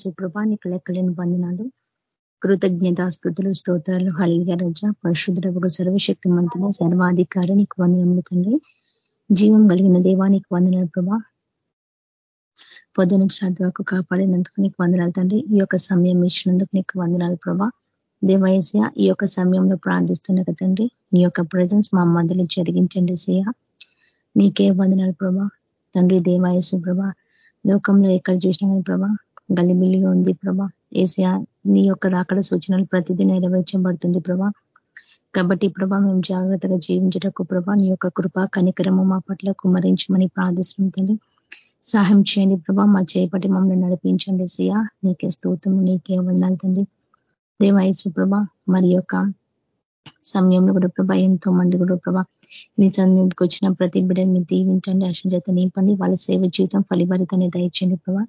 సుప్రభా నీకు లెక్కలేని బంధనాలు కృతజ్ఞత స్థుతులు స్తోత్రాలు. హలియ రజ. పరిశుద్ధులకు సర్వశక్తి మంతుల సర్వాధికారి నీకు వందనములు తండ్రి. జీవం కలిగిన దేవానికి వందనాలు ప్రభా. పొద్దు నుంచి రాత్రి వరకు కాపాడినందుకు నీకు వందనాలు తండ్రి. ఈ యొక్క సమయం ఇచ్చినందుకు నీకు వందనాలు ప్రభా. దేవయసయ ఈ యొక్క సమయంలో ప్రార్థిస్తున్న తండ్రి. నీ యొక్క ప్రజెన్స్ మా మధ్యలో జరిగించండి సియ నీకే వందనాలు ప్రభా. తండ్రి దేవాయసు ప్రభా. లోకంలో ఎక్కడ చూసినా కానీ ప్రభా గలిబిల్లిగా ఉంది ప్రభా. ఏసియా నీ యొక్క రాకడ సూచనలు ప్రతిదీ నెరవేర్చబడుతుంది ప్రభా. కాబట్టి ప్రభా మేము జాగ్రత్తగా జీవించటకు ప్రభా నీ యొక్క కృప కనికరము మా పట్ల కుమరించమని ప్రార్థిస్తుంది సహాయం చేయండి ప్రభా మా చేపటి మమ్మల్ని నడిపించండి సియా నీకే స్తోత్రము నీకే వందలు తండ్రి దేవాయసు ప్రభ మరి యొక్క సమయంలో కూడా ప్రభా ఎంతో మంది కూడా ప్రభా నీ సన్నిధికి వచ్చిన ప్రతి బిడ్డని దీవించండి అశుజత నింపండి వాళ్ళ సేవ జీవితం ఫలిభరితనే దయచండి ప్రభా.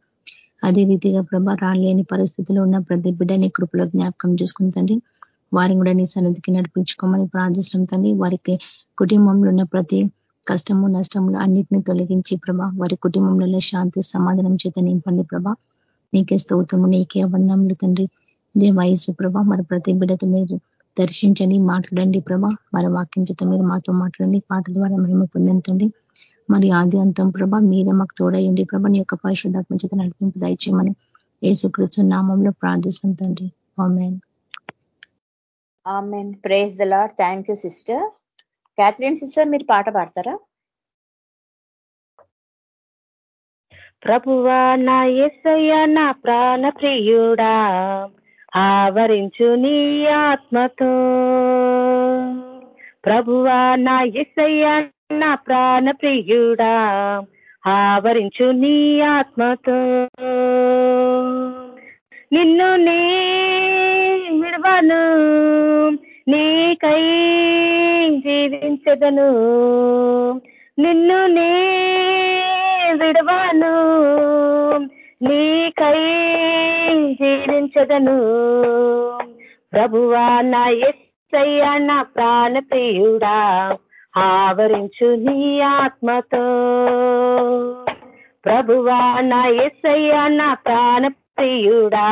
అదే రీతిగా ప్రభా రాలేని పరిస్థితిలో ఉన్న ప్రతి బిడ్డని కృపలో జ్ఞాపకం చేసుకుంటండి వారిని కూడా నీ సన్నిధికి నడిపించుకోమని ప్రార్థిస్తాం తండ్రి. వారికి కుటుంబంలో ఉన్న ప్రతి కష్టము నష్టములు అన్నిటిని తొలగించి ప్రభా వారి కుటుంబంలో శాంతి సమాధానం చేత నింపండి ప్రభా. నీకే స్తోత్రము నీకే వందనములు తండ్రి. దేవాయసు ప్రభా మరి ప్రతి బిడ్డతో మీరు దర్శించండి మాట్లాడండి ప్రభా. మరి వాక్యం చేత మీరు మాతో మాట్లాడండి పాట ద్వారా మేము పొందంతండి మరి ఆది అంతం ప్రభా మీరే మాకు తోడయండి ప్రభా నీ యొక్క పరిశుద్ధాత్మ చేత నడిపింపు దయచేయమని ఏసుకృష్ణ నామంలో ప్రార్థిస్తాం తండ్రి. Amen praise the lord thank you sister Catherine sister మీరు పాట పాడతారా? ప్రభువా నా ఎస్సయ్య నా ప్రాణ ప్రియుడా ఆవరించు నీ ఆత్మతో. ప్రభువా నా ఎస్సయ్య నా ప్రాణ ప్రియుడా ఆవరించు నీ ఆత్మతో. నిన్ను నే విడవను నీకై జీవించదను. నిన్ను నే విడవను నీకై జీవించదను. ప్రభువా నా ఎస్సయ్య నా ప్రియుడా ఆవరించు నీ ఆత్మతో. ప్రభువా నా ఎస్సయ్య నా ప్రియుడా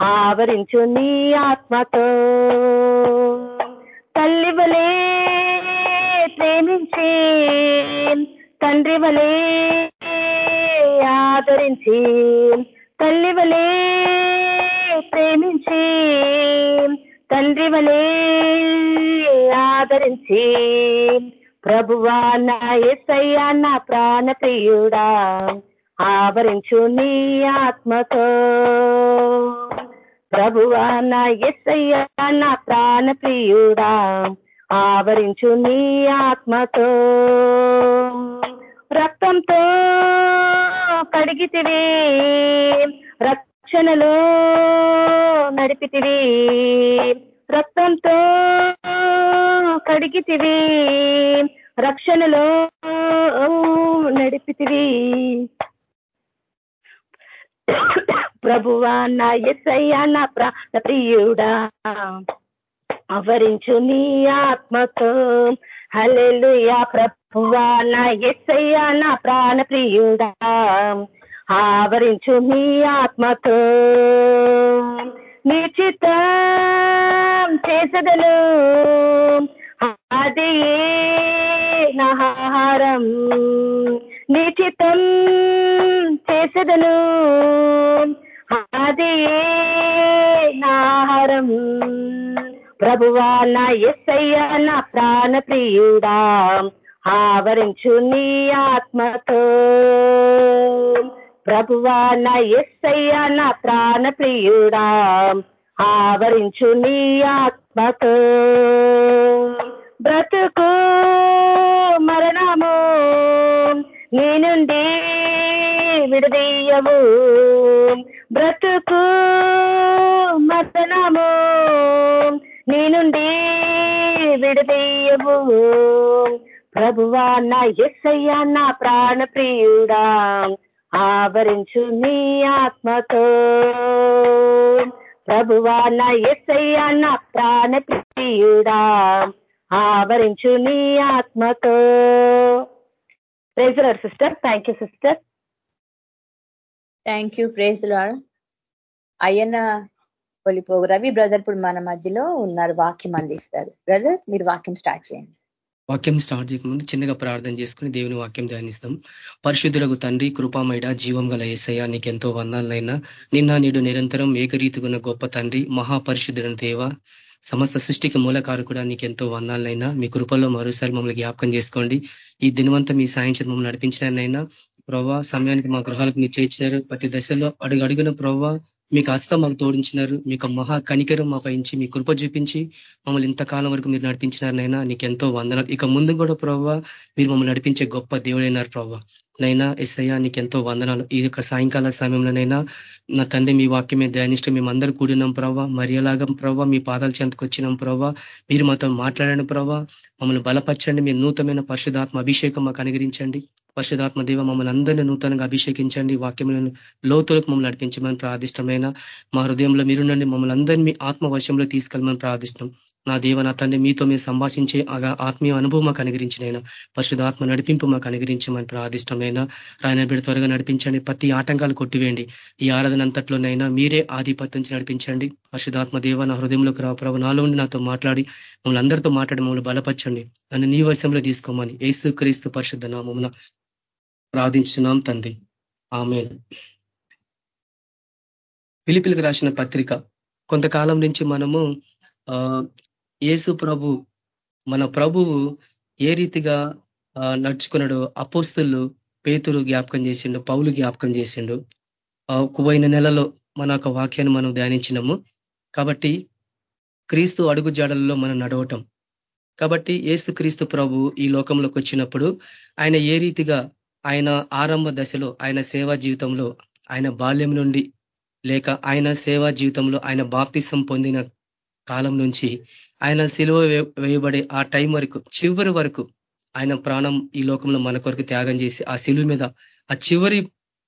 ఆవరించు నీ ఆత్మతో. తల్లి వలే ప్రేమించి తండ్రి వలే ఆదరించి తల్లి వలే ప్రేమించి తండ్రి వలే ఆదరించి ప్రభువా నా ఎస్సయ్యా నా ప్రాణ ప్రియుడా ఆవరించు నీ ఆత్మతో. ప్రభువా నా ఎస్సయ్యా నా ప్రాణ ప్రియుడా ఆవరించు నీ ఆత్మతో. రక్తంతో కడిగితివి రక్షణలో నడిపితివి. రక్తంతో కడిగితివి రక్షణలో నడిపితివి. ప్రభువా నా ఎస్సయ్యా నా ప్రాణ ప్రియుడా అవరించు నీ ఆత్మతో. హలెలుయా ప్రభువా నా ఎస్సయ్యా నా ప్రాణ ప్రియుడా ఆవరించు నీ ఆత్మతో. నిశ్చితం చేసదను. అది నహారం? నిశ్చితం చేసదను. అది నాహారం? ప్రభువా నా ఎస్సయ్య నా ప్రాణ ప్రియుడా ఆవరించు నీ ఆత్మతో. ప్రభువా నా ఎస్సయ్యా నా ప్రాణ ప్రియుడా ఆవరించు నీ ఆత్మతో. బ్రతుకు మరణము నీ నుండి విడదీయవు. బ్రతుకు మరణము నీ నుండి విడదీయవు. ప్రభువా నా ఎస్సయ్యా నా ప్రాణ ప్రియుడా ఆవరించు నీ ఆత్మతో. ప్రభువా నా ఎస్సయ్యా నా ప్రాణ ప్రియుడా ఆవరించు నీ ఆత్మతో. Praise sister thank you sister thank you praise lord Ayyanna Kolipogu Ravi brother ఇప్పుడు మన మధ్యలో ఉన్నారు వాక్యం అందిస్తారు. బ్రదర్ మీరు వాక్యం స్టార్ట్ చేయండి. వాక్యం స్టార్ట్ చేయకముందు చిన్నగా ప్రార్థన చేసుకుని దేవుని వాక్యం ధ్యానిస్తాం. పరిశుద్ధులకు తండ్రి కృపామైడ జీవం గల ఏసయ్య నీకెంతో వందాలైనా నిన్న నేడు నిరంతరం ఏకరీతిగున్న గొప్ప తండ్రి మహాపరిశుద్ధుడైన దేవ సమస్త సృష్టికి మూలకారు నీకు ఎంతో వందాలనైనా మీ కృపలో మరోసారి మమ్మల్ని జ్ఞాపకం చేసుకోండి. ఈ దినవంతా మీ సాయం మమ్మల్ని నడిపించినైనా ప్రవ్వా సమయానికి మా గృహాలకు మీరు చేర్చారు. ప్రతి దశలో అడుగు అడుగున ప్రవ్వా మీకు హస్తం మాకు తోడించినారు మీకు మహా కనికరం మా పయించి మీ కృప చూపించి మమ్మల్ని ఇంతకాలం వరకు మీరు నడిపించినారనైనా నీకు ఎంతో వందనాలు. ఇక ముందు కూడా ప్రవ్వ మీరు మమ్మల్ని నడిపించే గొప్ప దేవుడైనారు ప్రవ్వ నైనా ఎస్ఐయా నీకు ఎంతో వందనాలు. ఈ యొక్క సాయంకాల సమయంలోనైనా నా తండ్రి మీ వాక్యమే ధ్యానిష్టం మేము కూడినాం ప్రవ్వా. మరియలాగం ప్రవ్వ మీ పాదాల చెంతకు వచ్చినాం ప్రవ్వా. మీరు మాతో మాట్లాడండి ప్రవ్వా. మమ్మల్ని బలపరచండి. మీరు నూతనమైన పరిశుధాత్మ అభిషేకం మాకు అనుగరించండి పరిశుధాత్మ దేవ మమ్మల్ని అందరినీ నూతనంగా అభిషేకించండి. వాక్యములను లోతులకు మమ్మల్ని నడిపించమని ప్రార్థిష్టమైన మా హృదయంలో మీరుండండి. మమ్మల్ని అందరినీ మీ ఆత్మ వశంలో తీసుకెళ్ళమని ప్రార్థిష్టం. నా దేవ నా తండ్రి మీతో మీరు సంభాషించే ఆత్మీయ అనుభవం మాకు అనుగరించినైనా పరిశుధాత్మ నడిపింపు మాకు అనుగ్రించమని ప్రార్థిష్టమైన రాయన బిడ్డ త్వరగా నడిపించండి ప్రతి ఆటంకాలు కొట్టివేయండి. ఈ ఆరాధన అంతట్లోనైనా మీరే ఆధిపత్యం నడిపించండి. పరిశుధాత్మ దేవ నా హృదయంలోకి రా ప్రభు నాలో ఉండి నాతో మాట్లాడి మమ్మల్ని అందరితో మాట్లాడి మమ్మల్ని బలపరచండి. నన్ను నీ వశంలో తీసుకోమని ఏసు క్రీస్తు పరిశుద్ధ నామమున ప్రార్థించున్నాం తండ్రి. ఆమె పిలిపిలికి రాసిన పత్రిక కొంతకాలం నుంచి మనము యేసు ప్రభు మన ప్రభువు ఏ రీతిగా నడుచుకున్నాడు అపోస్తులు పేతురు జ్ఞాపకం చేసిండు పౌలు జ్ఞాపకం చేసిండు. పోయిన నెలలో మన యొక్క వాక్యాన్ని మనం ధ్యానించినాము. కాబట్టి క్రీస్తు అడుగు జాడల్లో మనం నడవటం. కాబట్టి ఏసు క్రీస్తు ప్రభు ఈ లోకంలోకి వచ్చినప్పుడు ఆయన ఏ రీతిగా ఆయన ఆరంభ దశలో ఆయన సేవా జీవితంలో ఆయన బాల్యం నుండి లేక ఆయన సేవా జీవితంలో ఆయన బాప్తిసం పొందిన కాలం నుంచి ఆయన సిలువ వేయబడే ఆ టైం వరకు చివరి వరకు ఆయన ప్రాణం ఈ లోకంలో మన కొరకు త్యాగం చేసి ఆ సిలువ మీద ఆ చివరి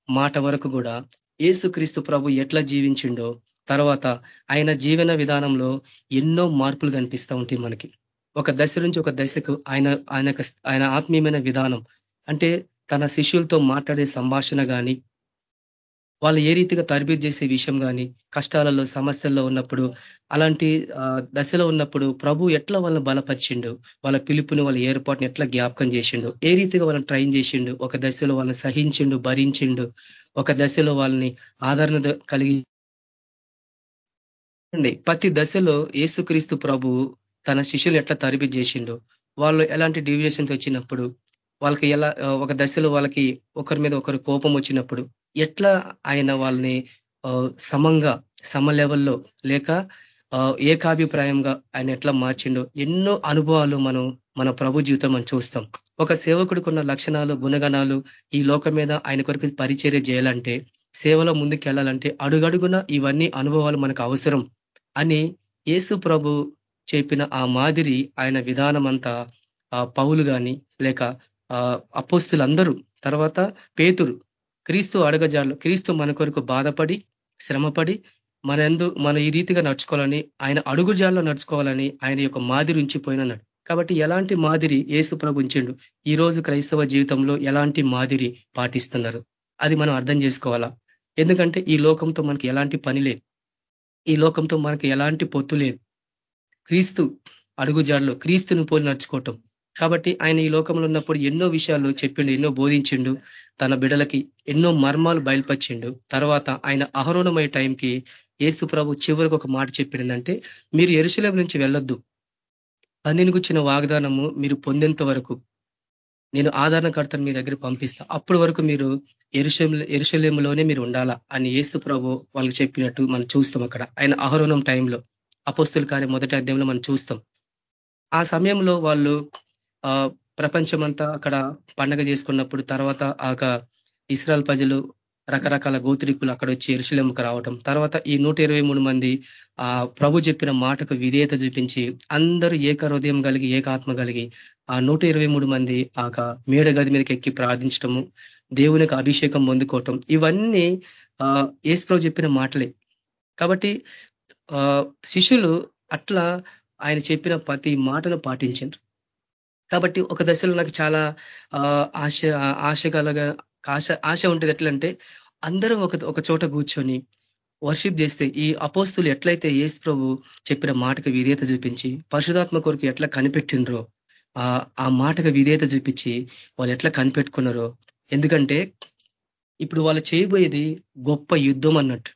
మాట వరకు కూడా ఏసుక్రీస్తు ప్రభు ఎట్లా జీవించిండో తర్వాత ఆయన జీవన విధానంలో ఎన్నో మార్పులు కనిపిస్తూ ఉంటాయి మనకి. ఒక దశ నుంచి ఒక దశకు ఆయన ఆయన ఆయన ఆత్మీయమైన విధానం అంటే తన శిష్యులతో మాట్లాడే సంభాషణ కానీ వాళ్ళు ఏ రీతిగా తరబీదు చేసే విషయం కానీ కష్టాలలో సమస్యల్లో ఉన్నప్పుడు అలాంటి దశలో ఉన్నప్పుడు ప్రభు ఎట్లా వాళ్ళని బలపరిచిండు? వాళ్ళ పిలుపుని వాళ్ళ ఏర్పాటుని ఎట్లా జ్ఞాపకం చేసిండు? ఏ రీతిగా వాళ్ళని ట్రైన్ చేసిండు? ఒక దశలో వాళ్ళని సహించిండు భరించిండు? ఒక దశలో వాళ్ళని ఆదరణ కలిగి ప్రతి దశలో ఏసుక్రీస్తు ప్రభు తన శిష్యులు ఎట్లా తరబి చేసిండు? వాళ్ళు ఎలాంటి డివిజేషన్స్ వచ్చినప్పుడు వాళ్ళకి ఎలా ఒక దశలో వాళ్ళకి ఒకరి మీద ఒకరు కోపం వచ్చినప్పుడు ఎట్లా ఆయన వాళ్ళని సమంగా సమ లెవెల్లో లేక ఏకాభిప్రాయంగా ఆయన ఎట్లా మార్చిండో ఎన్నో అనుభవాలు మనం మన ప్రభు జీవితం మనం చూస్తాం. ఒక సేవకుడికి ఉన్న లక్షణాలు గుణగణాలు ఈ లోకం మీద ఆయన కొరకు పరిచర్య చేయాలంటే సేవలో ముందుకు వెళ్ళాలంటే అడుగడుగున ఇవన్నీ అనుభవాలు మనకు అవసరం అని యేసు ప్రభు చెప్పిన ఆ మాదిరి ఆయన విధానం అంతా పౌలు కానీ లేక అపోస్తులందరూ తర్వాత పేతురు క్రీస్తు అడగజాలు క్రీస్తు మన కొరకు బాధపడి శ్రమపడి మన ఎందు మన ఈ రీతిగా నడుచుకోవాలని ఆయన అడుగుజాల్లో నడుచుకోవాలని ఆయన యొక్క మాదిరి ఉంచిపోయినన్నాడు. కాబట్టి ఎలాంటి మాదిరి ఏసు ప్రభు ఉంచిండు? ఈ రోజు క్రైస్తవ జీవితంలో ఎలాంటి మాదిరి పాటిస్తున్నారు? అది మనం అర్థం చేసుకోవాలా? ఎందుకంటే ఈ లోకంతో మనకి ఎలాంటి పని లేదు. ఈ లోకంతో మనకి ఎలాంటి పొత్తు లేదు. క్రీస్తు అడుగుజాడలో క్రీస్తుని పోలి నడుచుకోవటం కాబట్టి ఆయన ఈ లోకంలో ఉన్నప్పుడు ఎన్నో విషయాలు చెప్పిండు ఎన్నో బోధించిండు తన బిడలకి ఎన్నో మర్మాలు బయలుపరిచిండు. తర్వాత ఆయన అహరోణమయ్యే టైంకి ఏసు ప్రభు చివరికి ఒక మాట చెప్పిందంటే మీరు ఎరుశలం నుంచి వెళ్ళొద్దు. పన్నెను గుచ్చిన వాగ్దానము మీరు పొందేంత వరకు నేను ఆధారణకర్తను మీ దగ్గర పంపిస్తా. అప్పటి వరకు మీరు ఎరుశం ఎరుశలేములోనే మీరు ఉండాలా అని ఏసు ప్రభు వాళ్ళకి చెప్పినట్టు మనం చూస్తాం అక్కడ. ఆయన అహరోణం టైంలో. అపోస్తులు కానీ మొదటి అధ్యాయంలో మనం చూస్తాం. ఆ సమయంలో వాళ్ళు ప్రపంచమంతా అక్కడ పండగ చేసుకున్నప్పుడు తర్వాత ఆ ఇస్రాయల్ ప్రజలు రకరకాల గోత్రికులు అక్కడ వచ్చి ఎరుశలేముకు రావటం. తర్వాత ఈ నూట మంది ఆ ప్రభు చెప్పిన మాటకు విధేయత చూపించి అందరూ ఏక హృదయం కలిగి ఏకాత్మ కలిగి ఆ నూట మంది ఆ మేడ గది మీదకి ఎక్కి ప్రార్థించటము దేవునికి అభిషేకం పొందుకోవటం. ఇవన్నీ ఏసుప్రభు చెప్పిన మాటలే. కాబట్టి శిష్యులు అట్లా ఆయన చెప్పిన ప్రతి మాటను పాటించారు కాబట్టి ఒక దశలో నాకు చాలా ఆశ ఆశ కలగా ఆశ ఆశ ఉంటుంది ఎట్లంటే అందరూ ఒక ఒక చోట కూర్చొని వర్షిప్ చేస్తే ఈ అపోస్తులు ఎట్లయితే ఏసు ప్రభు చెప్పిన మాటకు విధేయత చూపించి పరిశుధాత్మ కొరకు ఎట్లా కనిపెట్టిండ్రో ఆ మాటకు విధేయత చూపించి వాళ్ళు ఎట్లా కనిపెట్టుకున్నారో. ఎందుకంటే ఇప్పుడు వాళ్ళు చేయబోయేది గొప్ప యుద్ధం అన్నట్టు.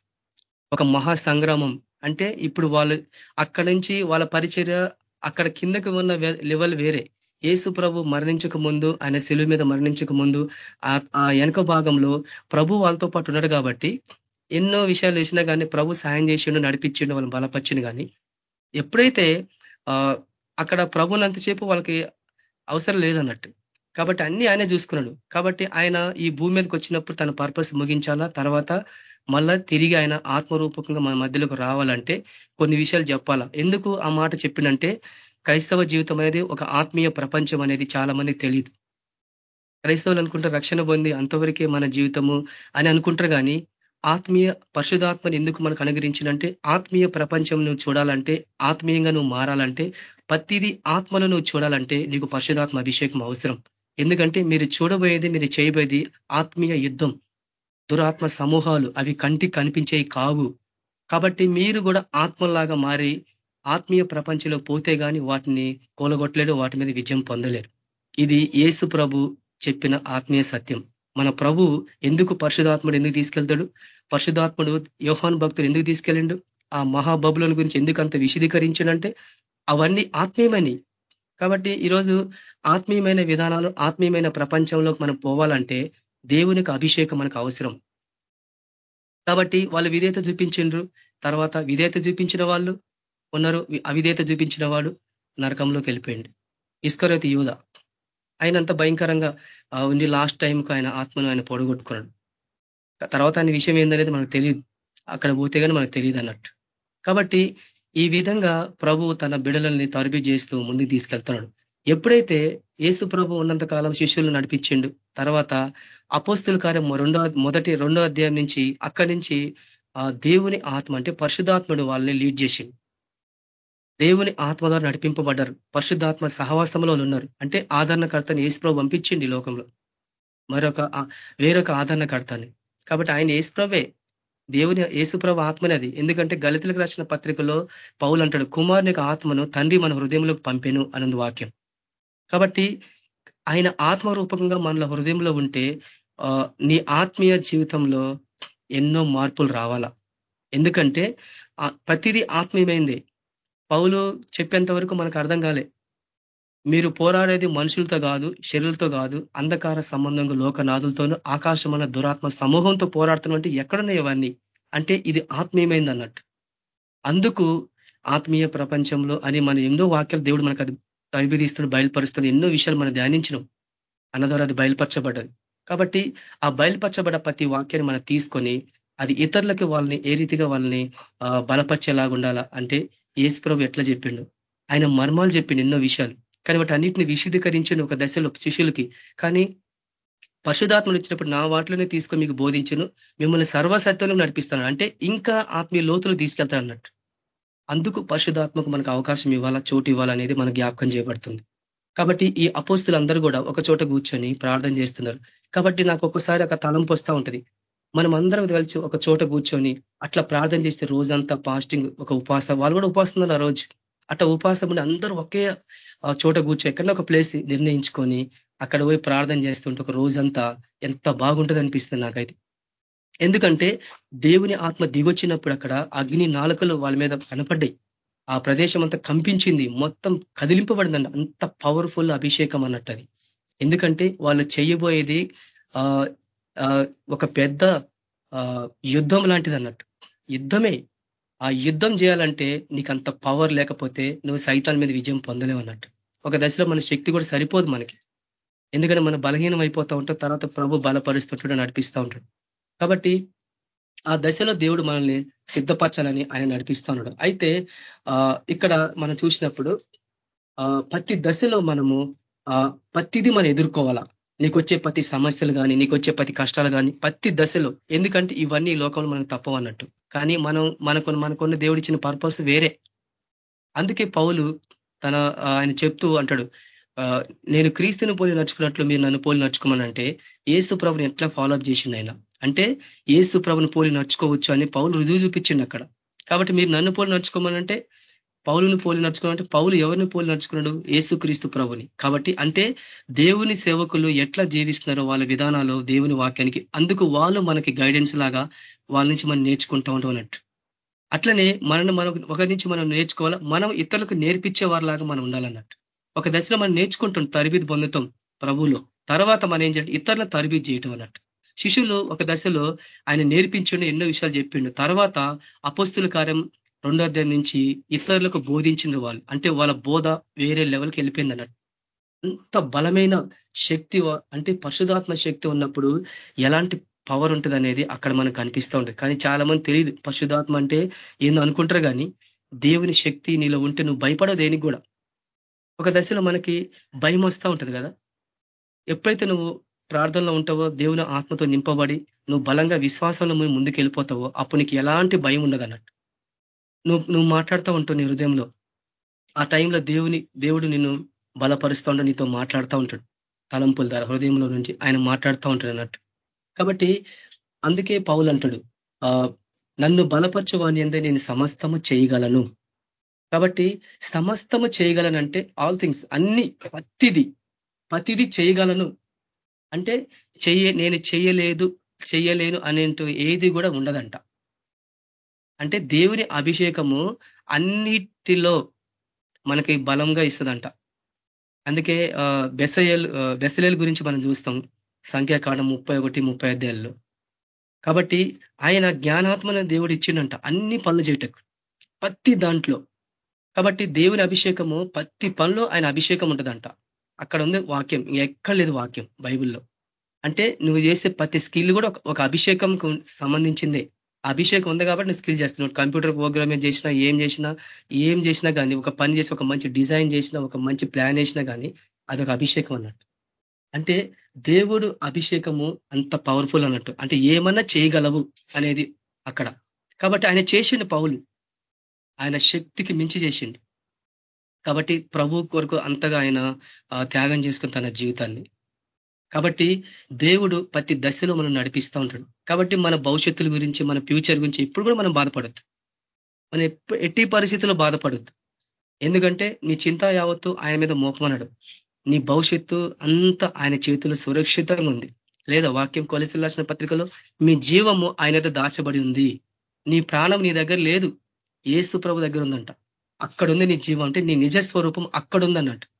ఒక మహా సంగ్రామం. అంటే ఇప్పుడు వాళ్ళు అక్కడి నుంచి వాళ్ళ పరిచర్య అక్కడ కిందకి ఉన్న లెవెల్ వేరే. ఏసు ప్రభు మరణించక ముందు ఆయన సెలువు మీద మరణించక ముందు ఆ వెనక భాగంలో ప్రభు వాళ్ళతో పాటు ఉన్నాడు కాబట్టి ఎన్నో విషయాలు వేసినా కానీ ప్రభు సాయం చేసిండు నడిపించిండు వాళ్ళని బలపరిచిండు కానీ ఎప్పుడైతే అక్కడ ప్రభునంతసేపు వాళ్ళకి అవసరం లేదన్నట్టు. కాబట్టి అన్ని ఆయనే చూసుకున్నాడు. కాబట్టి ఆయన ఈ భూమి మీదకి వచ్చినప్పుడు తన పర్పస్ ముగించాలా? తర్వాత మళ్ళా తిరిగి ఆయన ఆత్మరూపకంగా మన మధ్యలోకి రావాలంటే కొన్ని విషయాలు చెప్పాలా? ఎందుకు ఆ మాట చెప్పిండంటే క్రైస్తవ జీవితం అనేది ఒక ఆత్మీయ ప్రపంచం అనేది చాలా మందికి తెలియదు క్రైస్తవులు అనుకుంటే రక్షణ పొంది అంతవరకే మన జీవితము అని అనుకుంటారు కానీ ఆత్మీయ పరిశుధాత్మని ఎందుకు మనకు అనుగ్రహించినంటే ఆత్మీయ ప్రపంచం నువ్వు చూడాలంటే ఆత్మీయంగా నువ్వు మారాలంటే ప్రతిదీ ఆత్మను నువ్వు చూడాలంటే నీకు పరిశుధాత్మ అభిషేకం అవసరం. ఎందుకంటే మీరు చూడబోయేది మీరు చేయబోయేది ఆత్మీయ యుద్ధం. దురాత్మ సమూహాలు అవి కంటికి కనిపించేవి కావు. కాబట్టి మీరు కూడా ఆత్మలాగా మారి ఆత్మీయ ప్రపంచంలో పోతే గాని వాటిని కోలగొట్టలేడు వాటి మీద విజయం పొందలేరు. ఇది ఏసు ప్రభు చెప్పిన ఆత్మీయ సత్యం. మన ప్రభు ఎందుకు పరిశుధాత్ముడు ఎందుకు తీసుకెళ్తాడు? పరిశుధాత్ముడు యోహాన్ భక్తుడు ఎందుకు తీసుకెళ్ళిండు? ఆ మహాబబులను గురించి ఎందుకు అంత విశదీకరించడంటే అవన్నీ ఆత్మీయమని కాబట్టి ఈరోజు ఆత్మీయమైన విధానాలు ఆత్మీయమైన ప్రపంచంలోకి మనం పోవాలంటే దేవునికి అభిషేకం మనకు అవసరం. కాబట్టి వాళ్ళు విధేయత చూపించిండ్రు తర్వాత విధేయత చూపించిన వాళ్ళు ఉన్నారు. అవిధేత చూపించిన వాడు నరకంలోకి వెళ్ళిపోయింది ఇస్కరేతి యూధ ఆయనంత భయంకరంగా ఉండి లాస్ట్ టైంకు ఆయన ఆత్మను ఆయన పొడగొట్టుకున్నాడు. తర్వాత ఆయన విషయం ఏందనేది మనకు తెలియదు అక్కడ పోతే కానీ మనకు తెలియదు అన్నట్టు. కాబట్టి ఈ విధంగా ప్రభు తన బిడలని తరబి చేస్తూ ముందుకు తీసుకెళ్తున్నాడు. ఎప్పుడైతే ఏసు ప్రభు ఉన్నంత కాలం శిష్యులు నడిపించిండు తర్వాత అపోస్తుల కార్యం రెండో మొదటి రెండో అధ్యాయం నుంచి అక్కడి నుంచి ఆ దేవుని ఆత్మ అంటే పరిశుధాత్ముడు వాళ్ళని లీడ్ చేసిండు. దేవుని ఆత్మ ద్వారా నడిపింపబడ్డారు. పరిశుద్ధాత్మ సహవాసంలో ఉన్నారు. అంటే ఆదరణకర్తని ఏసుప్రభు పంపించింది లోకంలో. మరొక వేరొక ఆదరణకర్తని. కాబట్టి ఆయన ఏసుప్రభే దేవుని ఏసుప్రభు ఆత్మనేది ఎందుకంటే గలితులకు రాసిన పత్రికలో పౌలు అంటాడు కుమారుని ఆత్మను తండ్రి మన హృదయంలోకి పంపెను అనందు వాక్యం. కాబట్టి ఆయన ఆత్మరూపకంగా మన హృదయంలో ఉంటే నీ ఆత్మీయ జీవితంలో ఎన్నో మార్పులు రావాలా. ఎందుకంటే ప్రతిదీ ఆత్మీయమైంది. పౌలు చెప్పేంత వరకు మనకు అర్థం కాలే. మీరు పోరాడేది మనుషులతో కాదు శరీరులతో కాదు అంధకార సంబంధంగా లోకనాథులతోనూ ఆకాశమైన దురాత్మ సమూహంతో పోరాడుతున్నట్టు ఎక్కడున్నాయి ఇవన్నీ? అంటే ఇది ఆత్మీయమైంది అన్నట్టు అందుకు ఆత్మీయ ప్రపంచంలో అని మన ఎన్నో వాక్యాలు దేవుడు మనకు అది తరిబిదీస్తున్న బయలుపరుస్తున్న ఎన్నో విషయాలు మనం ధ్యానించినాం. అన్న ద్వారా అది బయలుపరచబడ్డది. కాబట్టి ఆ బయలుపరచబడ్డ ప్రతి వాక్యాన్ని మనం తీసుకొని అది ఇతరులకి వాళ్ళని ఏ రీతిగా వాళ్ళని బలపరిచేలాగా ఉండాలా? అంటే ఏసు ప్రభు ఎట్లా చెప్పిండు? ఆయన మర్మాలు చెప్పిండు ఎన్నో విషయాలు. కానీ వాటి అన్నింటిని విశదీకరించను ఒక దశలో శిష్యులకి. కానీ పరిశుధాత్మలు ఇచ్చినప్పుడు నా వాటిలోనే తీసుకొని మీకు బోధించను. మిమ్మల్ని సర్వసత్యంలో నడిపిస్తాను. అంటే ఇంకా ఆత్మీయ లోతులు తీసుకెళ్తాను అన్నట్టు అందుకు పరిశుధాత్మకు మనకు అవకాశం ఇవ్వాలా చోటు ఇవ్వాలనేది మన జ్ఞాపకం చేయబడుతుంది. కాబట్టి ఈ అపోస్తులందరూ కూడా ఒక చోట కూర్చొని ప్రార్థన చేస్తున్నారు. కాబట్టి నాకు ఒక్కసారి ఒక తలంపు వస్తూ ఉంటుంది. మనం అందరం కలిసి ఒక చోట కూర్చొని అట్లా ప్రార్థన చేస్తే రోజంతా ఫాస్టింగ్ ఒక ఉపాసం వాళ్ళు కూడా ఉపాస్తున్నారు ఆ రోజు. అట్లా ఉపాసం ఉండి అందరూ ఒకే చోట కూర్చో ఎక్కడన్నా ఒక ప్లేస్ నిర్ణయించుకొని అక్కడ పోయి ప్రార్థన చేస్తుంటే ఒక రోజంతా ఎంత బాగుంటుంది అనిపిస్తుంది నాకైతే. ఎందుకంటే దేవుని ఆత్మ దిగొచ్చినప్పుడు అక్కడ అగ్ని నాలుకలు వాళ్ళ మీద కనపడ్డాయి. ఆ ప్రదేశం అంతా కంపించింది. మొత్తం కదిలింపబడిందండి. అంత పవర్ఫుల్ అభిషేకం అన్నట్టు అది. ఎందుకంటే వాళ్ళు చేయబోయేది ఒక పెద్ద యుద్ధం లాంటిది అన్నట్టు. యుద్ధమే. ఆ యుద్ధం చేయాలంటే నీకు అంత పవర్ లేకపోతే నువ్వు సైతాన్ మీద విజయం పొందలేవు అన్నట్టు. ఒక దశలో మన శక్తి కూడా సరిపోదు మనకి. ఎందుకంటే మన బలహీనం అయిపోతూ ఉంటాం తర్వాత ప్రభు బలపరుస్తుంటాడు నడిపిస్తూ ఉంటాడు. కాబట్టి ఆ దశలో దేవుడు మనల్ని సిద్ధపరచాలని ఆయన నడిపిస్తూ ఉన్నాడు. అయితే ఇక్కడ మనం చూసినప్పుడు ప్రతి దశలో మనము ప్రతిది మనం ఎదుర్కోవాలా? నీకు వచ్చే ప్రతి సమస్యలు కానీ నీకు వచ్చే ప్రతి కష్టాలు కానీ ప్రతి దశలో. ఎందుకంటే ఇవన్నీ లోకంలో మనకు తప్పవన్నట్టు కానీ మనం మనకు మనకున్న దేవుడిచ్చిన పర్పస్ వేరే. అందుకే పౌలు తన ఆయన చెప్తూ అంటాడు నేను క్రీస్తుని పోలి నడుచుకున్నట్లు మీరు నన్ను పోలి నడుచుకోమనంటే ఏసు ప్రభుని ఎట్లా ఫాలో అప్ చేసిండు ఆయన? అంటే ఏసు ప్రభుని పోలి నడుచుకోవచ్చు అని పౌలు రుజువు చూపించిండు అక్కడ. కాబట్టి మీరు నన్ను పోలి నడుచుకోమనంటే పౌలుని పోలి నడుచుకున్నాడంటే పౌలు ఎవరిని పోలి నడుచుకున్నాడు? ఏసుక్రీస్తు ప్రభుని. కాబట్టి అంటే దేవుని సేవకులు ఎట్లా జీవిస్తున్నారో వాళ్ళ విధానాలు దేవుని వాక్యానికి అందుకు వాళ్ళు మనకి గైడెన్స్ లాగా వాళ్ళ నుంచి మనం నేర్చుకుంటా ఉంటాం అన్నట్టు. అట్లనే మనల్ని మనం ఒకరి నుంచి మనం నేర్చుకోవాలా? మనం ఇతరులకు నేర్పించే వారిలాగా మనం ఉండాలన్నట్టు. ఒక దశలో మనం నేర్చుకుంటాం తరబీది పొందుతాం ప్రభువులో. తర్వాత మనం ఏం చేయాలి? ఇతరులను తరబీది చేయటం అన్నట్టు. శిష్యులు ఒక దశలో ఆయన నేర్పించండి ఎన్నో విషయాలు చెప్పిండు. తర్వాత అపస్తుల కార్యం రెండో అధ్యాయం నుంచి ఇతరులకు బోధించిన వాళ్ళు అంటే వాళ్ళ బోధ వేరే లెవెల్కి వెళ్ళిపోయింది అన్నట్టు అంత బలమైన శక్తి అంటే పశుధాత్మ శక్తి ఉన్నప్పుడు ఎలాంటి పవర్ ఉంటుంది అనేది అక్కడ మనకు కనిపిస్తూ ఉంటుంది. కానీ చాలా మంది తెలియదు పశుధాత్మ అంటే ఏందో అనుకుంటారు కానీ దేవుని శక్తి నీలో ఉంటే నువ్వు భయపడవు దేనికి కూడా. ఒక దశలో మనకి భయం వస్తూ ఉంటుంది కదా. ఎప్పుడైతే నువ్వు ప్రార్థనలో ఉంటావో దేవుని ఆత్మతో నింపబడి నువ్వు బలంగా విశ్వాసంలో ముందుకు వెళ్ళిపోతావో అప్పుడు నీకు ఎలాంటి భయం ఉండదు అన్నట్టు. నువ్వు నువ్వు మాట్లాడుతూ ఉంటావు నీ హృదయంలో. ఆ టైంలో దేవుని దేవుడు నిన్ను బలపరుస్తూ ఉంటాడు నీతో మాట్లాడుతూ ఉంటాడు. తలంపుల ద్వారా హృదయంలో నుంచి ఆయన మాట్లాడుతూ ఉంటాడు అన్నట్టు. కాబట్టి అందుకే పౌలు అంటాడు నన్ను బలపరచువాని అందే నేను సమస్తము చేయగలను. కాబట్టి సమస్తము చేయగలనంటే ఆల్ థింగ్స్ అన్ని ప్రతిది ప్రతిది చేయగలను. అంటే చెయ్య నేను చెయ్యలేదు చెయ్యలేను అనేంటూ ఏది కూడా ఉండదంట. అంటే దేవుని అభిషేకము అన్నిటిలో మనకి బలంగా ఇస్తుందంట. అందుకే బెసయల్ బెసలేల్ గురించి మనం చూస్తాం. సంఖ్యాకాండం ముప్పై ఒకటి ముప్పై అధ్యాయుల్లో కాబట్టి ఆయన జ్ఞానాత్మను దేవుడు ఇచ్చిండంట అన్ని పనులు చేయటకు. ప్రతి దాంట్లో. కాబట్టి దేవుని అభిషేకము ప్రతి పనిలో ఆయన అభిషేకం ఉంటుందంట. అక్కడ ఉంది వాక్యం. ఎక్కడ లేదు వాక్యం బైబిల్లో. అంటే నువ్వు చేసే ప్రతి స్కిల్ కూడా ఒక అభిషేకంకు సంబంధించిందే. అభిషేకం ఉంది కాబట్టి నువ్వు స్కిల్ చేస్తున్నావు కంప్యూటర్ ప్రోగ్రామింగ్ చేసినా ఏం చేసినా ఏం చేసినా కానీ ఒక పని చేసి ఒక మంచి డిజైన్ చేసినా ఒక మంచి ప్లాన్ వేసినా కానీ అదొక అభిషేకం అన్నట్టు. అంటే దేవుడు అభిషేకము అంత పవర్ఫుల్ అన్నట్టు. అంటే ఏమన్నా చేయగలవు అనేది అక్కడ. కాబట్టి ఆయన చేసిండు పౌలు. ఆయన శక్తికి మించి చేసిండు. కాబట్టి ప్రభు కొరకు అంతగా ఆయన త్యాగం చేసుకుని తన జీవితాన్ని కాబట్టి దేవుడు ప్రతి దశలో మనం నడిపిస్తూ ఉంటాడు. కాబట్టి మన భవిష్యత్తుల గురించి మన ఫ్యూచర్ గురించి ఇప్పుడు కూడా మనం బాధపడద్దు. మనం ఎట్టి పరిస్థితుల్లో బాధపడద్దు. ఎందుకంటే నీ చింత యావత్తు ఆయన మీద మోపమన్నాడు నీ భవిష్యత్తు అంతా ఆయన చేతులు సురక్షితంగా ఉంది. లేదా వాక్యం కొలసి పత్రికలో మీ జీవము ఆయన దాచబడి ఉంది. నీ ప్రాణం నీ దగ్గర లేదు. ఏసు ప్రభు దగ్గర ఉందంట. అక్కడుంది నీ జీవం అంటే నీ నిజ స్వరూపం అక్కడుందన్నట్టు.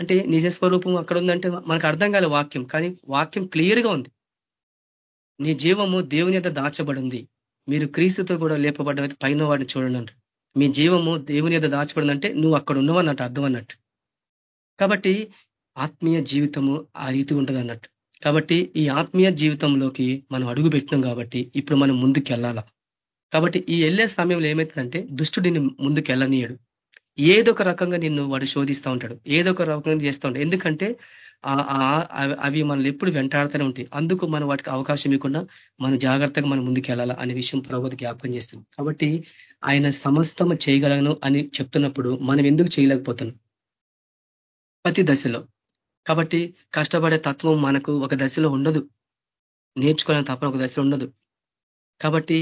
అంటే నిజ స్వరూపం అక్కడ ఉందంటే మనకు అర్థం కాలే వాక్యం కానీ వాక్యం క్లియర్గా ఉంది. నీ జీవము దేవుని యొక్క దాచబడింది. మీరు క్రీస్తుతో కూడా లేపబడ్డ పైన వాడిని చూడండి. మీ జీవము దేవుని యొక్క దాచబడిందంటే నువ్వు అక్కడ ఉన్నవన్నట్టు అర్థం అన్నట్టు. కాబట్టి ఆత్మీయ జీవితము ఆ రీతి ఉంటుంది అన్నట్టు. కాబట్టి ఈ ఆత్మీయ జీవితంలోకి మనం అడుగు పెట్టినాం కాబట్టి ఇప్పుడు మనం ముందుకు వెళ్ళాలా కాబట్టి ఈ వెళ్ళే సమయంలో ఏమవుతుందంటే దుష్టుడిని ముందుకు వెళ్ళనీయడు ఏదో ఒక రకంగా నిన్ను వాడు శోధిస్తూ ఉంటాడు. ఏదో ఒక రకంగా చేస్తూ ఉంటాడు. ఎందుకంటే అవి మనల్ని ఎప్పుడు వెంటాడుతూనే ఉంటాయి. అందుకు మనం వాటికి అవకాశం ఇవ్వకుండా మనం జాగ్రత్తగా మనం ముందుకెళ్ళాలా అనే విషయం ప్రభుత్వ జ్ఞాపకం చేస్తుంది. కాబట్టి ఆయన సమస్తం చేయగలను అని చెప్తున్నప్పుడు మనం ఎందుకు చేయలేకపోతున్నాం? ప్రతి దశలో. కాబట్టి కష్టపడే తత్వం మనకు ఒక దశలో ఉండదు. నేర్చుకోవాలని తప్ప ఒక దశలో ఉండదు. కాబట్టి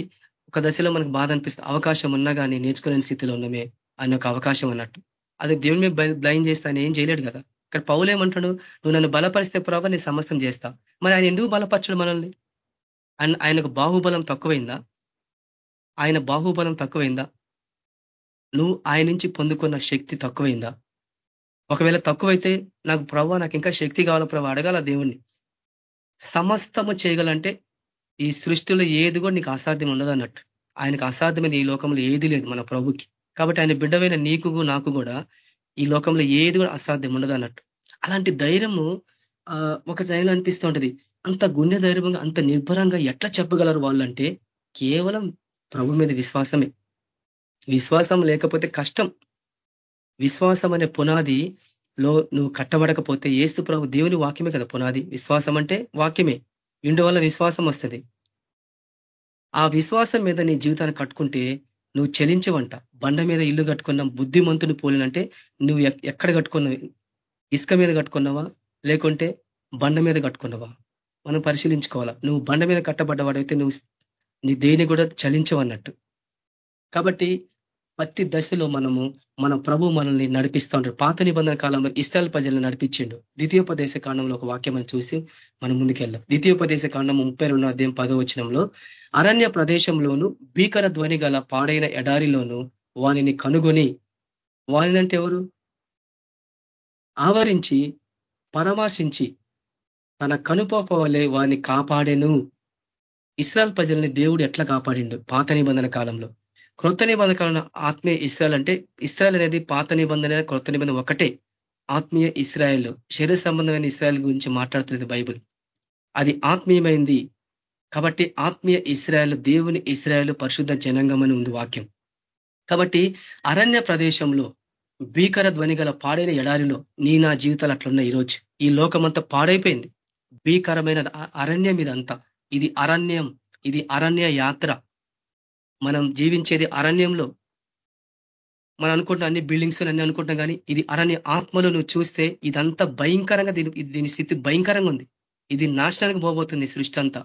ఒక దశలో మనకు బాధ అనిపిస్తే అవకాశం ఉన్నా కానీ నేర్చుకోలేని స్థితిలో ఉన్నమే. అని ఒక అవకాశం అన్నట్టు అది దేవుని మీద బ్లైండ్ చేస్తే ఏం చేయలేడు కదా. ఇక్కడ పౌలు ఏమంటాడు? నువ్వు నన్ను బలపరిస్తే ప్రభావ నేను సమస్తం చేస్తా. మరి ఆయన ఎందుకు బలపరచడు మనల్ని? ఆయనకు బాహుబలం తక్కువైందా? ఆయన బాహుబలం తక్కువైందా? నువ్వు ఆయన నుంచి పొందుకున్న శక్తి తక్కువైందా? ఒకవేళ తక్కువైతే నాకు ప్రభావ నాకు ఇంకా శక్తి కావాల ప్రభావ అడగాల దేవుణ్ణి? సమస్తము చేయగలంటే ఈ సృష్టిలో ఏది కూడా నీకు అసాధ్యం ఉండదు అన్నట్టు ఆయనకు అసాధ్యమైన ఈ లోకంలో ఏది లేదు మన ప్రభుకి. కాబట్టి ఆయన బిడ్డమైన నీకు నాకు కూడా ఈ లోకంలో ఏది కూడా అసాధ్యం ఉండదు అన్నట్టు. అలాంటి ధైర్యము ఒక టైంలో అనిపిస్తూ ఉంటుంది. అంత గుండె ధైర్యంగా అంత నిర్భరంగా ఎట్లా చెప్పగలరు వాళ్ళంటే కేవలం ప్రభు మీద విశ్వాసమే. విశ్వాసం లేకపోతే కష్టం. విశ్వాసం అనే పునాది లో నువ్వు కట్టబడకపోతే ఏస్తు ప్రభు దేవుని వాక్యమే కదా పునాది. విశ్వాసం అంటే వాక్యమే. ఇండు వల్ల విశ్వాసం వస్తుంది. ఆ విశ్వాసం మీద నీ జీవితాన్ని కట్టుకుంటే నువ్వు చెలించవంట బండ మీద ఇల్లు కట్టుకున్న బుద్ధిమంతుని పోలినంటే నువ్వు ఎక్కడ కట్టుకున్నావు? ఇసుక మీద కట్టుకున్నావా? లేకుంటే బండ మీద కట్టుకున్నావా? మనం పరిశీలించుకోవాలా. నువ్వు బండ మీద కట్టబడ్డవాడైతే నువ్వు నీ దేని కూడా చలించవన్నట్టు కాబట్టి ప్రతి దశలో మనము మన ప్రభు మనల్ని నడిపిస్తూ ఉంటారు పాత నిబంధన కాలంలో ఇస్రాయల్ ప్రజలను నడిపించిండు. ద్వితీయోపదేశ కాండంలో ఒక వాక్యం చూసి మనం ముందుకెళ్దాం. ద్వితీయోపదేశ కాండం ముప్పై రెండో అధ్యాయం పదో వచనంలో అరణ్య ప్రదేశంలోను భీకర ధ్వని గల పాడైన ఎడారిలోను వానిని కనుగొని వానినంటే ఎవరు ఆవరించి పరామర్శించి తన కనుపాప వలె వారిని కాపాడెను. ఇస్రాయల్ ప్రజల్ని దేవుడు ఎట్లా కాపాడిండు? పాత నిబంధన కాలంలో. క్రొత్త నిబంధన కాలంలో ఆత్మీయ ఇస్రాయల్ అంటే ఇస్రాయల్ అనేది పాత నిబంధన క్రొత్త నిబంధన ఒకటే. ఆత్మీయ ఇస్రాయల్. శరీర సంబంధమైన ఇస్రాయల్ గురించి మాట్లాడుతుంది బైబుల్. అది ఆత్మీయమైంది. కాబట్టి ఆత్మీయ ఇస్రాయల్ దేవుని ఇస్రాయల్ పరిశుద్ధ జనంగం అని ఉంది వాక్యం. కాబట్టి అరణ్య ప్రదేశంలో భీకర ధ్వని గల పాడైన ఎడారిలో నీ నా జీవితాలు అట్లున్న ఈరోజు. ఈ లోకమంతా పాడైపోయింది. భీకరమైన అరణ్యం ఇదంతా. ఇది అరణ్యం. ఇది అరణ్య యాత్ర. మనం జీవించేది అరణ్యంలో. మనం అనుకుంటున్న అన్ని బిల్డింగ్స్ అన్ని అనుకుంటాం కానీ ఇది అరణ్య ఆత్మలో నువ్వు చూస్తే ఇదంతా భయంకరంగా దీని దీని స్థితి భయంకరంగా ఉంది. ఇది నాశనానికి పోబోతుంది సృష్టి అంతా.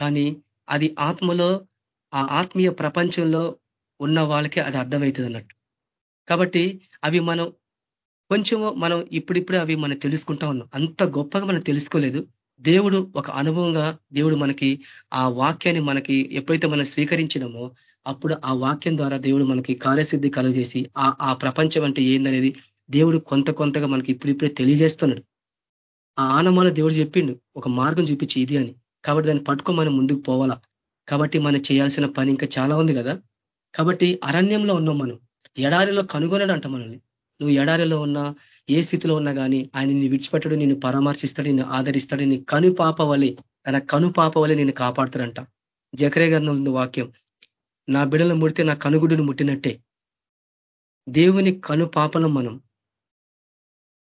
కానీ అది ఆత్మలో ఆ ఆత్మీయ ప్రపంచంలో ఉన్న వాళ్ళకి అది అర్థమవుతుంది అన్నట్టు. కాబట్టి అవి మనం కొంచెము మనం ఇప్పుడిప్పుడే అవి మనం తెలుసుకుంటా ఉన్నాం. అంత గొప్పగా మనం తెలుసుకోలేదు. దేవుడు ఒక అనుభవంగా దేవుడు మనకి ఆ వాక్యాన్ని మనకి ఎప్పుడైతే మనం స్వీకరించినామో అప్పుడు ఆ వాక్యం ద్వారా దేవుడు మనకి కార్యసిద్ధి కలుగజేసి ఆ ఆ ప్రపంచం అంటే ఏందనేది దేవుడు కొంత కొంతగా మనకి ఇప్పుడిప్పుడే తెలియజేస్తున్నాడు. ఆ ఆనమాల దేవుడు చెప్పిండు ఒక మార్గం చూపించి ఇది అని. కాబట్టి దాన్ని పట్టుకో మనం ముందుకు పోవాలా? కాబట్టి మనం చేయాల్సిన పని ఇంకా చాలా ఉంది కదా? కాబట్టి అరణ్యంలో ఉన్నాం మనం. ఎడారిలో కనుగొనడు అంట మనల్ని. నువ్వు ఎడారిలో ఉన్నా ఏ స్థితిలో ఉన్నా కానీ ఆయన నిన్ను విడిచిపెట్టడు నిన్ను పరామర్శిస్తాడు నిన్ను ఆదరిస్తాడు నీ కనుపాప వలె తన కనుపాప వలె నిన్ను కాపాడుతాడంట. జకరే గంధం వాక్యం నా బిడలు ముడితే నా కనుగుడును ముట్టినట్టే. దేవుని కను పాపలం మనం.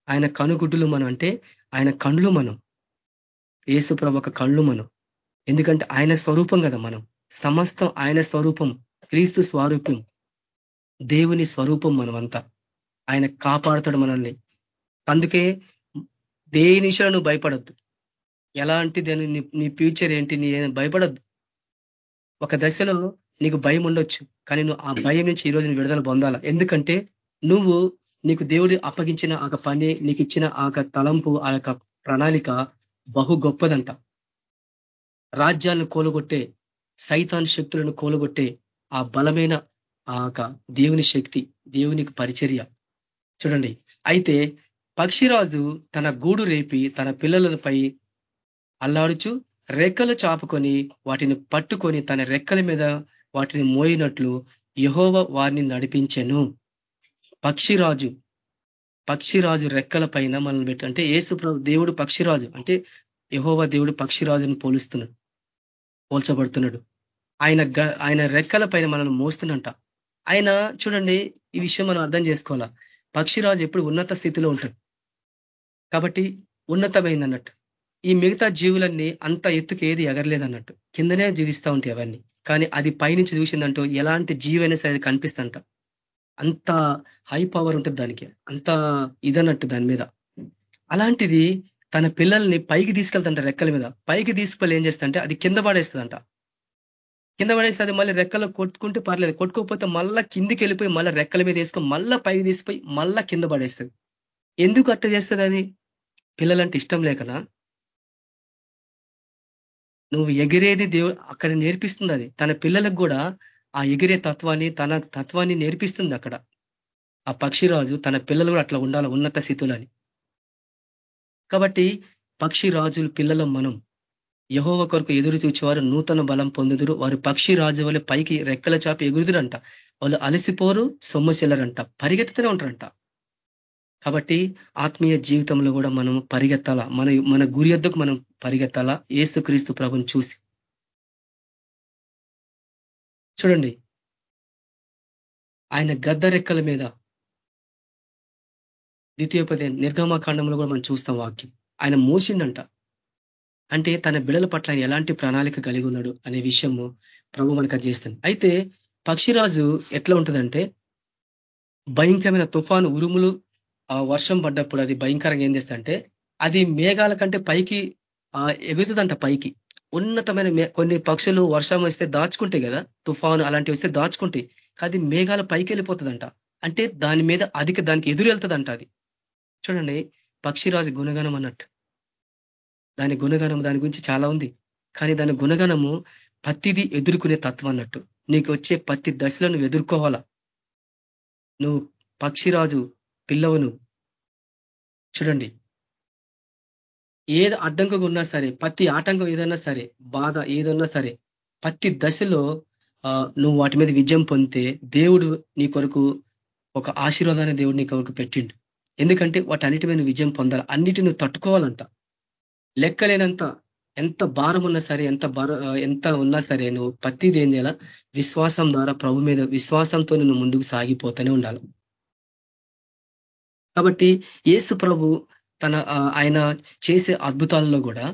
ఆయన కనుగుడ్డులు మనం అంటే ఆయన కండ్లు మనం. ఏసుప్రభ ఒక కళ్ళు మనం. ఎందుకంటే ఆయన స్వరూపం కదా మనం. సమస్తం ఆయన స్వరూపం క్రీస్తు స్వరూపం దేవుని స్వరూపం మనమంతా. ఆయన కాపాడుతాడు మనల్ని. అందుకే దేని విషయంలో నువ్వు భయపడద్దు. ఎలాంటి దాని నీ ఫ్యూచర్ ఏంటి నీ భయపడద్దు. ఒక దశలో నీకు భయం ఉండొచ్చు కానీ నువ్వు ఆ భయం నుంచి ఈ రోజు విడుదల పొందాలా? ఎందుకంటే నువ్వు నీకు దేవుడు అప్పగించిన ఆ పని నీకు ఇచ్చిన ఆ తలంపు ఆ ప్రణాళిక బహు గొప్పదంట. రాజ్యాలను కోలుగొట్టే సైతాన్ శక్తులను కోలుగొట్టే ఆ బలమైన ఆ దేవుని శక్తి దేవునికి పరిచర్య. చూడండి. అయితే పక్షిరాజు తన గూడు రేపి తన పిల్లలపై అల్లాడుచు రెక్కలు చాపుకొని వాటిని పట్టుకొని తన రెక్కల మీద వాటిని మోయినట్లు యహోవ వారిని నడిపించెను. పక్షిరాజు పక్షిరాజు రెక్కల పైన మనల్ని పెట్టి అంటే ఏసు దేవుడు పక్షిరాజు అంటే యహోవ దేవుడు పక్షిరాజుని పోలుస్తున్నాడు పోల్చబడుతున్నాడు. ఆయన ఆయన రెక్కల పైన మనల్ని మోస్తున్నంట ఆయన చూడండి ఈ విషయం మనం అర్థం చేసుకోవాలా. పక్షిరాజు ఎప్పుడు ఉన్నత స్థితిలో ఉంటాడు. కాబట్టి ఉన్నతమైంది అన్నట్టు ఈ మిగతా జీవులన్నీ అంత ఎత్తుకు ఏది ఎగరలేదన్నట్టు. కిందనే జీవిస్తూ ఉంటాయి అవన్నీ. కానీ అది పైనుంచి చూసిందంటూ ఎలాంటి జీవైనా సరే అది అంత హై పవర్ ఉంటుంది దానికి. అంత ఇదన్నట్టు దాని మీద. అలాంటిది తన పిల్లల్ని పైకి తీసుకెళ్తుంట రెక్కల మీద. పైకి తీసుకుపోయి ఏం చేస్తుంటే అది కింద పడేస్తుందంట. కింద పడేస్తే అది మళ్ళీ రెక్కలు కొట్టుకుంటే పర్లేదు. కొట్టుకోకపోతే మళ్ళా కిందికి వెళ్ళిపోయి మళ్ళీ రెక్కల మీద వేసుకొని మళ్ళా పైకి తీసిపోయి మళ్ళా కింద పడేస్తుంది. ఎందుకు అట్ట చేస్తుంది అది? పిల్లలంటే ఇష్టం లేకనా? నువ్వు ఎగిరేది దేవు అక్కడ నేర్పిస్తుంది అది. తన పిల్లలకు కూడా ఆ ఎగిరే తత్వాన్ని తన తత్వాన్ని నేర్పిస్తుంది అక్కడ. ఆ పక్షిరాజు తన పిల్లలు కూడా అట్లా ఉండాలి ఉన్నత స్థితులని. కాబట్టి పక్షి రాజులు పిల్లల మనం. యహోవ కొరకు ఎదురు చూచేవారు నూతన బలం పొందుదురు. వారు పక్షి రాజు వల్ల పైకి రెక్కల చాపి ఎగురుదురంట. వాళ్ళు అలసిపోరు సొమ్మశెల్లరంట పరిగెత్తుతూనే ఉంటారంట. కాబట్టి ఆత్మీయ జీవితంలో కూడా మనం పరిగెత్తాలా? మన మన గురి మనం పరిగెత్తాలా? ఏసుక్రీస్తు ప్రభుని చూసి. చూడండి. ఆయన గద్ద రెక్కల మీద ద్వితీయోపదే నిర్గమాకాండంలో కూడా మనం చూస్తాం వాక్యం. ఆయన మోసిండంట. అంటే తన బిడల పట్ల ఆయన ఎలాంటి ప్రణాళిక కలిగి ఉన్నాడు అనే విషయము ప్రభు మనకు చేస్తుంది అయితే పక్షిరాజు ఎట్లా ఉంటుందంటే భయంకరమైన తుఫాను ఉరుములు వర్షం పడ్డప్పుడు అది భయంకరంగా ఏం చేస్తుంటే అది మేఘాల కంటే పైకి ఎగుతుందంట పైకి. ఉన్నతమైన కొన్ని పక్షులు వర్షం వస్తే దాచుకుంటాయి కదా తుఫాను అలాంటివి వస్తే దాచుకుంటాయి. అది మేఘాల పైకి వెళ్ళిపోతుందంట. అంటే దాని మీద అధిక దానికి ఎదురు వెళ్తుందంట అది. చూడండి పక్షిరాజు గుణగణం అన్నట్టు. దాని గుణగణం దాని గురించి చాలా ఉంది. కానీ దాని గుణగణము పత్తిది ఎదుర్కొనే తత్వం అన్నట్టు. నీకు వచ్చే పత్తి దశలో నువ్వు ఎదుర్కోవాలా? నువ్వు పక్షిరాజు పిల్లవును. చూడండి ఏది అడ్డంకుగా ఉన్నా సరే ప్రతి ఆటంకం ఏదైనా సరే బాధ ఏదన్నా సరే ప్రతి దశలో నువ్వు వాటి మీద విజయం పొందితే దేవుడు నీ కొరకు ఒక ఆశీర్వాదాన్ని దేవుడు నీ కొరకు పెట్టిండు. ఎందుకంటే వాటి అన్నిటి మీద విజయం పొందాలి. అన్నిటి నువ్వు తట్టుకోవాలంట. లెక్కలేనంత ఎంత భారం ఉన్నా సరే ఎంత భార ఎంత ఉన్నా సరే నువ్వు ప్రతిది ఏం చేయాలా? విశ్వాసం ద్వారా ప్రభు మీద విశ్వాసంతో నువ్వు ముందుకు సాగిపోతూనే ఉండాలి. కాబట్టి ఏసు ప్రభు తన ఆయన చేసే అద్భుతాలలో కూడా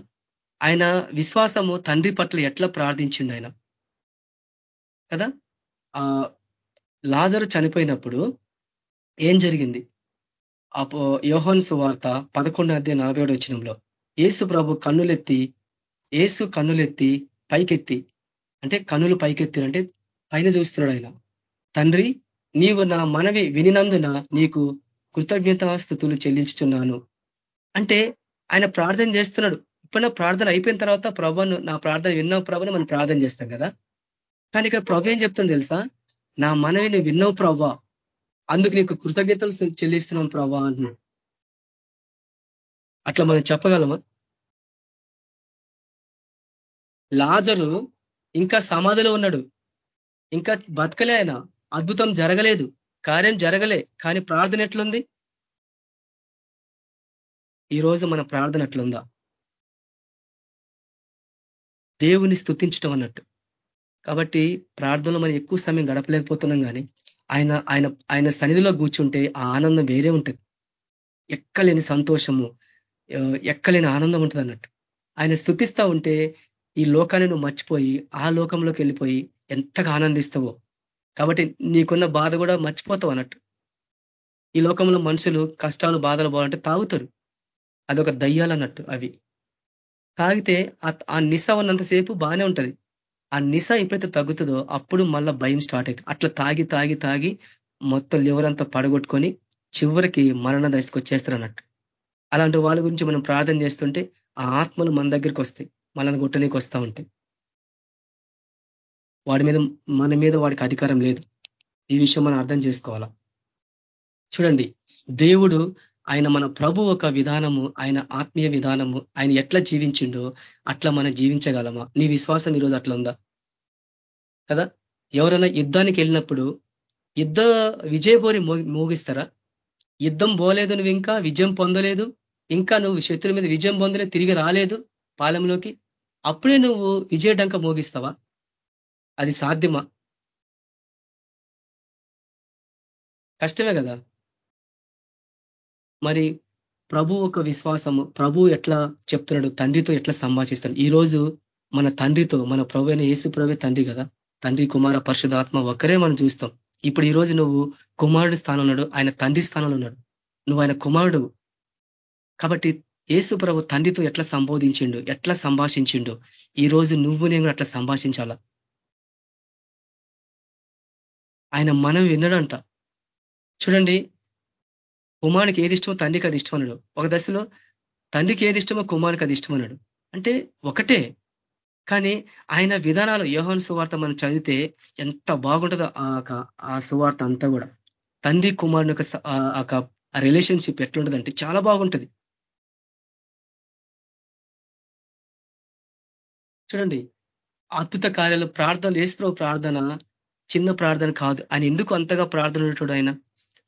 ఆయన విశ్వాసము తండ్రి పట్ల ఎట్లా ప్రార్థించిండు ఆయన? కదా? ఆ లాజరు చనిపోయినప్పుడు ఏం జరిగింది? యోహన్స్ వార్త పదకొండు అధ్యాయ నలభై ఏడు వచ్చినంలో ఏసు ప్రభు కన్నులెత్తి ఏసు కన్నులెత్తి పైకెత్తి అంటే కన్నులు పైకెత్తి అంటే పైన చూస్తున్నాడు ఆయన. తండ్రి నీవు నా మనవి వినినందున నీకు కృతజ్ఞతాస్థుతులు చెల్లించుతున్నాను అంటే ఆయన ప్రార్థన చేస్తున్నాడు. ఇప్పుడు ప్రార్థన అయిపోయిన తర్వాత ప్రభను నా ప్రార్థన విన్నావు ప్రభని మనం ప్రార్థన చేస్తాం కదా. కానీ ఇక్కడ ప్రభు ఏం చెప్తుంది తెలుసా? నా మనవి నువ్వు విన్నావు ప్రవ్వా అందుకు నీకు కృతజ్ఞతలు చెల్లిస్తున్నాం ప్రవ్వా అంటున్నాడు. అట్లా మనం చెప్పగలమా? లాజరు ఇంకా సమాధిలో ఉన్నాడు. ఇంకా బతకలే ఆయన. అద్భుతం జరగలేదు. కార్యం జరగలే. కానీ ప్రార్థన ఎట్లుంది? ఈరోజు మన ప్రార్థన అట్లుందా దేవుని స్థుతించటం అన్నట్టు. కాబట్టి ప్రార్థనలో మనం ఎక్కువ సమయం గడపలేకపోతున్నాం కానీ ఆయన ఆయన ఆయన సన్నిధిలో కూర్చుంటే ఆ ఆనందం వేరే ఉంటుంది. ఎక్కలేని సంతోషము ఎక్కలేని ఆనందం ఉంటుంది అన్నట్టు. ఆయన స్థుతిస్తూ ఉంటే ఈ లోకాన్ని నువ్వు మర్చిపోయి ఆ లోకంలోకి వెళ్ళిపోయి ఎంతగా ఆనందిస్తావో. కాబట్టి నీకున్న బాధ కూడా మర్చిపోతావు అన్నట్టు. ఈ లోకంలో మనుషులు కష్టాలు బాధలు పోవాలంటే తాగుతారు. అదొక దయ్యాలు అన్నట్టు అవి. తాగితే ఆ నిస ఉన్నంతసేపు బాగానే ఉంటుంది. ఆ నిస ఎప్పుడైతే తగ్గుతుందో అప్పుడు మళ్ళా భయం స్టార్ట్ అవుతుంది అట్లా తాగి తాగి తాగి మొత్తం లివర్ అంతా పడగొట్టుకొని చివరికి మరణ దశకు వచ్చేస్తారు అన్నట్టు అలాంటి వాళ్ళ గురించి మనం ప్రార్థన చేస్తుంటే ఆ ఆత్మలు మన దగ్గరికి వస్తాయి. మనల్ని గుట్టనీకి వస్తూ ఉంటాయి. వాడి మీద మన మీద వాడికి అధికారం లేదు. ఈ విషయం మనం అర్థం చేసుకోవాలా? చూడండి. దేవుడు ఆయన మన ప్రభు ఒక విధానము ఆయన ఆత్మీయ విధానము ఆయన ఎట్లా జీవించిండో అట్లా మనం జీవించగలమా? నీ విశ్వాసం ఈరోజు అట్లా ఉందా? కదా? ఎవరైనా యుద్ధానికి వెళ్ళినప్పుడు యుద్ధ విజయపోరి మోగిస్తారా? యుద్ధం పోలేదు నువ్వు ఇంకా విజయం పొందలేదు. ఇంకా నువ్వు శత్రుల మీద విజయం పొందలేదు తిరిగి రాలేదు పాలెంలోకి. అప్పుడే నువ్వు విజయడంక మోగిస్తావా? అది సాధ్యమా? కష్టమే కదా? మరి ప్రభు ఒక విశ్వాసము. ప్రభు ఎట్లా చెప్తున్నాడు? తండ్రితో ఎట్లా సంభాషిస్తాడు ఈ రోజు మన తండ్రితో మన ప్రభు అయిన ఏసు ప్రభే తండ్రి కదా? తండ్రి కుమార పరిశుధాత్మ ఒక్కరే మనం చూస్తాం. ఇప్పుడు ఈ రోజు నువ్వు కుమారుడి స్థానంలో ఉన్నాడు ఆయన తండ్రి స్థానంలో ఉన్నాడు. నువ్వు ఆయన కుమారుడు. కాబట్టి ఏసు ప్రభు తండ్రితో ఎట్లా సంబోధించిండు? ఎట్లా సంభాషించిండు? ఈ రోజు నువ్వు నేను అట్లా సంభాషించాలా? ఆయన మనం విన్నాడంట చూడండి కుమారునికి ఏది ఇష్టమో తండ్రికి అది ఇష్టం అన్నాడు ఒక దశలో తండ్రికి ఏది ఇష్టమో కుమారునికి అది ఇష్టం అన్నాడు అంటే ఒకటే. కానీ ఆయన విధానాలు యోహన్ సువార్త మనం చదివితే ఎంత బాగుంటుందో ఆ సువార్త అంతా కూడా. తండ్రి కుమారుని యొక్క రిలేషన్షిప్ ఎట్లుంటుందంటే చాలా బాగుంటుంది. చూడండి అద్భుత కార్యాలు ప్రార్థనలు ఏసు ప్రార్థన చిన్న ప్రార్థన కాదు. ఆయన ఎందుకు అంతగా ప్రార్థన ఉంటాడు ఆయన?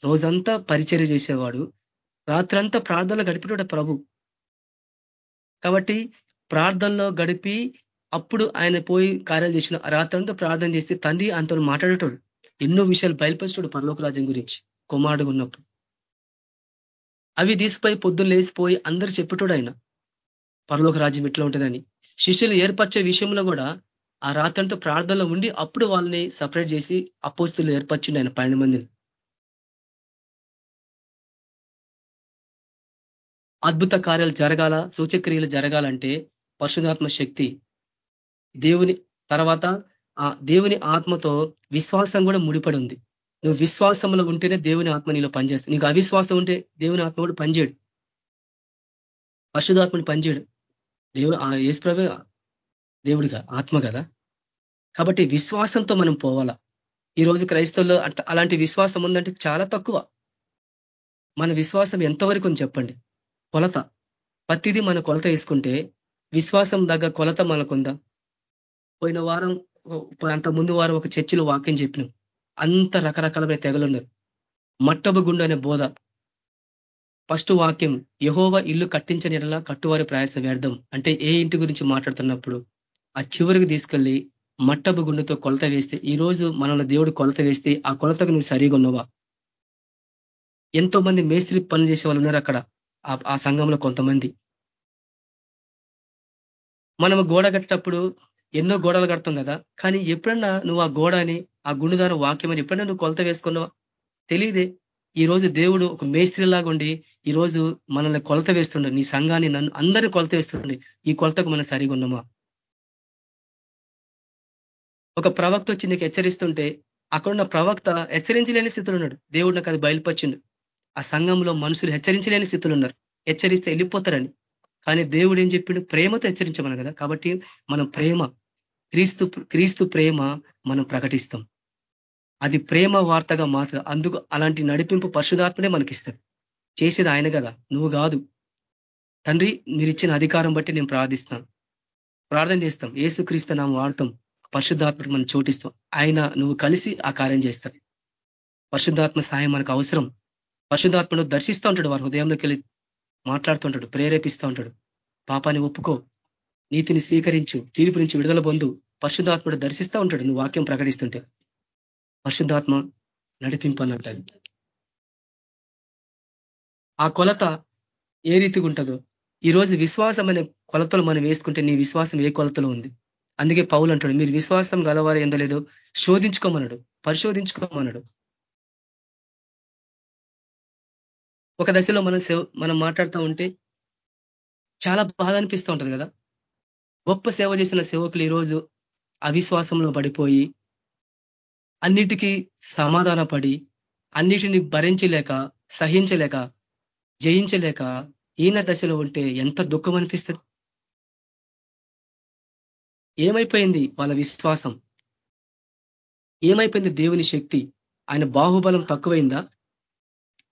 రోజంతా పరిచర్య చేసేవాడు. రాత్రంతా ప్రార్థనలో గడిపేటోడు ప్రభు. కాబట్టి ప్రార్థనలో గడిపి అప్పుడు ఆయన పోయి కార్యాలు చేసిన రాత్రంతా ప్రార్థన చేస్తే తండ్రి అంత మాట్లాడేటోడు. ఎన్నో విషయాలు బయలుపరిచాడు పరలోక రాజ్యం గురించి కుమారుడు ఉన్నప్పుడు. అవి తీసిపోయి పొద్దున్న లేసిపోయి అందరు చెప్పేటోడు ఆయన. పరలోక రాజ్యం ఎట్లా ఉంటుందని. శిష్యులు ఏర్పరిచే విషయంలో కూడా ఆ రాత్రంతా ప్రార్థనలో ఉండి అప్పుడు వాళ్ళని సపరేట్ చేసి అపోస్తులు ఏర్పరిచిండు ఆయన పన్నెండు మందిని. అద్భుత కార్యాలు జరగాల సూచక్రియలు జరగాలంటే పరిశుధాత్మ శక్తి. దేవుని తర్వాత ఆ దేవుని ఆత్మతో విశ్వాసం కూడా ముడిపడి ఉంది నువ్వు విశ్వాసంలో ఉంటేనే దేవుని ఆత్మ నీలో పనిచేస్తుంది. నీకు అవిశ్వాసం ఉంటే దేవుని ఆత్మ కూడా పనిచేయడు. పరిశుధాత్మని పనిచేయడు. దేవుడు ఆ ఏసుప్రవే దేవుడిగా ఆత్మ కదా. కాబట్టి విశ్వాసంతో మనం పోవాలా. ఈరోజు క్రైస్తవుల్లో అలాంటి విశ్వాసం ఉందంటే చాలా తక్కువ. మన విశ్వాసం ఎంతవరకు అని చెప్పండి. కొలత. ప్రతిదీ మన కొలత వేసుకుంటే విశ్వాసం దగ్గర కొలత మనకుందా? పోయిన వారం అంత ముందు వారం ఒక చర్చిలో వాక్యం చెప్పినాం. అంత రకరకాలమైన తెగలున్నారు. మట్టబ గుండు అనే బోధ. ఫస్ట్ వాక్యం యహోవ ఇల్లు కట్టించని ఎడలా కట్టువారి ప్రయాస వ్యర్థం. అంటే ఏ ఇంటి గురించి మాట్లాడుతున్నప్పుడు ఆ చివరికి తీసుకెళ్ళి మట్టబు గుండుతో కొలత వేస్తే ఈ రోజు మనలో దేవుడు కొలత వేస్తే ఆ కొలతకు నువ్వు సరిగా ఉన్నవా ఎంతో మంది మేస్త్రి పనులు చేసే వాళ్ళు ఉన్నారు అక్కడ. ఆ సంఘంలో కొంతమంది. మనం గోడ కట్టేటప్పుడు ఎన్నో గోడలు కడతాం కదా. కానీ ఎప్పుడన్నా నువ్వు ఆ గోడ అని ఆ గుండుదార వాక్యం అని ఎప్పుడన్నా నువ్వు కొలత వేసుకున్నావా? తెలియదే ఈరోజు దేవుడు ఒక మేస్త్రిలాగా ఉండి ఈ రోజు మనల్ని కొలత వేస్తుండే. నీ సంఘాన్ని నన్ను అందరినీ కొలత వేస్తుండే. ఈ కొలతకు మనం సరిగా ఉన్నామా ఒక ప్రవక్త వచ్చి నీకు హెచ్చరిస్తుంటే అక్కడున్న ప్రవక్త హెచ్చరించలేని స్థితిలో ఉన్నాడు. దేవుడు నాకు అది బయలుపరిచిండు. ఆ సంఘంలో మనుషులు హెచ్చరించలేని స్థితులు ఉన్నారు. హెచ్చరిస్తే వెళ్ళిపోతారని. కానీ దేవుడు ఏం చెప్పిండు? ప్రేమతో హెచ్చరించమని కదా. కాబట్టి మనం ప్రేమ క్రీస్తు క్రీస్తు ప్రేమ మనం ప్రకటిస్తాం. అది ప్రేమ వార్తగా మాత్రం అందుకు అలాంటి నడిపింపు పరిశుధాత్మనే మనకిస్తాడు. చేసేది ఆయన కదా. నువ్వు కాదు. తండ్రి మీరు ఇచ్చిన అధికారం బట్టి నేను ప్రార్థిస్తున్నాను. ప్రార్థన చేస్తాం. ఏసు క్రీస్తు నామం వాడతాం. పరిశుద్ధాత్మకు మనం చోటిస్తాం. ఆయన నువ్వు కలిసి ఆ కార్యం చేస్తావు. పరిశుద్ధాత్మ సాయం మనకు అవసరం. పశుధాత్మను దర్శిస్తూ ఉంటాడు వారి హృదయంలోకి వెళ్ళి మాట్లాడుతుంటాడు ప్రేరేపిస్తూ ఉంటాడు. పాపాన్ని ఒప్పుకో నీతిని స్వీకరించు తీర్పు నుంచి విడుదల పొందు పరిశుద్ధాత్ముడు దర్శిస్తూ ఉంటాడు. నువ్వు వాక్యం ప్రకటిస్తుంటే పరిశుద్ధాత్మ నడిపింపు అన్నట్టు ఆ కొలత ఏ రీతిగా ఉంటుందో ఈరోజు విశ్వాసం అనే కొలతలు మనం వేసుకుంటే నీ విశ్వాసం ఏ కొలతలో ఉంది? అందుకే పౌలు అంటాడు మీరు విశ్వాసం గలవారు ఎందలేదో శోధించుకోమన్నాడు పరిశోధించుకోమన్నాడు. ఒక దశలో మనం మనం మాట్లాడుతూ ఉంటే చాలా బాధ అనిపిస్తూ ఉంటుంది కదా. గొప్ప సేవ చేసిన సేవకులు ఈరోజు అవిశ్వాసంలో పడిపోయి అన్నిటికీ సమాధాన పడి అన్నిటిని భరించలేక సహించలేక జయించలేక ఈయన దశలో ఉంటే ఎంత దుఃఖం అనిపిస్తుంది. ఏమైపోయింది వాళ్ళ విశ్వాసం? ఏమైపోయింది దేవుని శక్తి? ఆయన బాహుబలం తక్కువైందా?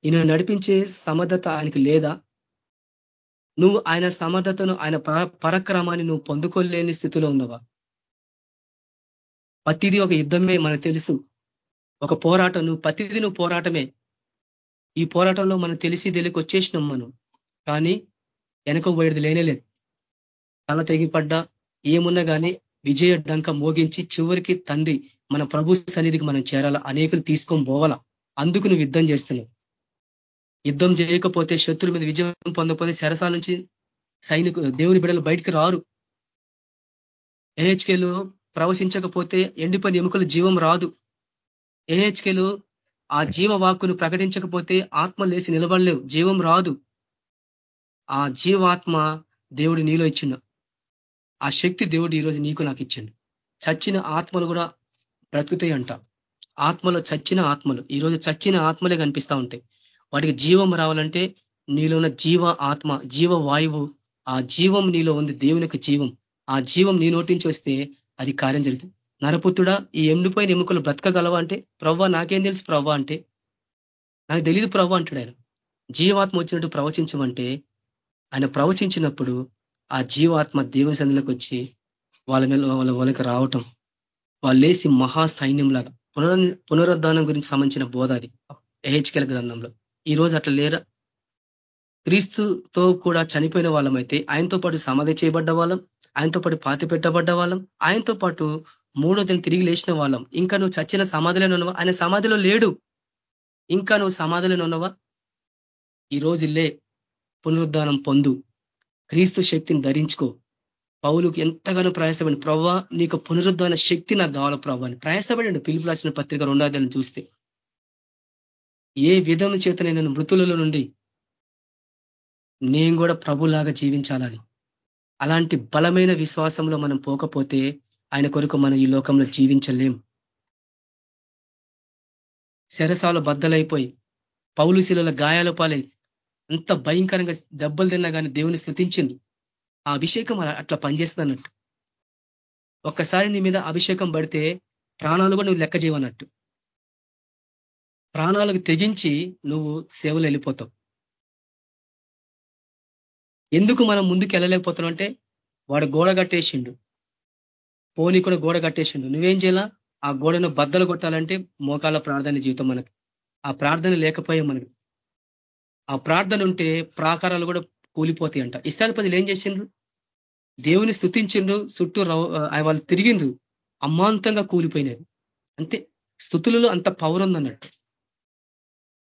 ఈయన నడిపించే సమర్థత ఆయనకి లేదా? నువ్వు ఆయన సమర్థతను ఆయన పరక్రమాన్ని నువ్వు పొందుకోలేని స్థితిలో ఉన్నవా? ప్రతిదీ ఒక యుద్ధమే మనకు తెలుసు. ఒక పోరాటం నువ్వు ప్రతిదీ నువ్వు పోరాటమే. ఈ పోరాటంలో మనం తెలిసి తెలియకి వచ్చేసినాం మనం. కానీ వెనక పోయేది లేనేలేదు. తల తెగిపడ్డా ఏమున్నా కానీ విజయ డంక మోగించి చివరికి తండ్రి మన ప్రభు సన్నిధికి మనం చేరాలా? అనేకులు తీసుకొని పోవాలా? అందుకు నువ్వు యుద్ధం చేస్తున్నావు. యుద్ధం చేయకపోతే శత్రుల మీద విజయం పొందకపోతే శరసాల నుంచి సైనికు దేవుని బిడలు బయటికి రారు. ఏహెచ్కేలు ప్రవశించకపోతే ఎండిపోయిన ఎముకలు జీవం రాదు. ఏహెచ్కేలు ఆ జీవవాక్కును ప్రకటించకపోతే ఆత్మ లేచి నిలబడలేవు. జీవం రాదు. ఆ జీవాత్మ దేవుడు నీలో ఇచ్చిండు ఆ శక్తి దేవుడు ఈరోజు నీకు నాకు ఇచ్చిండు. చచ్చిన ఆత్మలు కూడా బ్రతుకుతాయి అంట ఆత్మలో చచ్చిన ఆత్మలు ఈరోజు చచ్చిన ఆత్మలే కనిపిస్తూ ఉంటాయి. వాటికి జీవం రావాలంటే నీలో ఉన్న జీవ ఆత్మ జీవ వాయువు ఆ జీవం నీలో ఉంది దేవునికి జీవం. ఆ జీవం నీ నోటించి వస్తే అది కార్యం జరుగుతుంది. నరపుత్రుడా ఈ ఎండిపోయిన ఎముకలు బ్రతకగలవా అంటే ప్రవ్వ నాకేం తెలుసు ప్రవ్వ అంటే? నాకు తెలియదు ప్రవ్వ అంటాడు ఆయన. జీవాత్మ వచ్చినట్టు ప్రవచించమంటే ఆయన ప్రవచించినప్పుడు ఆ జీవాత్మ దేవుని సంధిలోకి వచ్చి వాళ్ళ మీద వాళ్ళ వాళ్ళకి రావటం వాళ్ళు లేసి మహా సైన్యంలాగా పునరు పునరుద్ధానం గురించి సంబంధించిన బోధ అది. ఏహెచ్కెల గ్రంథంలో. ఈ రోజు అట్లా లేరా? క్రీస్తుతో కూడా చనిపోయిన వాళ్ళమైతే ఆయనతో పాటు సమాధి చేయబడ్డ వాళ్ళం ఆయనతో పాటు పాతి పెట్టబడ్డ వాళ్ళం ఆయనతో పాటు మూడో దిన తిరిగి లేచిన వాళ్ళం. ఇంకా నువ్వు చచ్చిన సమాధిలో ఉన్నవా? ఆయన సమాధిలో లేడు. ఇంకా నువ్వు సమాధిలో ఉన్నవా? ఈ రోజు లే పునరుద్ధానం పొందు. క్రీస్తు శక్తిని ధరించుకో. పౌలుకి ఎంతగానో ప్రయాసపడి ప్రవ్వా నీకు పునరుద్ధాన శక్తి నాకు కావాల ప్రవ్వా అని. ప్రయాసపడండి. పిలుపు రాసిన పత్రిక రెండాదాలను చూస్తే. ఏ విధం చేత నేను మృతులలో నుండి నేను కూడా ప్రభులాగా జీవించాలని. అలాంటి బలమైన విశ్వాసంలో మనం పోకపోతే ఆయన కొరకు మనం ఈ లోకంలో జీవించలేం. శరసాలు బద్దలైపోయి పౌలు శిలల గాయాల పాలై అంత భయంకరంగా దెబ్బలు తిన్నా కానీ దేవుని స్థుతించింది. ఆ అభిషేకం అట్లా పనిచేస్తుంది అన్నట్టు ఒక్కసారి నీ మీద అభిషేకం పడితే ప్రాణాలు కూడా నువ్వు లెక్క చేయవన్నట్టు ప్రాణాలకు తెగించి నువ్వు సేవలు వెళ్ళిపోతావు. ఎందుకు మనం ముందుకు వెళ్ళలేకపోతున్నాం అంటే వాడు గోడ కట్టేసిండు. పోనీ కూడా గోడ కట్టేసిండు. నువ్వేం చేయాలా? ఆ గోడను బద్దలు కొట్టాలంటే మోకాల ప్రార్థన జీవితం మనకి. ఆ ప్రార్థన లేకపోయే మనకి. ఆ ప్రార్థన ఉంటే ప్రాకారాలు కూడా కూలిపోతాయి అంట. ఇష్టాలపతిలు ఏం చేసిండ్రు? దేవుని స్థుతించిండ్రు చుట్టూ వాళ్ళు తిరిగిండ్రు. అమాంతంగా కూలిపోయినారు. అంతే. స్థుతులలో అంత పవర్ ఉందన్నట్టు.